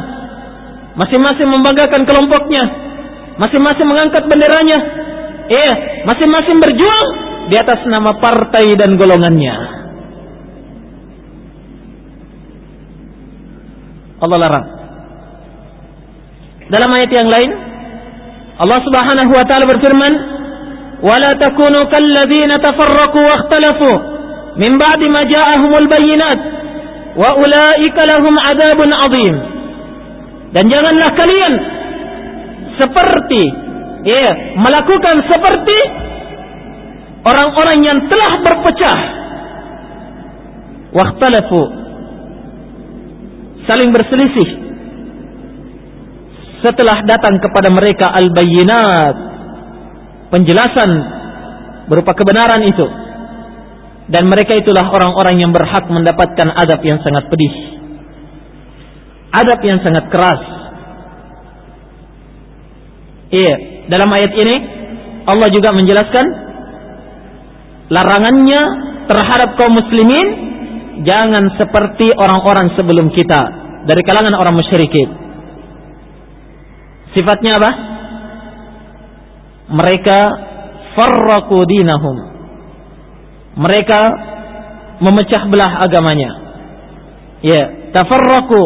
masing-masing membanggakan kelompoknya, masing-masing mengangkat benderanya, eh, masing-masing berjuang di atas nama partai dan golongannya. Allah larang. Dalam ayat yang lain Allah Subhanahu wa taala berfirman, "Wala takunu kalladzina tafarraqu wa ikhtalafu min ba'di ma ja'ahumul bayyinat wa ulaika lahum 'adzabun 'adzim." Dan janganlah kalian seperti ya, yeah, melakukan seperti orang-orang yang telah berpecah. Waktalafu saling berselisih. Setelah datang kepada mereka al-bayyinat penjelasan berupa kebenaran itu. Dan mereka itulah orang-orang yang berhak mendapatkan adab yang sangat pedih. Adab yang sangat keras. Iya dalam ayat ini Allah juga menjelaskan larangannya terhadap kaum muslimin jangan seperti orang-orang sebelum kita dari kalangan orang musyrikin sifatnya apa mereka farraqu dinahum. Mereka memecah belah agamanya. Ya, tafarraqu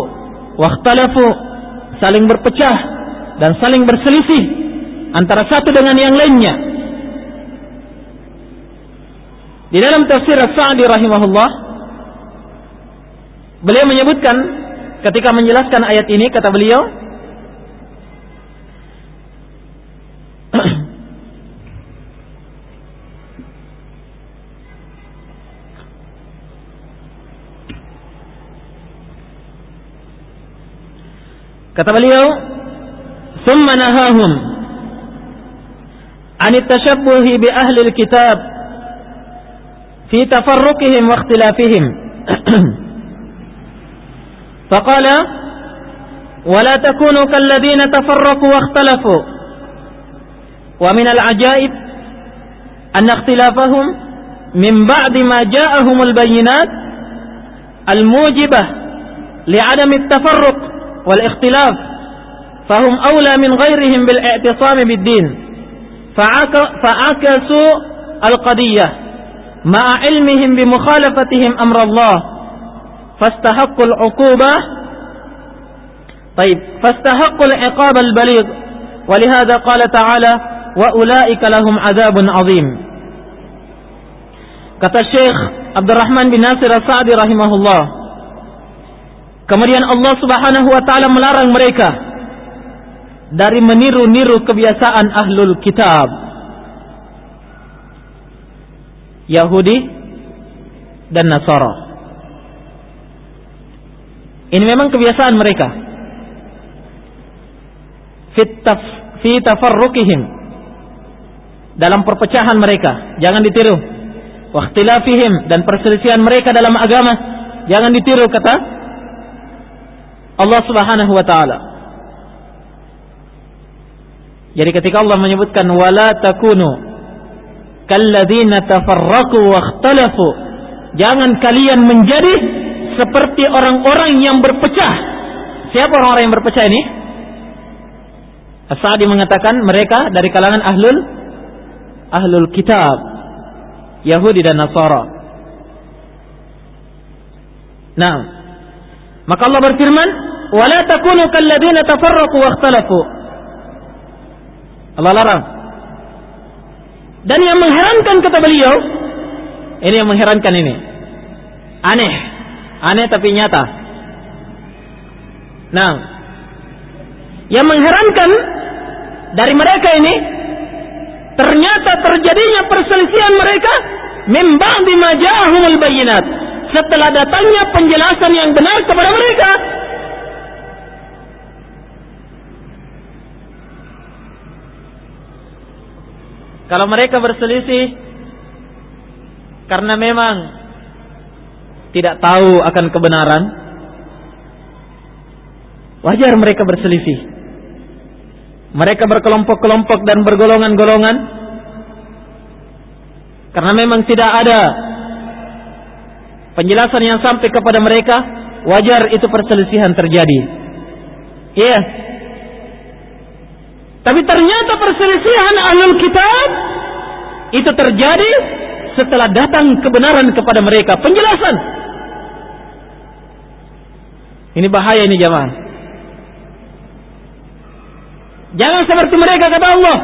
wakhtalafu saling berpecah dan saling berselisih antara satu dengan yang lainnya. Di dalam tafsir As-Sa'di rahimahullah beliau menyebutkan ketika menjelaskan ayat ini kata beliau *clears throat* Kata beliau, "Tsumma nahahum an at-tashabbuh bi ahli al-kitab fi tafarruqihim wa ikhtilafihim." *clears throat* فقال ولا تكونوا كالذين تفرقوا واختلفوا. ومن العجائب أن اختلافهم من بعد ما جاءهم البينات الموجبة لعدم التفرق والاختلاف فهم أولى من غيرهم بالاعتصام بالدين. فعكسوا القضية مع علمهم بمخالفتهم أمر الله. فاستحقوا العقوبة طيب فاستحقوا العقاب البليغ ولهذا قال تعالى وأولئك لهم عذاب عظيم kata Syekh Abdurrahman bin Nasir As-Sa'di rahimahullah Kemudian Allah Subhanahu wa taala melarang mereka dari meniru-niru kebiasaan ahlul kitab. Yahudi dan Nasara. Ini memang kebiasaan mereka. Fi tafarruqihim dalam perpecahan mereka, jangan ditiru. Waqtilafihim dan perselisihan mereka dalam agama, jangan ditiru kata Allah Subhanahu wa taala. Jadi ketika Allah menyebutkan wala takunu kalladzina tafarraqu wa ikhtalafu, jangan kalian menjadi seperti orang-orang yang berpecah. Siapa orang-orang yang berpecah ini? As-Sa'di mengatakan mereka dari kalangan ahlul ahlul kitab, Yahudi dan Nasara. Nah, maka Allah berfirman, "Wala takunu kalladzina tafarraqu ikhtalafu." Allah larang. Dan yang mengherankan kata beliau, ini yang mengherankan ini. Aneh. Aneh tapi nyata. Nah, yang mengherankan dari mereka ini ternyata terjadinya perselisihan mereka membang di majahul bayinat setelah datangnya penjelasan yang benar kepada mereka kalau mereka berselisih karena memang tidak tahu akan kebenaran wajar mereka berselisih mereka berkelompok-kelompok dan bergolongan-golongan karena memang tidak ada penjelasan yang sampai kepada mereka wajar itu perselisihan terjadi iya yeah. tapi ternyata perselisihan ahlul kitab itu terjadi setelah datang kebenaran kepada mereka penjelasan ini bahaya ini jamaah Jangan seperti mereka kata Allah.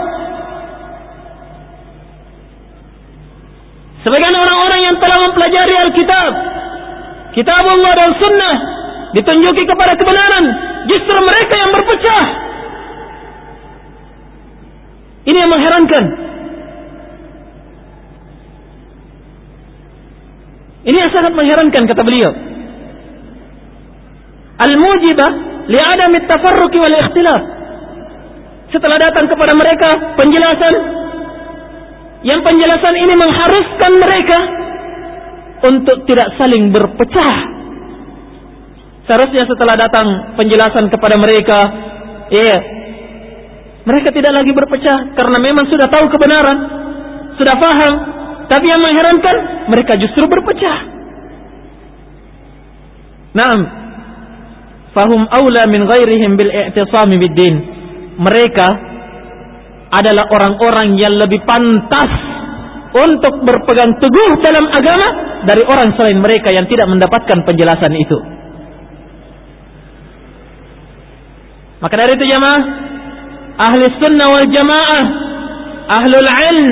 Sebagian orang-orang yang telah mempelajari Alkitab, Kitab Allah dan Sunnah, ditunjuki kepada kebenaran, justru mereka yang berpecah. Ini yang mengherankan. Ini yang sangat mengherankan kata beliau. Al-mujibah li'adam at-tafarruq wal ikhtilaf setelah datang kepada mereka penjelasan yang penjelasan ini mengharuskan mereka untuk tidak saling berpecah. Seharusnya setelah datang penjelasan kepada mereka, iya, mereka tidak lagi berpecah karena memang sudah tahu kebenaran, sudah paham. Tapi yang mengherankan, mereka justru berpecah. Naam. Fahum aula min ghairihim bil i'tisami bid-din mereka adalah orang-orang yang lebih pantas untuk berpegang teguh dalam agama dari orang selain mereka yang tidak mendapatkan penjelasan itu. Maka dari itu jamaah ahli sunnah wal jamaah ahlul ilm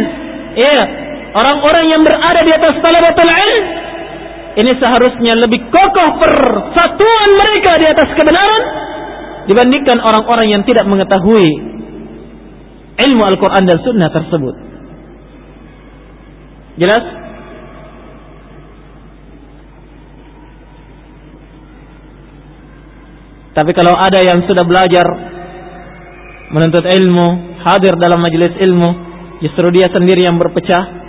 ya orang-orang yang berada di atas talabatul ilm ini seharusnya lebih kokoh persatuan mereka di atas kebenaran dibandingkan orang-orang yang tidak mengetahui ilmu Al-Quran dan Sunnah tersebut. Jelas? Tapi kalau ada yang sudah belajar menuntut ilmu, hadir dalam majelis ilmu, justru dia sendiri yang berpecah.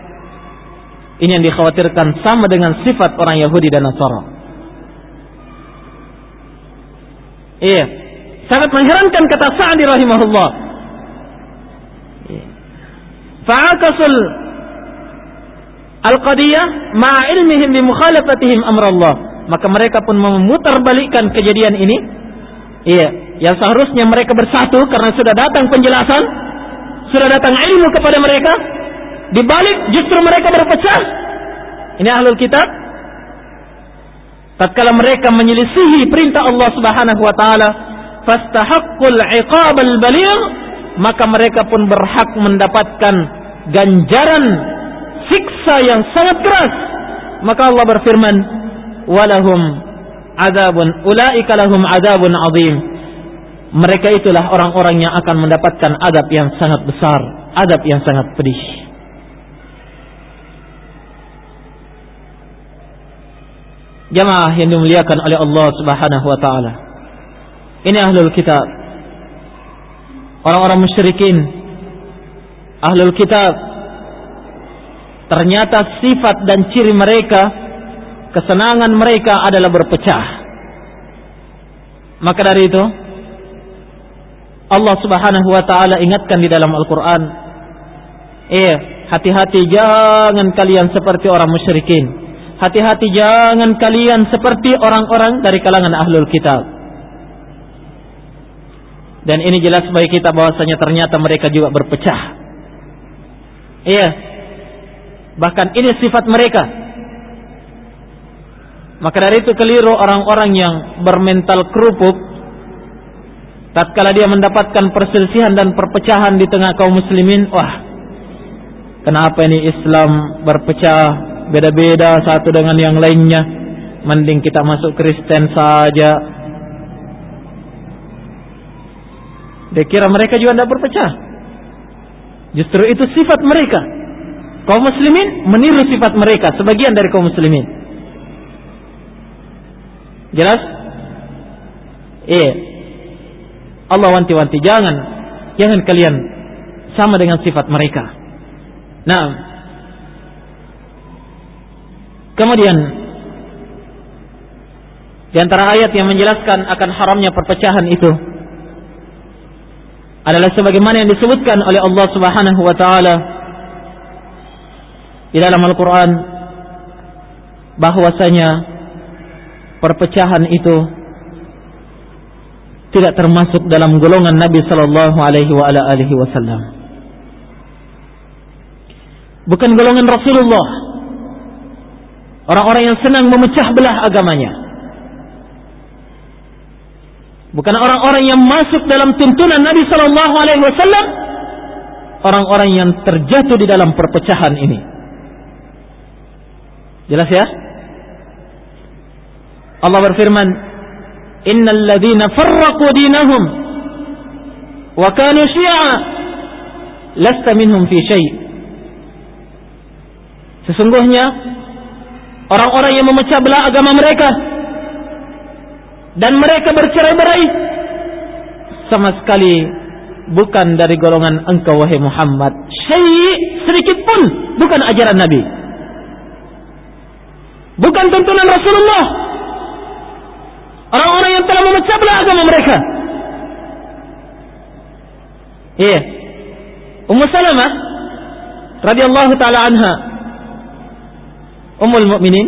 Ini yang dikhawatirkan sama dengan sifat orang Yahudi dan Nasara. Iya, Sangat mengherankan kata Sa'di rahimahullah. Fa'akasul al-qadiyah ma'a ilmihim bi mukhalafatihim amr Allah. Maka mereka pun memutarbalikkan kejadian ini. Iya, yang seharusnya mereka bersatu karena sudah datang penjelasan, sudah datang ilmu kepada mereka. Di balik justru mereka berpecah. Ini ahlul kitab. Tatkala mereka menyelisihi perintah Allah Subhanahu wa taala, fastahaqqul iqab al-baligh maka mereka pun berhak mendapatkan ganjaran siksa yang sangat keras maka Allah berfirman walahum adabun ulaika lahum adabun azim mereka itulah orang-orang yang akan mendapatkan adab yang sangat besar adab yang sangat pedih jamaah yang dimuliakan oleh Allah Subhanahu wa taala ini ahlul kitab. Orang-orang musyrikin. Ahlul kitab. Ternyata sifat dan ciri mereka, kesenangan mereka adalah berpecah. Maka dari itu, Allah Subhanahu wa taala ingatkan di dalam Al-Qur'an, eh, hati-hati jangan kalian seperti orang musyrikin. Hati-hati jangan kalian seperti orang-orang dari kalangan ahlul kitab. Dan ini jelas bagi kita bahwasanya ternyata mereka juga berpecah. Iya. Bahkan ini sifat mereka. Maka dari itu keliru orang-orang yang bermental kerupuk tatkala dia mendapatkan perselisihan dan perpecahan di tengah kaum muslimin, wah, kenapa ini Islam berpecah beda-beda satu dengan yang lainnya? Mending kita masuk Kristen saja. Dia kira mereka juga tidak berpecah. Justru itu sifat mereka. Kaum muslimin meniru sifat mereka, sebagian dari kaum muslimin. Jelas? Iya. Allah wanti-wanti jangan jangan kalian sama dengan sifat mereka. Nah, kemudian di antara ayat yang menjelaskan akan haramnya perpecahan itu adalah sebagaimana yang disebutkan oleh Allah Subhanahu wa taala di dalam Al-Qur'an bahwasanya perpecahan itu tidak termasuk dalam golongan Nabi sallallahu alaihi wa ala alihi wasallam. Bukan golongan Rasulullah. Orang-orang yang senang memecah belah agamanya. Bukan orang-orang yang masuk dalam tuntunan Nabi Sallallahu Alaihi Wasallam, orang-orang yang terjatuh di dalam perpecahan ini. Jelas ya? Allah berfirman, "Innal ladzina farraqu dinahum wa kanu syi'a lasta minhum fi syai'." Sesungguhnya orang-orang yang memecah belah agama mereka. Dan mereka bercerai-berai. Sama sekali bukan dari golongan engkau wahai Muhammad. Syai' sedikit pun bukan ajaran Nabi. Bukan tuntunan Rasulullah. Orang-orang yang telah memecah belah agama mereka. Iya. Ummu Salamah radhiyallahu taala anha Ummul Mukminin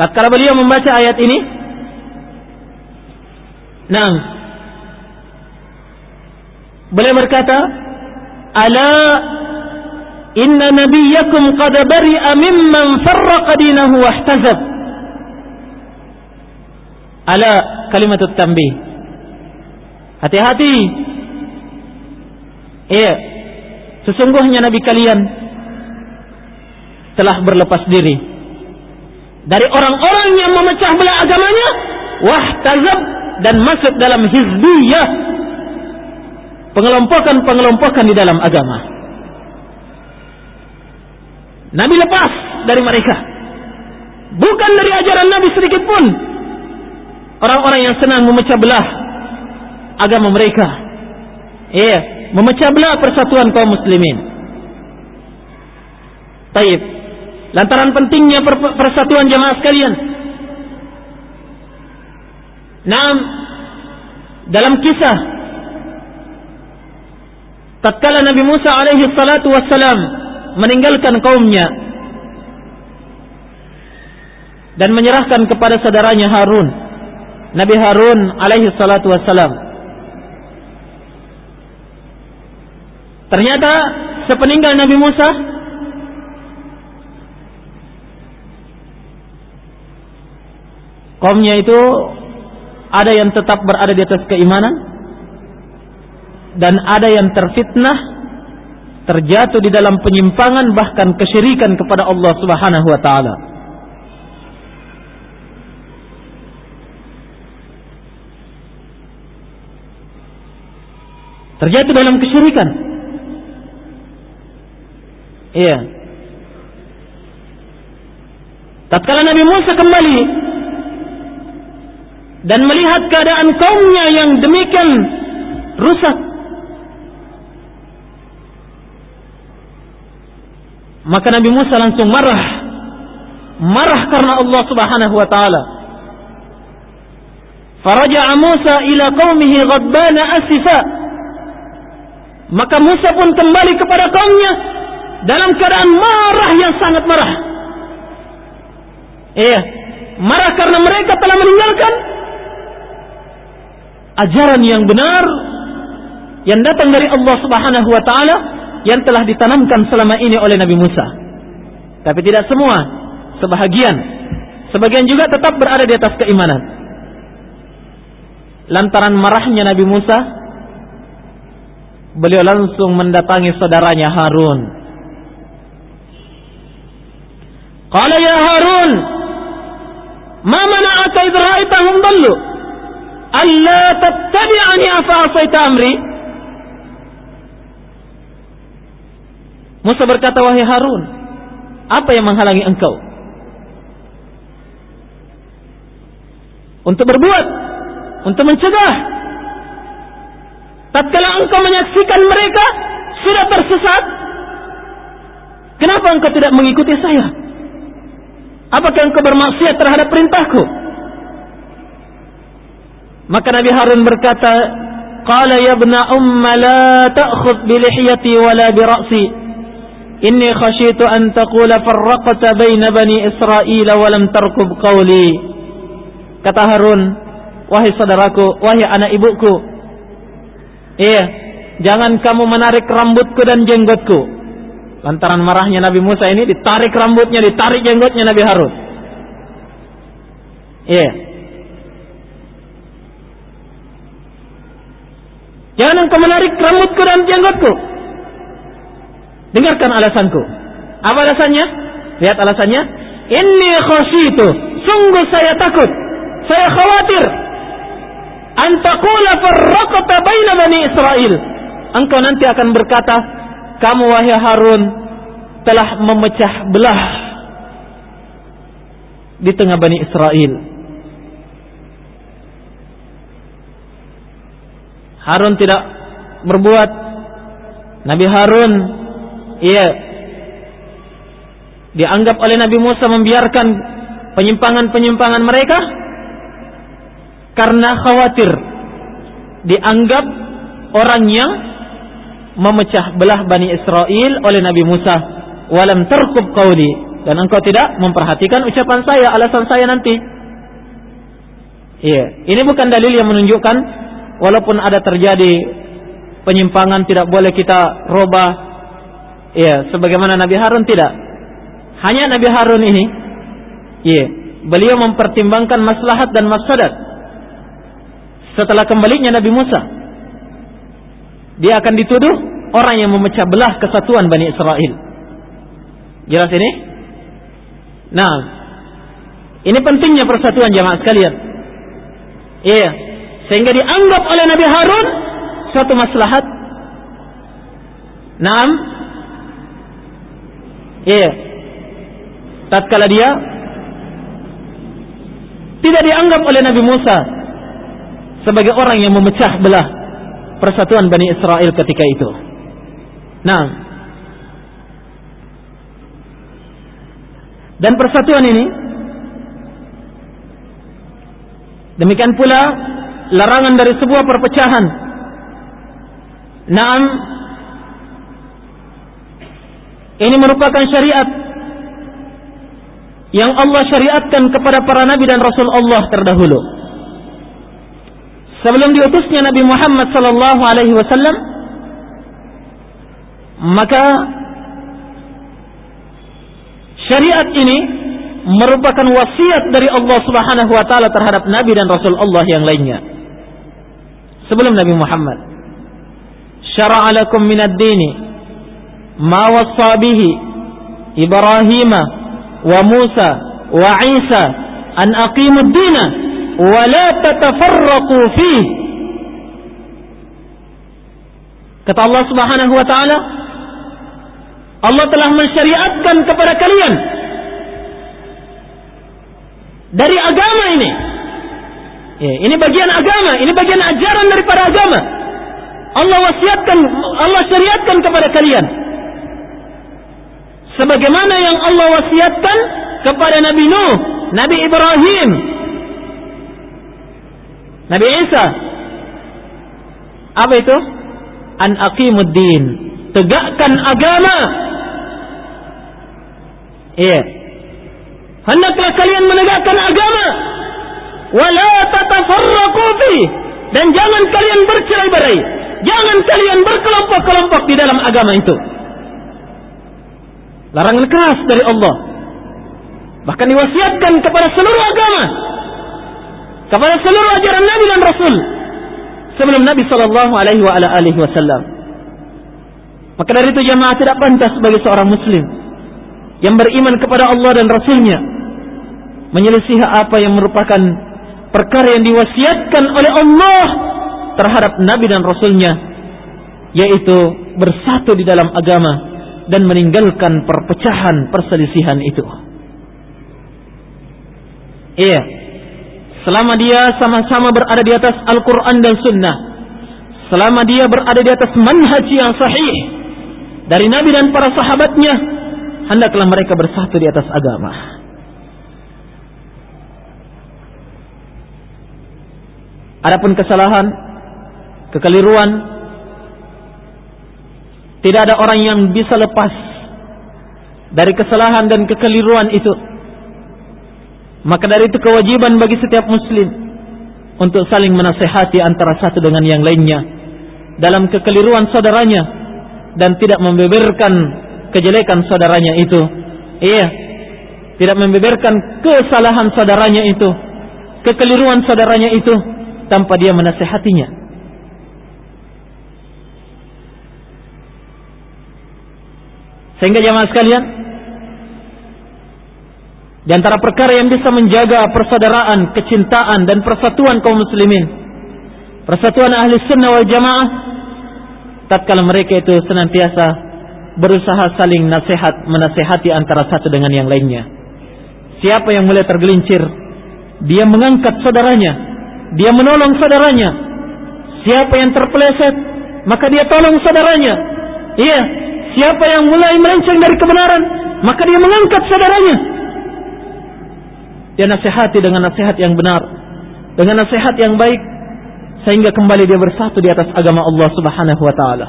tatkala beliau membaca ayat ini Nah, beliau berkata, "Ala inna nabiyyakum qad bari'a mimman farraqa dinahu wahtazab." Ala kalimat tanbih. Hati-hati. Iya. Sesungguhnya nabi kalian telah berlepas diri dari orang-orang yang memecah belah agamanya wahtazab dan masuk dalam hizbiyah pengelompokan-pengelompokan di dalam agama. Nabi lepas dari mereka. Bukan dari ajaran Nabi sedikit pun. Orang-orang yang senang memecah belah agama mereka. Iya, memecah belah persatuan kaum muslimin. Taib. Lantaran pentingnya persatuan jamaah sekalian, Nah, dalam kisah tatkala Nabi Musa alaihi salatu wassalam meninggalkan kaumnya dan menyerahkan kepada saudaranya Harun. Nabi Harun alaihi salatu wassalam. Ternyata sepeninggal Nabi Musa kaumnya itu ada yang tetap berada di atas keimanan dan ada yang terfitnah terjatuh di dalam penyimpangan bahkan kesyirikan kepada Allah Subhanahu wa taala. Terjatuh dalam kesyirikan. Iya. Tatkala Nabi Musa kembali dan melihat keadaan kaumnya yang demikian rusak. Maka Nabi Musa langsung marah. Marah karena Allah Subhanahu wa taala. Faraja'a Musa ila qaumihi ghadbana asifa. Maka Musa pun kembali kepada kaumnya dalam keadaan marah yang sangat marah. Iya marah karena mereka telah meninggalkan ajaran yang benar yang datang dari Allah Subhanahu wa taala yang telah ditanamkan selama ini oleh Nabi Musa. Tapi tidak semua, sebahagian. Sebagian juga tetap berada di atas keimanan. Lantaran marahnya Nabi Musa, beliau langsung mendatangi saudaranya Harun. Qala ya Harun, ma mana'aka idh ra'aitahum dallu? Alla tattabi'ani afa asaita amri? Musa berkata, wahai Harun, apa yang menghalangi engkau? Untuk berbuat, untuk mencegah. Tatkala engkau menyaksikan mereka sudah tersesat, kenapa engkau tidak mengikuti saya? Apakah engkau bermaksiat terhadap perintahku? Maka Nabi Harun berkata, Qala ya ibna umma la ta'khudh bi lihyati wala bi ra'si Inni khasyitu an taqula farraqta baina bani Israel wa lam tarkub qawli. Kata Harun, wahai saudaraku, wahai anak ibuku. Iya, jangan kamu menarik rambutku dan jenggotku. Lantaran marahnya Nabi Musa ini ditarik rambutnya, ditarik jenggotnya Nabi Harun. Iya. Jangan engkau menarik rambutku dan jenggotku. Dengarkan alasanku. Apa alasannya? Lihat alasannya. Inni khasyitu. Sungguh saya takut. Saya khawatir. Antakula farraqata baina bani Israel. Engkau nanti akan berkata, kamu wahai Harun telah memecah belah di tengah Bani Israel. Harun tidak berbuat. Nabi Harun Iya. Dianggap oleh Nabi Musa membiarkan penyimpangan-penyimpangan mereka karena khawatir dianggap orang yang memecah belah Bani Israel oleh Nabi Musa walam terkub qawli dan engkau tidak memperhatikan ucapan saya alasan saya nanti iya ini bukan dalil yang menunjukkan walaupun ada terjadi penyimpangan tidak boleh kita robah Iya, sebagaimana Nabi Harun tidak. Hanya Nabi Harun ini, iya, beliau mempertimbangkan maslahat dan mafsadat. Setelah kembalinya Nabi Musa, dia akan dituduh orang yang memecah belah kesatuan Bani Israel. Jelas ini? Nah, ini pentingnya persatuan jamaah sekalian. Iya, sehingga dianggap oleh Nabi Harun suatu maslahat. Naam, Iya. Tatkala dia tidak dianggap oleh Nabi Musa sebagai orang yang memecah belah persatuan Bani Israel ketika itu. Nah, dan persatuan ini demikian pula larangan dari sebuah perpecahan. Naam ini merupakan syariat yang Allah syariatkan kepada para nabi dan rasul Allah terdahulu. Sebelum diutusnya Nabi Muhammad sallallahu alaihi wasallam maka syariat ini merupakan wasiat dari Allah Subhanahu wa taala terhadap nabi dan rasul Allah yang lainnya sebelum Nabi Muhammad. Syara'a lakum minad dini ma wassabihi Ibrahim wa Musa wa Isa an aqimud dina wa la tatafarraqu fihi. Kata Allah Subhanahu wa taala, Allah telah mensyariatkan kepada kalian dari agama ini ya, ini bagian agama ini bagian ajaran daripada agama Allah wasiatkan Allah syariatkan kepada kalian sebagaimana yang Allah wasiatkan kepada Nabi Nuh, Nabi Ibrahim, Nabi Isa. Apa itu? An aqimuddin. Tegakkan agama. Iya. Hendaklah kalian menegakkan agama. Dan jangan kalian bercerai-berai. Jangan kalian berkelompok-kelompok di dalam agama itu. Larangan keras dari Allah. Bahkan diwasiatkan kepada seluruh agama. Kepada seluruh ajaran Nabi dan Rasul. Sebelum Nabi Sallallahu Alaihi Wasallam. Maka dari itu jamaah tidak pantas bagi seorang muslim yang beriman kepada Allah dan Rasulnya menyelisih apa yang merupakan perkara yang diwasiatkan oleh Allah terhadap Nabi dan Rasulnya yaitu bersatu di dalam agama dan meninggalkan perpecahan perselisihan itu. Iya. Selama dia sama-sama berada di atas Al-Quran dan Sunnah. Selama dia berada di atas manhaj yang sahih. Dari Nabi dan para sahabatnya. Hendaklah mereka bersatu di atas agama. Adapun kesalahan, kekeliruan, tidak ada orang yang bisa lepas dari kesalahan dan kekeliruan itu. Maka dari itu kewajiban bagi setiap muslim untuk saling menasehati antara satu dengan yang lainnya dalam kekeliruan saudaranya dan tidak membeberkan kejelekan saudaranya itu. Iya, tidak membeberkan kesalahan saudaranya itu, kekeliruan saudaranya itu tanpa dia menasehatinya. Sehingga jamaah sekalian, di antara perkara yang bisa menjaga persaudaraan, kecintaan dan persatuan kaum muslimin, persatuan ahli sunnah wal jamaah, tatkala mereka itu senantiasa berusaha saling nasihat, menasehati antara satu dengan yang lainnya. Siapa yang mulai tergelincir, dia mengangkat saudaranya, dia menolong saudaranya. Siapa yang terpeleset, maka dia tolong saudaranya. Iya, Siapa yang mulai melenceng dari kebenaran, maka dia mengangkat saudaranya. Dia nasihati dengan nasihat yang benar, dengan nasihat yang baik, sehingga kembali dia bersatu di atas agama Allah Subhanahu wa taala.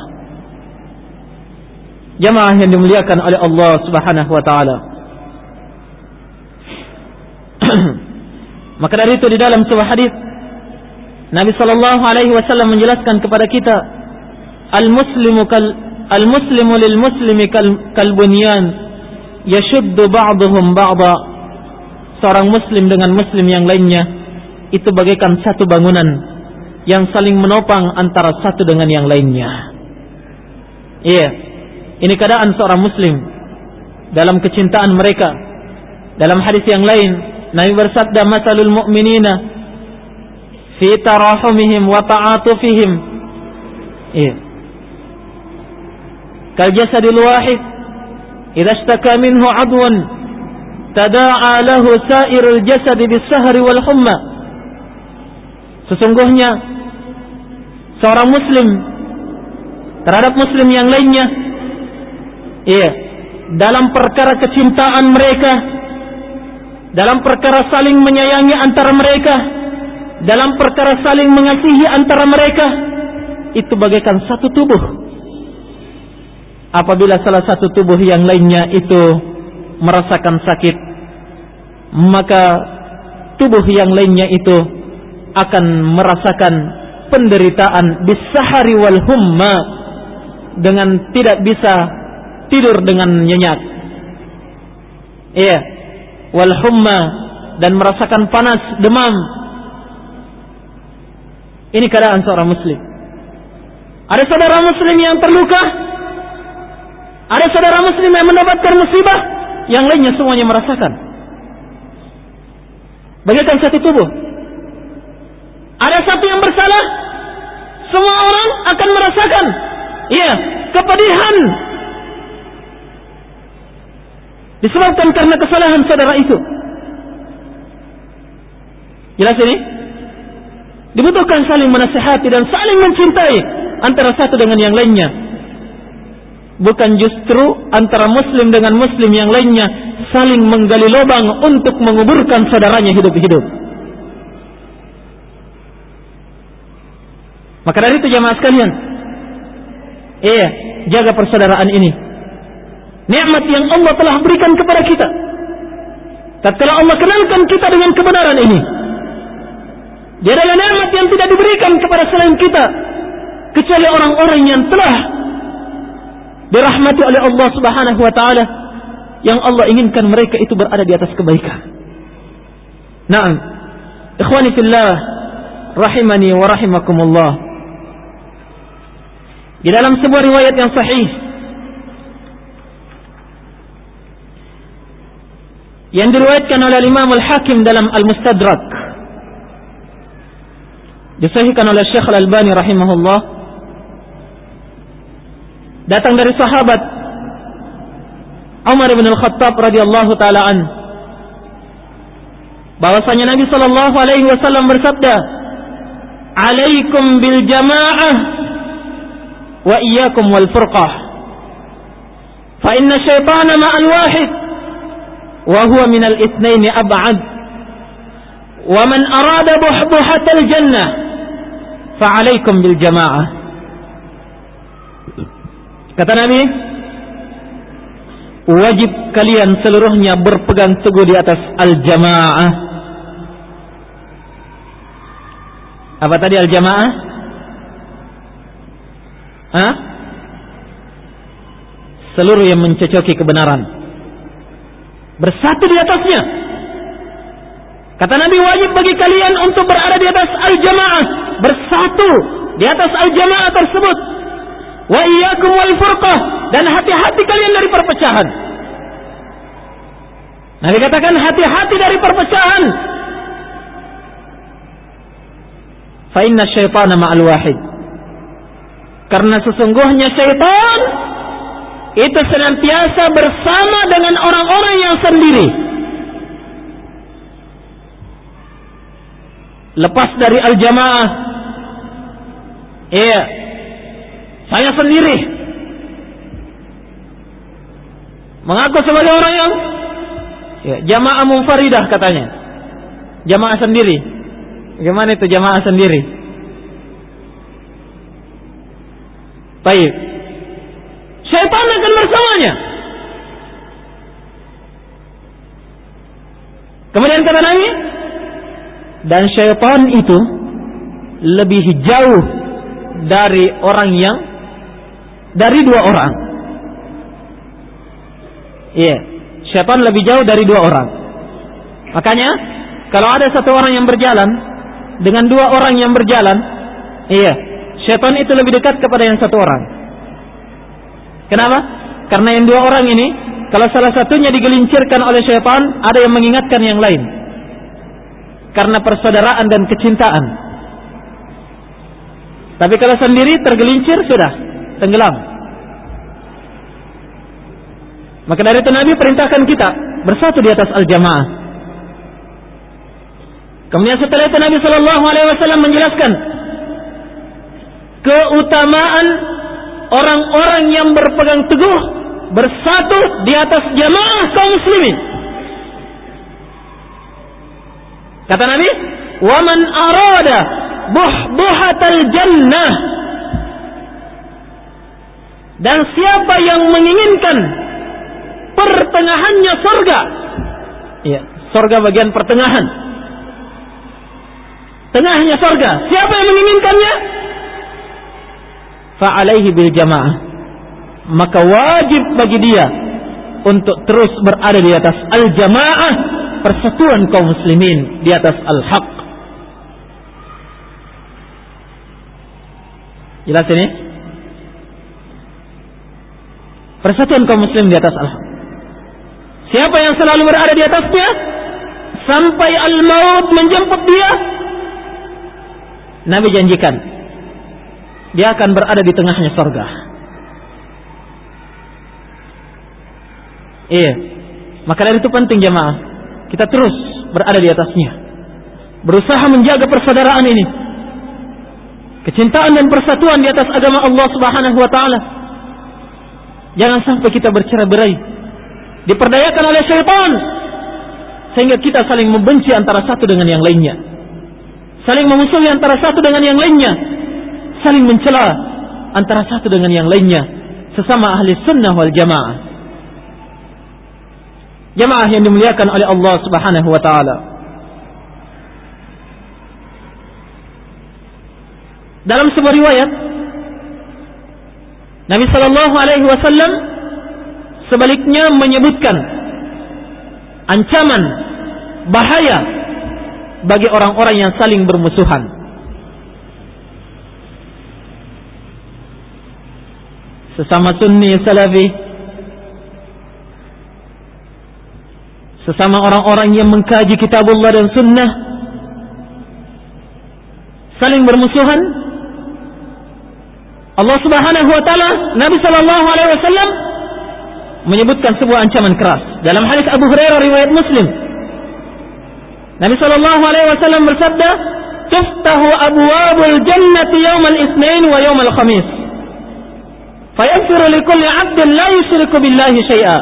Jamaah yang dimuliakan oleh Allah Subhanahu wa taala. *clears throat* Maka dari itu di dalam sebuah hadis Nabi sallallahu alaihi wasallam menjelaskan kepada kita al-muslimu kal Al-muslimu lil muslimi kal, kal bunyan yashuddu ba'dhum ba'dha. Seorang muslim dengan muslim yang lainnya itu bagaikan satu bangunan yang saling menopang antara satu dengan yang lainnya. Iya. Ini keadaan seorang muslim dalam kecintaan mereka. Dalam hadis yang lain, Nabi bersabda, "Masalul mu'minina fi tarahumihim wa ta'atufihim. Iya. Kal jasadil wahid idza ishtaka minhu adwan tada'a lahu sairul jasad bisahri wal humma. Sesungguhnya seorang muslim terhadap muslim yang lainnya iya dalam perkara kecintaan mereka dalam perkara saling menyayangi antara mereka dalam perkara saling mengasihi antara mereka itu bagaikan satu tubuh. Apabila salah satu tubuh yang lainnya itu merasakan sakit maka tubuh yang lainnya itu akan merasakan penderitaan bisahari wal humma dengan tidak bisa tidur dengan nyenyak. Iya wal humma dan merasakan panas demam ini keadaan seorang muslim ada saudara muslim yang terluka ada saudara muslim yang mendapatkan musibah, yang lainnya semuanya merasakan. Bagaikan satu tubuh. Ada satu yang bersalah, semua orang akan merasakan. Iya, kepedihan. Disebabkan karena kesalahan saudara itu. Jelas ini? Dibutuhkan saling menasihati dan saling mencintai antara satu dengan yang lainnya bukan justru antara muslim dengan muslim yang lainnya saling menggali lubang untuk menguburkan saudaranya hidup-hidup. Maka dari itu jamaah sekalian, iya, jaga persaudaraan ini. Nikmat yang Allah telah berikan kepada kita. Tatkala Allah kenalkan kita dengan kebenaran ini. Dia adalah nikmat yang tidak diberikan kepada selain kita kecuali orang-orang yang telah dirahmati oleh Allah Subhanahu wa taala yang Allah inginkan mereka itu berada di atas kebaikan. Naam. Ikhwani fillah rahimani wa rahimakumullah. Di dalam sebuah riwayat yang sahih yang diriwayatkan oleh Imam Al-Hakim dalam Al-Mustadrak disahihkan oleh Syekh Al-Albani rahimahullah datang dari sahabat Umar bin Al-Khattab radhiyallahu taala an bahwasanya Nabi sallallahu alaihi wasallam bersabda "Alaikum bil jamaah wa iyyakum wal furqah fa inna syaitana ma'al wahid wa huwa min al itsnaini ab'ad wa man arada buhbuhatal jannah fa alaikum bil jamaah kata Nabi wajib kalian seluruhnya berpegang teguh di atas al-jamaah. Apa tadi al-jamaah? Hah? Seluruh yang mencocoki kebenaran. Bersatu di atasnya. Kata Nabi wajib bagi kalian untuk berada di atas al-jamaah. Bersatu di atas al-jamaah tersebut. Wa iyyakum wal furqah dan hati-hati kalian dari perpecahan. Nabi katakan hati-hati dari perpecahan. Fa inna syaitana ma'al wahid. Karena sesungguhnya syaitan itu senantiasa bersama dengan orang-orang yang sendiri. Lepas dari al-jamaah. Iya, saya sendiri. Mengaku sebagai orang yang ya, jamaah munfaridah katanya. Jamaah sendiri. Bagaimana itu jamaah sendiri? Baik. Syaitan akan bersamanya. Kemudian kata Nabi, dan syaitan itu lebih jauh dari orang yang dari dua orang. Iya, yeah. syaitan lebih jauh dari dua orang. Makanya kalau ada satu orang yang berjalan dengan dua orang yang berjalan, iya, yeah, syaitan itu lebih dekat kepada yang satu orang. Kenapa? Karena yang dua orang ini, kalau salah satunya digelincirkan oleh syaitan, ada yang mengingatkan yang lain. Karena persaudaraan dan kecintaan. Tapi kalau sendiri tergelincir sudah tenggelam. Maka dari itu Nabi perintahkan kita bersatu di atas al-jamaah. Kemudian setelah itu Nabi Shallallahu Alaihi Wasallam menjelaskan keutamaan orang-orang yang berpegang teguh bersatu di atas jamaah kaum muslimin. Kata Nabi, "Waman arada buhbuhatal jannah dan siapa yang menginginkan pertengahannya sorga, ya, sorga bagian pertengahan, tengahnya sorga. Siapa yang menginginkannya? Fa'alaihi bil jamaah. Maka wajib bagi dia untuk terus berada di atas al-jamaah, persatuan kaum muslimin di atas al-haq. Jelas ini? Persatuan kaum muslim di atas al-haq. Siapa yang selalu berada di atasnya sampai al-maut menjemput dia? Nabi janjikan dia akan berada di tengahnya sorga. Iya. Maka dari itu penting jemaah. Kita terus berada di atasnya. Berusaha menjaga persaudaraan ini. Kecintaan dan persatuan di atas agama Allah Subhanahu wa taala. Jangan sampai kita bercerai-berai. Diperdayakan oleh syaitan sehingga kita saling membenci antara satu dengan yang lainnya. Saling memusuhi antara satu dengan yang lainnya. Saling mencela antara satu dengan yang lainnya. Sesama ahli sunnah wal jamaah. Jamaah yang dimuliakan oleh Allah subhanahu wa ta'ala. Dalam sebuah riwayat Nabi sallallahu alaihi wasallam sebaliknya menyebutkan ancaman bahaya bagi orang-orang yang saling bermusuhan. Sesama sunni salafi Sesama orang-orang yang mengkaji kitabullah dan sunnah. Saling bermusuhan. Allah subhanahu wa ta'ala Nabi sallallahu alaihi wasallam menyebutkan sebuah ancaman keras. Dalam hadis Abu Hurairah riwayat Muslim. Nabi sallallahu alaihi wasallam bersabda tuftahu abwabul jannati yaumal itsnain wa yaumal khamis. Fayaghfiru likulli 'abdin la yusyriku billahi syai'a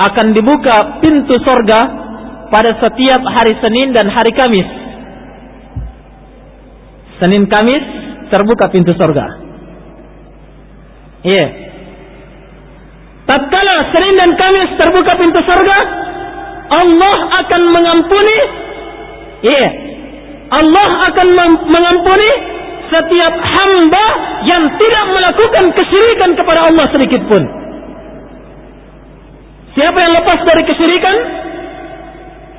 akan dibuka pintu sorga pada setiap hari Senin dan hari Kamis Senin Kamis terbuka pintu sorga iya yeah. tatkala Senin dan Kamis terbuka pintu surga, Allah akan mengampuni iya yeah, Allah akan mengampuni setiap hamba yang tidak melakukan kesyirikan kepada Allah sedikit pun. Siapa yang lepas dari kesyirikan,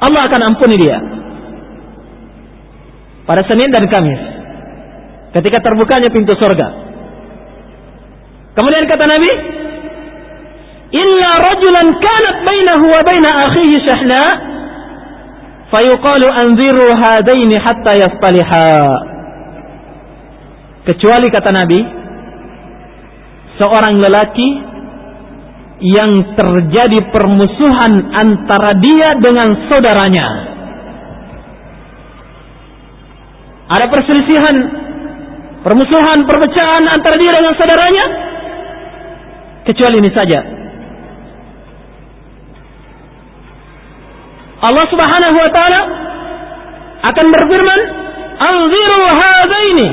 Allah akan ampuni dia. Pada Senin dan Kamis. Ketika terbukanya pintu surga. Kemudian kata Nabi, illa rajulan kanat bainahu wa baina akhihi shahna fayuqalu anziru hadaini hatta yastaliha kecuali kata Nabi seorang lelaki yang terjadi permusuhan antara dia dengan saudaranya. Ada perselisihan permusuhan perpecahan antara dia dengan saudaranya? Kecuali ini saja. Allah Subhanahu wa taala akan berfirman, "Anziru hadaini."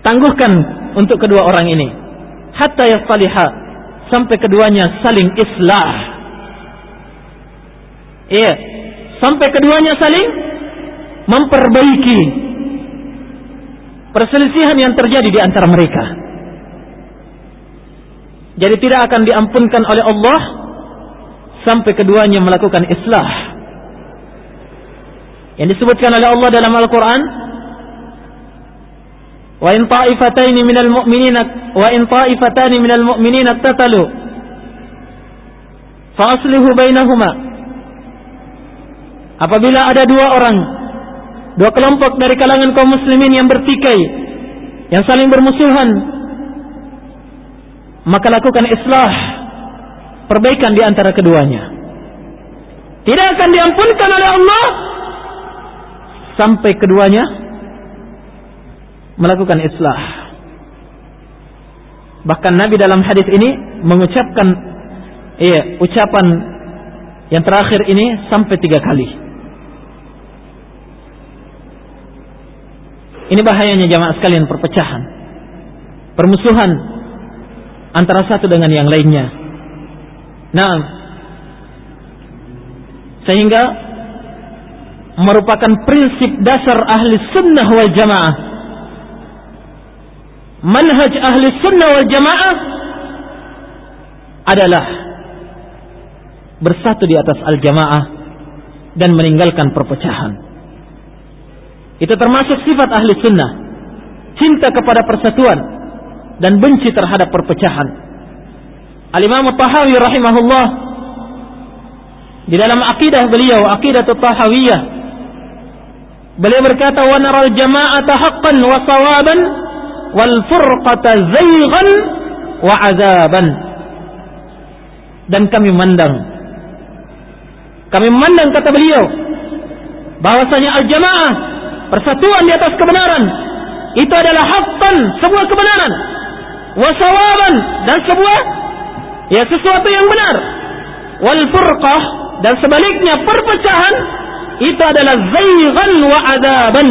Tangguhkan untuk kedua orang ini hatta yasaliha sampai keduanya saling islah. Iya, sampai keduanya saling memperbaiki perselisihan yang terjadi di antara mereka. Jadi tidak akan diampunkan oleh Allah sampai keduanya melakukan islah. Yang disebutkan oleh Allah dalam Al-Quran, wa in ta'ifataini minal mu'minina wa in ta'ifatan minal mu'minina tatalu fa aslihu bainahuma apabila ada dua orang dua kelompok dari kalangan kaum muslimin yang bertikai yang saling bermusuhan maka lakukan islah perbaikan di antara keduanya. Tidak akan diampunkan oleh Allah sampai keduanya melakukan islah. Bahkan Nabi dalam hadis ini mengucapkan iya, ucapan yang terakhir ini sampai tiga kali. Ini bahayanya jamaah sekalian perpecahan, permusuhan antara satu dengan yang lainnya. Nah, sehingga merupakan prinsip dasar ahli sunnah wal jamaah. Manhaj ahli sunnah wal jamaah adalah bersatu di atas al jamaah dan meninggalkan perpecahan. Itu termasuk sifat ahli sunnah. Cinta kepada persatuan dan benci terhadap perpecahan. Al-Imam Tahawi rahimahullah di dalam akidah beliau, akidah Tahawiyah beliau berkata wa naral jama'ata haqqan wa sawaban wal furqata zayghan wa azaban dan kami memandang kami memandang kata beliau bahwasanya al-jamaah persatuan di atas kebenaran itu adalah haqqan sebuah kebenaran wasawaban dan sebuah ya sesuatu yang benar. Wal furqah dan sebaliknya perpecahan itu adalah zayghan wa adaban.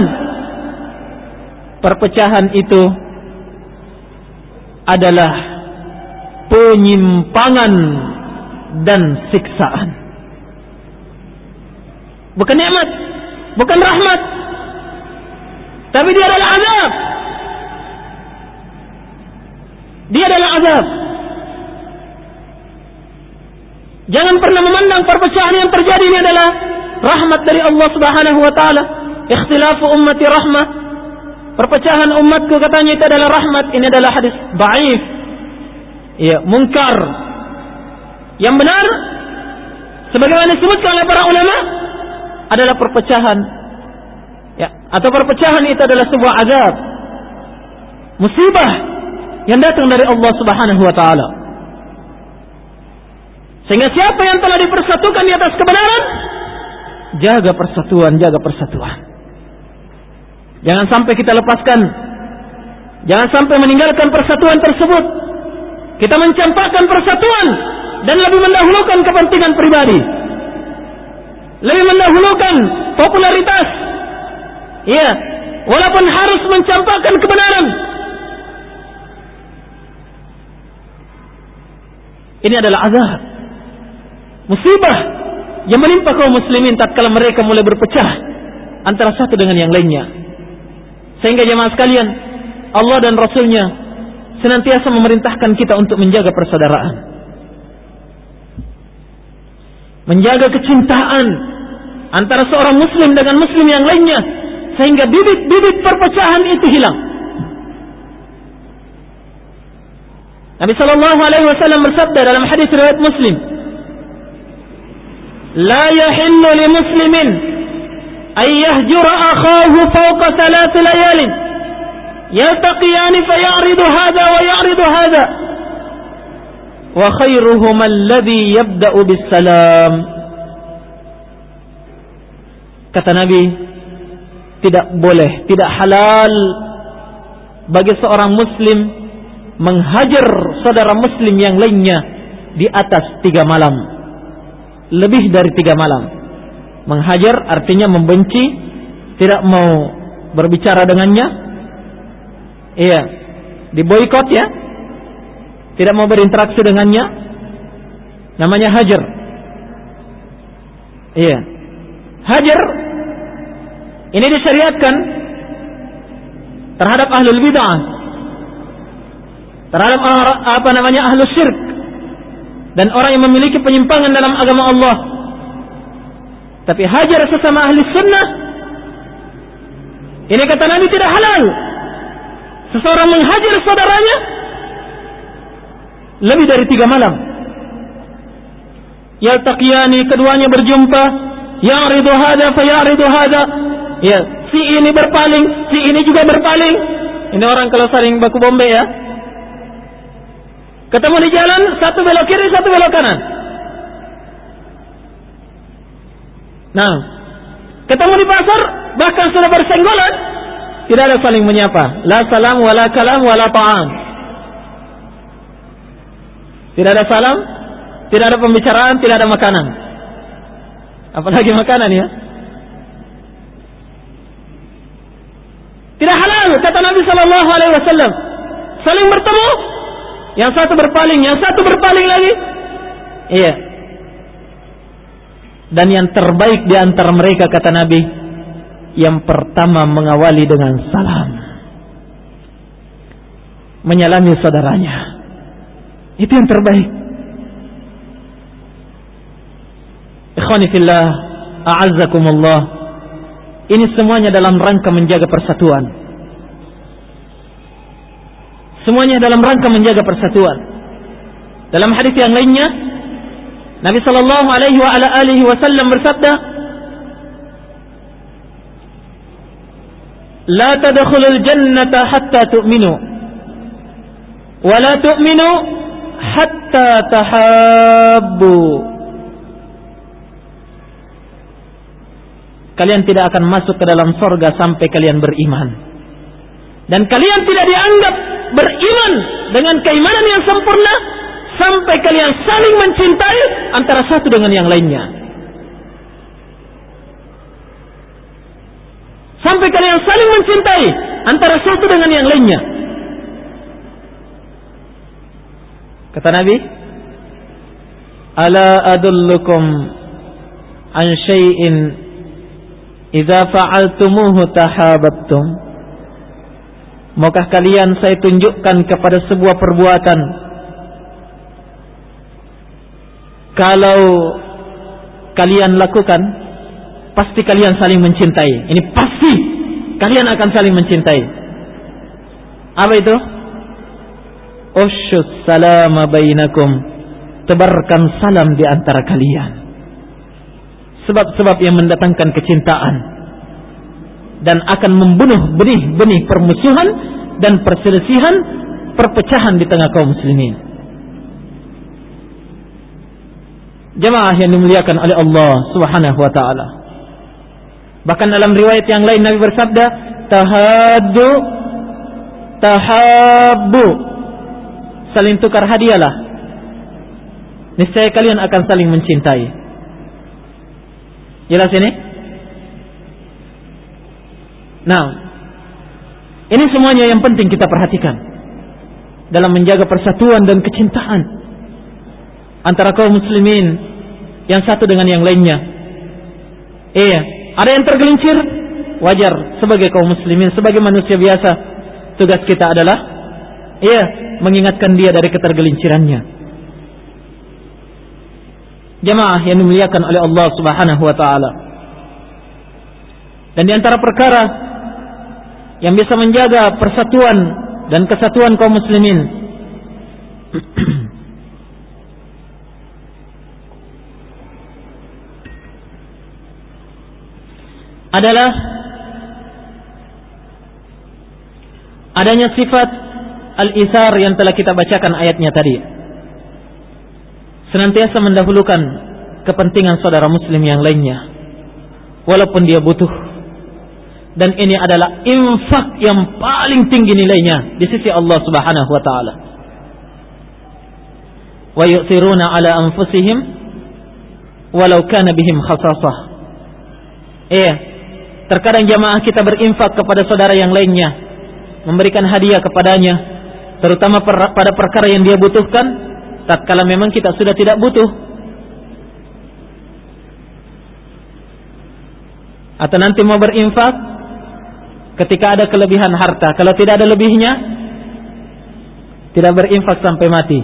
Perpecahan itu adalah penyimpangan dan siksaan. Bukan nikmat, bukan rahmat. Tapi dia adalah azab. Dia adalah azab. Jangan pernah memandang perpecahan yang terjadi ini adalah rahmat dari Allah Subhanahu wa taala. Ikhtilafu ummati rahmah. Perpecahan umatku katanya itu adalah rahmat. Ini adalah hadis dhaif. Ya, mungkar. Yang benar sebagaimana disebutkan oleh para ulama adalah perpecahan. Ya, atau perpecahan itu adalah sebuah azab. Musibah yang datang dari Allah Subhanahu wa taala. Sehingga siapa yang telah dipersatukan di atas kebenaran, jaga persatuan, jaga persatuan. Jangan sampai kita lepaskan. Jangan sampai meninggalkan persatuan tersebut. Kita mencampakkan persatuan dan lebih mendahulukan kepentingan pribadi. Lebih mendahulukan popularitas. Ya, walaupun harus mencampakkan kebenaran. Ini adalah azab. Musibah yang menimpa kaum muslimin tatkala mereka mulai berpecah antara satu dengan yang lainnya. Sehingga jemaah sekalian, Allah dan Rasulnya senantiasa memerintahkan kita untuk menjaga persaudaraan. Menjaga kecintaan antara seorang muslim dengan muslim yang lainnya sehingga bibit-bibit perpecahan itu hilang. Nabi sallallahu alaihi wasallam bersabda dalam hadis riwayat Muslim, لا يحل لمسلم ayyahjur akhahu fawqa thalath layalin yaltaqiyani fayaridu hadha wa yaridu hadha wa khairuhuma alladhi salam kata nabi tidak boleh tidak halal bagi seorang muslim menghajar saudara muslim yang lainnya di atas tiga malam. Lebih dari tiga malam. Menghajar artinya membenci, tidak mau berbicara dengannya. Iya, diboikot ya. Tidak mau berinteraksi dengannya. Namanya hajar. Iya. Hajar ini disyariatkan terhadap ahlul bid'ah. Terhadap apa namanya ahlus syirk dan orang yang memiliki penyimpangan dalam agama Allah. Tapi hajar sesama ahli sunnah ini kata Nabi tidak halal. Seseorang menghajar saudaranya lebih dari tiga malam. Yaltaqiyani keduanya berjumpa. Ya'ridu hada fayaridu hada. Ya, si ini berpaling, si ini juga berpaling. Ini orang kalau saling baku bombe ya. Ketemu di jalan, satu belok kiri, satu belok kanan. Nah, ketemu di pasar, bahkan sudah bersenggolan, tidak ada saling menyapa. La salam, wala kalam, wala ta'am. Tidak ada salam, tidak ada pembicaraan, tidak ada makanan. Apalagi makanan ya. Tidak halal kata Nabi Shallallahu Alaihi Wasallam. Saling bertemu yang satu berpaling, yang satu berpaling lagi. Iya. Dan yang terbaik di antara mereka kata Nabi, yang pertama mengawali dengan salam. Menyalami saudaranya. Itu yang terbaik. Ikhwani fillah, a'azzakumullah. Ini semuanya dalam rangka menjaga persatuan. Semuanya dalam rangka menjaga persatuan. Dalam hadis yang lainnya, Nabi Shallallahu Alaihi wa ala alihi Wasallam bersabda, لا تدخلوا الجنة حتى تؤمنوا ولا تؤمنوا حتى تحابوا Kalian tidak akan masuk ke dalam sorga sampai kalian beriman. Dan kalian tidak dianggap beriman dengan keimanan yang sempurna sampai kalian saling mencintai antara satu dengan yang lainnya. Sampai kalian saling mencintai antara satu dengan yang lainnya. Kata Nabi, "Ala adullukum an syai'in idza fa'altumuhu tahabattum." Maukah kalian saya tunjukkan kepada sebuah perbuatan Kalau kalian lakukan Pasti kalian saling mencintai. Ini pasti Kalian akan saling mencintai. Apa itu? Ushus salama bainakum. Tebarkan salam di antara kalian. Sebab-sebab yang mendatangkan kecintaan. Dan akan membunuh benih-benih permusuhan Dan perselisihan Perpecahan di tengah kaum muslimin Jemaah yang dimuliakan oleh Allah subhanahu wa ta'ala Bahkan dalam riwayat yang lain Nabi bersabda Tahadu Tahabu saling tukar hadiahlah. Niscaya kalian akan saling mencintai. Jelas ini? Nah, ini semuanya yang penting kita perhatikan dalam menjaga persatuan dan kecintaan antara kaum muslimin yang satu dengan yang lainnya. Iya, ada yang tergelincir, wajar sebagai kaum muslimin, sebagai manusia biasa. Tugas kita adalah iya, mengingatkan dia dari ketergelincirannya. Jemaah yang dimuliakan oleh Allah Subhanahu wa taala. Dan di antara perkara yang bisa menjaga persatuan dan kesatuan kaum muslimin *clears throat* adalah adanya sifat al-isar yang telah kita bacakan ayatnya tadi. Senantiasa mendahulukan kepentingan saudara muslim yang lainnya. Walaupun dia butuh. Dan ini adalah infak yang paling tinggi nilainya di sisi Allah Subhanahu wa taala. Wa yu'thiruna ala anfusihim walau kana bihim khasasah. Iya. Terkadang jamaah kita berinfak kepada saudara yang lainnya, memberikan hadiah kepadanya, terutama per, pada perkara yang dia butuhkan tatkala memang kita sudah tidak butuh. Atau nanti mau berinfak ketika ada kelebihan harta kalau tidak ada lebihnya tidak berinfak sampai mati.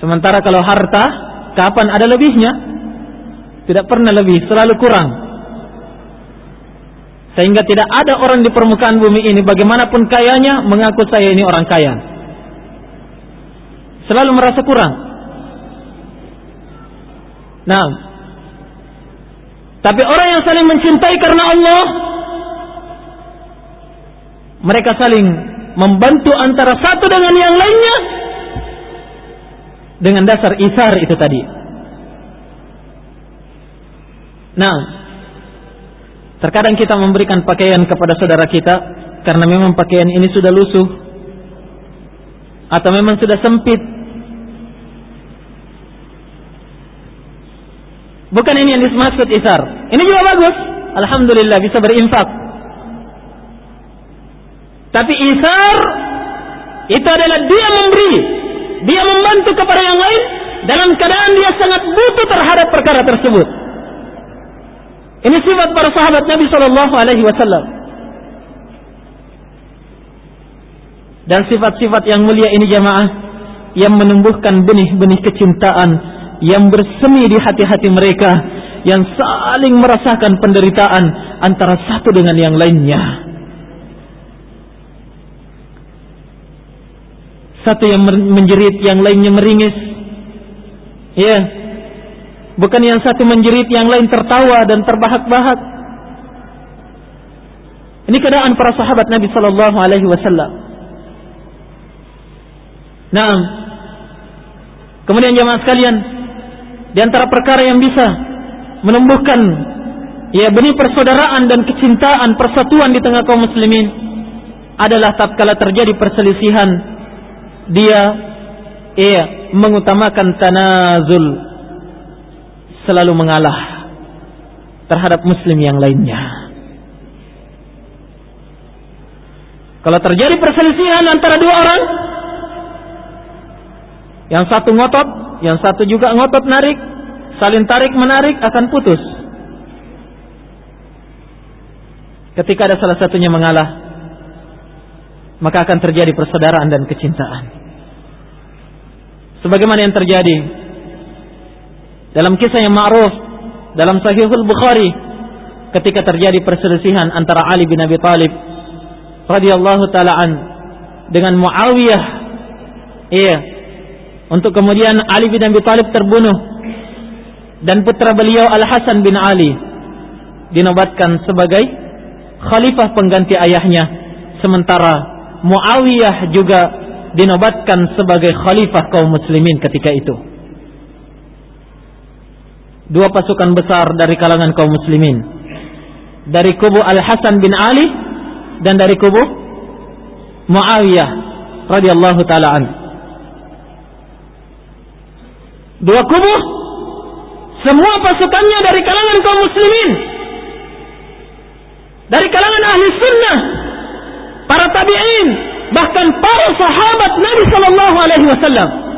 Sementara kalau harta kapan ada lebihnya? Tidak pernah lebih selalu kurang sehingga tidak ada orang di permukaan bumi ini bagaimanapun kayanya mengaku saya ini orang kaya. Selalu merasa kurang. Nah, tapi orang yang saling mencintai karena Allah, mereka saling membantu antara satu dengan yang lainnya dengan dasar isar itu tadi. Nah, Terkadang kita memberikan pakaian kepada saudara kita karena memang pakaian ini sudah lusuh atau memang sudah sempit. Bukan ini yang dimaksud isar. Ini juga bagus. Alhamdulillah bisa berinfak. Tapi isar itu adalah dia memberi, dia membantu kepada yang lain dalam keadaan dia sangat butuh terhadap perkara tersebut. Ini sifat para sahabat Nabi Shallallahu Alaihi Wasallam. Dan sifat-sifat yang mulia ini jamaah yang menumbuhkan benih-benih kecintaan yang bersemi di hati-hati mereka yang saling merasakan penderitaan antara satu dengan yang lainnya. Satu yang menjerit, yang lainnya meringis. Ya, yeah Bukan yang satu menjerit, yang lain tertawa dan terbahak-bahak. Ini keadaan para sahabat Nabi Sallallahu Alaihi Wasallam. Nah, kemudian jemaah sekalian, di antara perkara yang bisa menumbuhkan ya benih persaudaraan dan kecintaan persatuan di tengah kaum muslimin adalah tatkala terjadi perselisihan dia ia mengutamakan tanazul selalu mengalah terhadap muslim yang lainnya. Kalau terjadi perselisihan antara dua orang, yang satu ngotot, yang satu juga ngotot narik, saling tarik menarik akan putus. Ketika ada salah satunya mengalah, maka akan terjadi persaudaraan dan kecintaan. Sebagaimana yang terjadi dalam kisah yang ma'ruf dalam Sahihul Bukhari ketika terjadi perselisihan antara Ali bin Abi Thalib radhiyallahu taala an dengan Muawiyah iya untuk kemudian Ali bin Abi Thalib terbunuh dan putra beliau Al Hasan bin Ali dinobatkan sebagai khalifah pengganti ayahnya sementara Muawiyah juga dinobatkan sebagai khalifah kaum muslimin ketika itu. Dua pasukan besar dari kalangan kaum muslimin. Dari kubu Al-Hasan bin Ali dan dari kubu Muawiyah radhiyallahu taala Dua kubu semua pasukannya dari kalangan kaum muslimin. Dari kalangan ahli sunnah para tabi'in, bahkan para sahabat Nabi Shallallahu Alaihi Wasallam.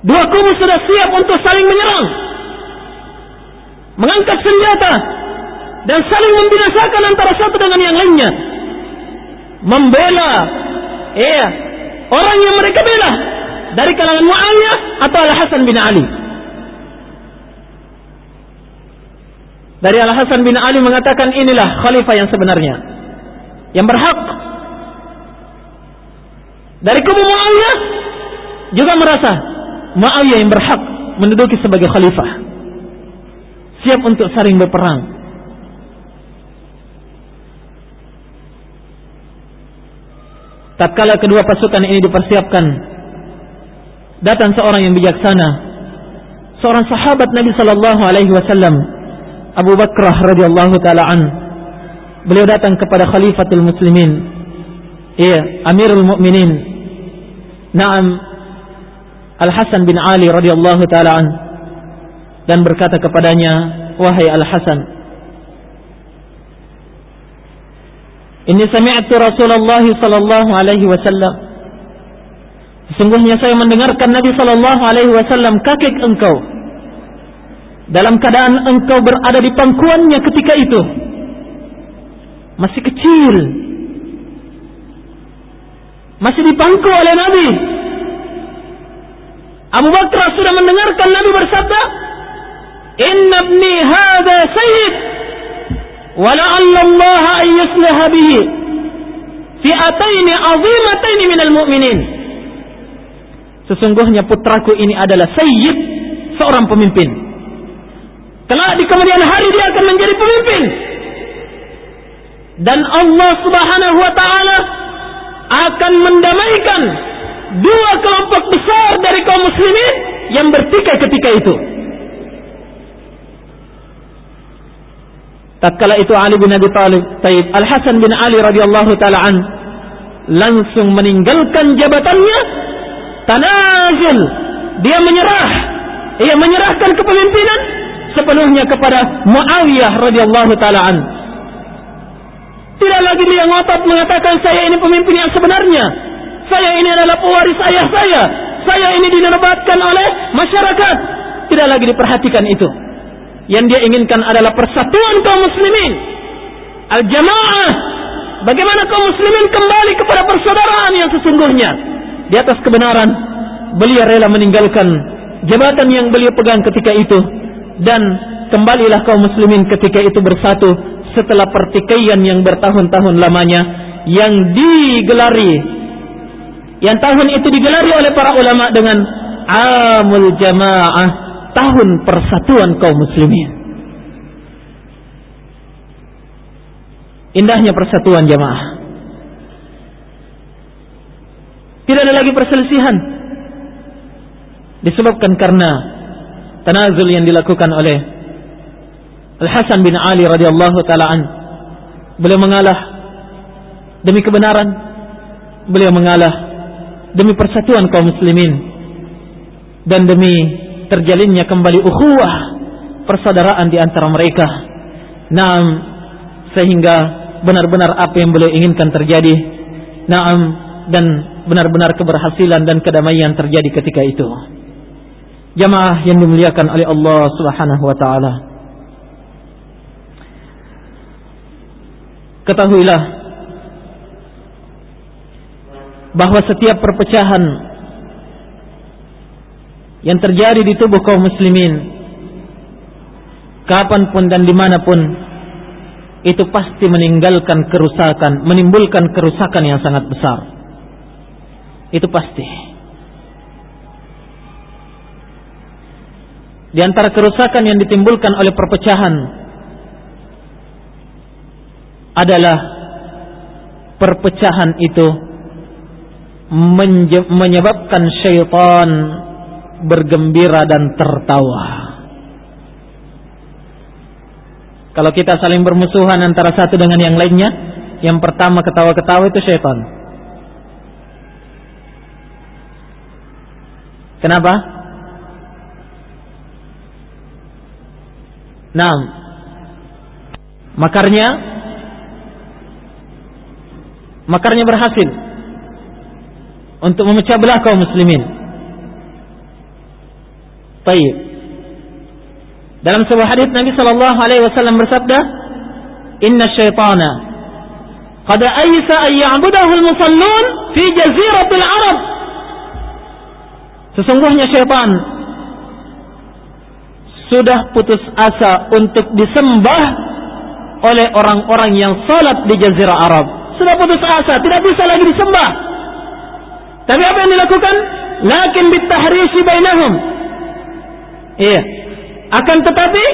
Dua kubu sudah siap untuk saling menyerang, mengangkat senjata dan saling membinasakan antara satu dengan yang lainnya, membela, iya, orang yang mereka bela dari kalangan Muawiyah atau Al Hasan bin Ali. Dari Al Hasan bin Ali mengatakan inilah khalifah yang sebenarnya yang berhak. Dari kubu Muawiyah juga merasa Muawiyah yang berhak menduduki sebagai khalifah. Siap untuk saling berperang. Tatkala kedua pasukan ini dipersiapkan, datang seorang yang bijaksana, seorang sahabat Nabi Sallallahu Alaihi Wasallam, Abu Bakrah radhiyallahu taala an, beliau datang kepada Khalifatul Muslimin, iya, Amirul Mukminin, Naam Al Hasan bin Ali radhiyallahu taala an, dan berkata kepadanya, wahai Al Hasan, Ini sami'tu Rasulullah sallallahu alaihi wasallam Sesungguhnya saya mendengarkan Nabi sallallahu alaihi wasallam kakek engkau dalam keadaan engkau berada di pangkuannya ketika itu masih kecil. Masih dipangku oleh Nabi. Abu Bakar sudah mendengarkan Nabi bersabda, "Inna ibni hadha sayyid wa la'alla Allah an yusliha bihi fi'atain azimatain minal mu'minin." Sesungguhnya putraku ini adalah sayyid, seorang pemimpin. Kelak di kemudian hari dia akan menjadi pemimpin dan Allah Subhanahu wa taala akan mendamaikan dua kelompok besar dari kaum muslimin yang bertikai ketika itu. Tatkala itu Ali bin Abi Thalib, Taib Al Hasan bin Ali radhiyallahu taala an langsung meninggalkan jabatannya, tanazul, dia menyerah, ia menyerahkan kepemimpinan sepenuhnya kepada Muawiyah radhiyallahu taala an. Tidak lagi dia ngotot mengatakan saya ini pemimpin yang sebenarnya. Saya ini adalah pewaris ayah saya. Saya ini dinobatkan oleh masyarakat. Tidak lagi diperhatikan itu. Yang dia inginkan adalah persatuan kaum muslimin. Al-jamaah. Bagaimana kaum muslimin kembali kepada persaudaraan yang sesungguhnya. Di atas kebenaran. Beliau rela meninggalkan jabatan yang beliau pegang ketika itu. Dan kembalilah kaum muslimin ketika itu bersatu setelah pertikaian yang bertahun-tahun lamanya yang digelari yang tahun itu digelari oleh para ulama dengan Amul Jamaah tahun persatuan kaum muslimin indahnya persatuan jamaah tidak ada lagi perselisihan disebabkan karena tanazul yang dilakukan oleh Al-Hasan bin Ali radhiyallahu taala an. Beliau mengalah demi kebenaran. Beliau mengalah demi persatuan kaum muslimin dan demi terjalinnya kembali ukhuwah persaudaraan di antara mereka. Naam sehingga benar-benar apa yang beliau inginkan terjadi. Naam dan benar-benar keberhasilan dan kedamaian terjadi ketika itu. Jamaah yang dimuliakan oleh Allah Subhanahu wa taala. Ketahuilah bahwa setiap perpecahan yang terjadi di tubuh kaum muslimin kapan pun dan di mana pun itu pasti meninggalkan kerusakan menimbulkan kerusakan yang sangat besar. Itu pasti. Di antara kerusakan yang ditimbulkan oleh perpecahan adalah perpecahan itu menyebabkan syaitan bergembira dan tertawa. Kalau kita saling bermusuhan antara satu dengan yang lainnya, yang pertama ketawa-ketawa itu syaitan. Kenapa? Nah, makarnya makarnya berhasil untuk memecah belah kaum muslimin. Baik. Dalam sebuah hadis Nabi sallallahu alaihi wasallam bersabda, "Inna syaitana qad aysa an ya'budahu al-musallun fi jaziratil Arab." Sesungguhnya syaitan sudah putus asa untuk disembah oleh orang-orang yang salat di jazirah Arab. Sudah putus asa, tidak bisa lagi disembah. Tapi apa yang dilakukan? Lakin bitahrisi bainahum. Iya. Akan tetapi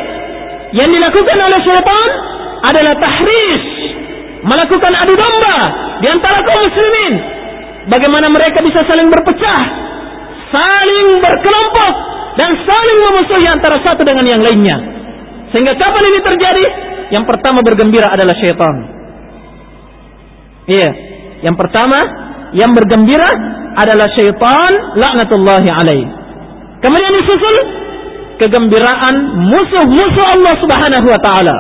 yang dilakukan oleh syaitan adalah tahris, melakukan adu domba di antara kaum muslimin. Bagaimana mereka bisa saling berpecah, saling berkelompok dan saling memusuhi antara satu dengan yang lainnya. Sehingga kapan ini terjadi? Yang pertama bergembira adalah syaitan. Iya. Yang pertama yang bergembira adalah syaitan laknatullahi alaih. Kemudian disusul kegembiraan musuh-musuh Allah Subhanahu wa taala.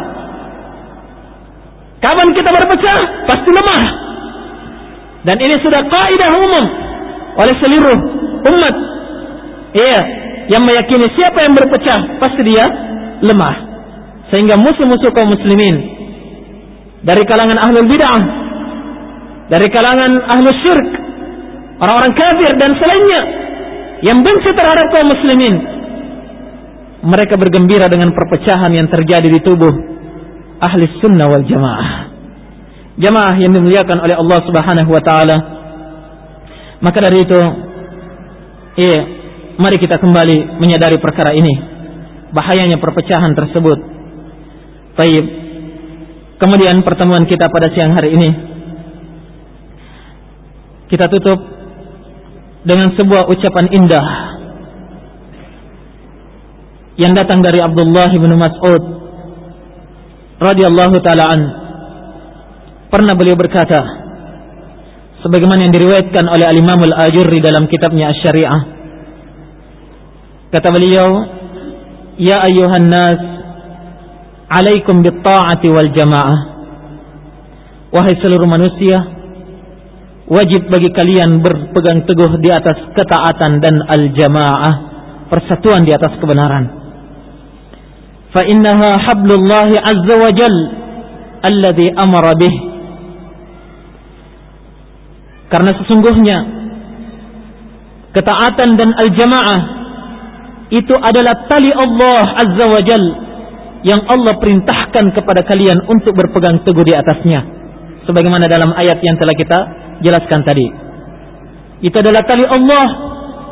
Kapan kita berpecah? Pasti lemah. Dan ini sudah kaidah umum oleh seluruh umat. Iya, yang meyakini siapa yang berpecah pasti dia lemah. Sehingga musuh-musuh kaum muslimin dari kalangan ahlul bid'ah, dari kalangan ahlus syirk, orang-orang kafir dan selainnya yang benci terhadap kaum muslimin, mereka bergembira dengan perpecahan yang terjadi di tubuh ahli sunnah wal jamaah. Jamaah yang dimuliakan oleh Allah Subhanahu wa taala. Maka dari itu, iya, mari kita kembali menyadari perkara ini. Bahayanya perpecahan tersebut. Baik. Kemudian pertemuan kita pada siang hari ini kita tutup dengan sebuah ucapan indah yang datang dari Abdullah bin Mas'ud radhiyallahu taala an. Pernah beliau berkata sebagaimana yang diriwayatkan oleh Al-Imam Al-Ajurri dalam kitabnya Asy-Syari'ah. Kata beliau, "Ya ayyuhan nas, alaikum bit-ta'ati wal jamaah." Wahai seluruh manusia, wajib bagi kalian berpegang teguh di atas ketaatan dan al-jamaah, persatuan di atas kebenaran. Fa innaha hablullah azza wa jal alladhi amara bih. Karena sesungguhnya ketaatan dan al-jamaah itu adalah tali Allah azza wa jal yang Allah perintahkan kepada kalian untuk berpegang teguh di atasnya. Sebagaimana dalam ayat yang telah kita jelaskan tadi. Itu adalah tali Allah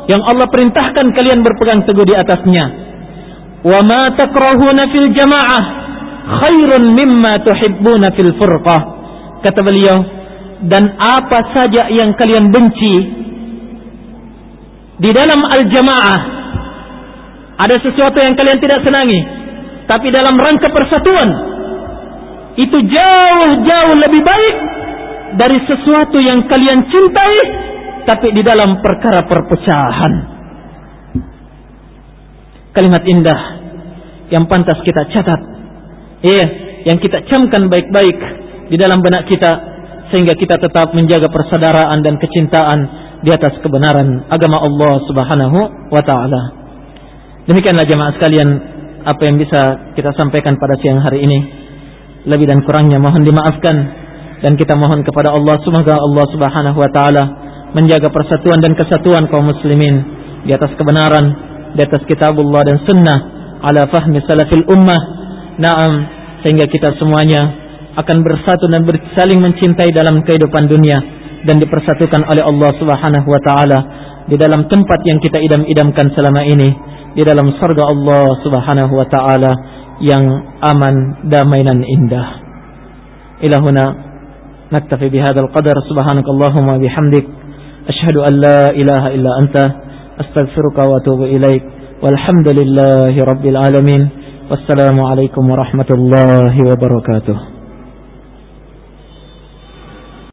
yang Allah perintahkan kalian berpegang teguh di atasnya. Wa ma takrahuna fil jamaah khairun mimma tuhibbuna fil furqah. Kata beliau, dan apa saja yang kalian benci di dalam al-jamaah ada sesuatu yang kalian tidak senangi, tapi dalam rangka persatuan itu jauh-jauh lebih baik dari sesuatu yang kalian cintai tapi di dalam perkara perpecahan. Kalimat indah yang pantas kita catat. Iya, yang kita camkan baik-baik di dalam benak kita sehingga kita tetap menjaga persaudaraan dan kecintaan di atas kebenaran agama Allah Subhanahu wa taala. Demikianlah jemaah sekalian apa yang bisa kita sampaikan pada siang hari ini. Lebih dan kurangnya mohon dimaafkan dan kita mohon kepada Allah semoga Allah Subhanahu wa taala menjaga persatuan dan kesatuan kaum muslimin di atas kebenaran, di atas kitabullah dan sunnah ala fahmi salafil ummah. Naam, sehingga kita semuanya akan bersatu dan saling mencintai dalam kehidupan dunia dan dipersatukan oleh Allah Subhanahu wa taala di dalam tempat yang kita idam-idamkan selama ini di dalam surga Allah Subhanahu wa taala yang aman, damai dan indah. Ilahuna نكتفي بهذا القدر. سبحانك اللهم وبحمدك. أشهد أن لا إله إلا أنت. أستغفرك وأتوب إليك. والحمد لله رب العالمين. والسلام عليكم ورحمة الله وبركاته.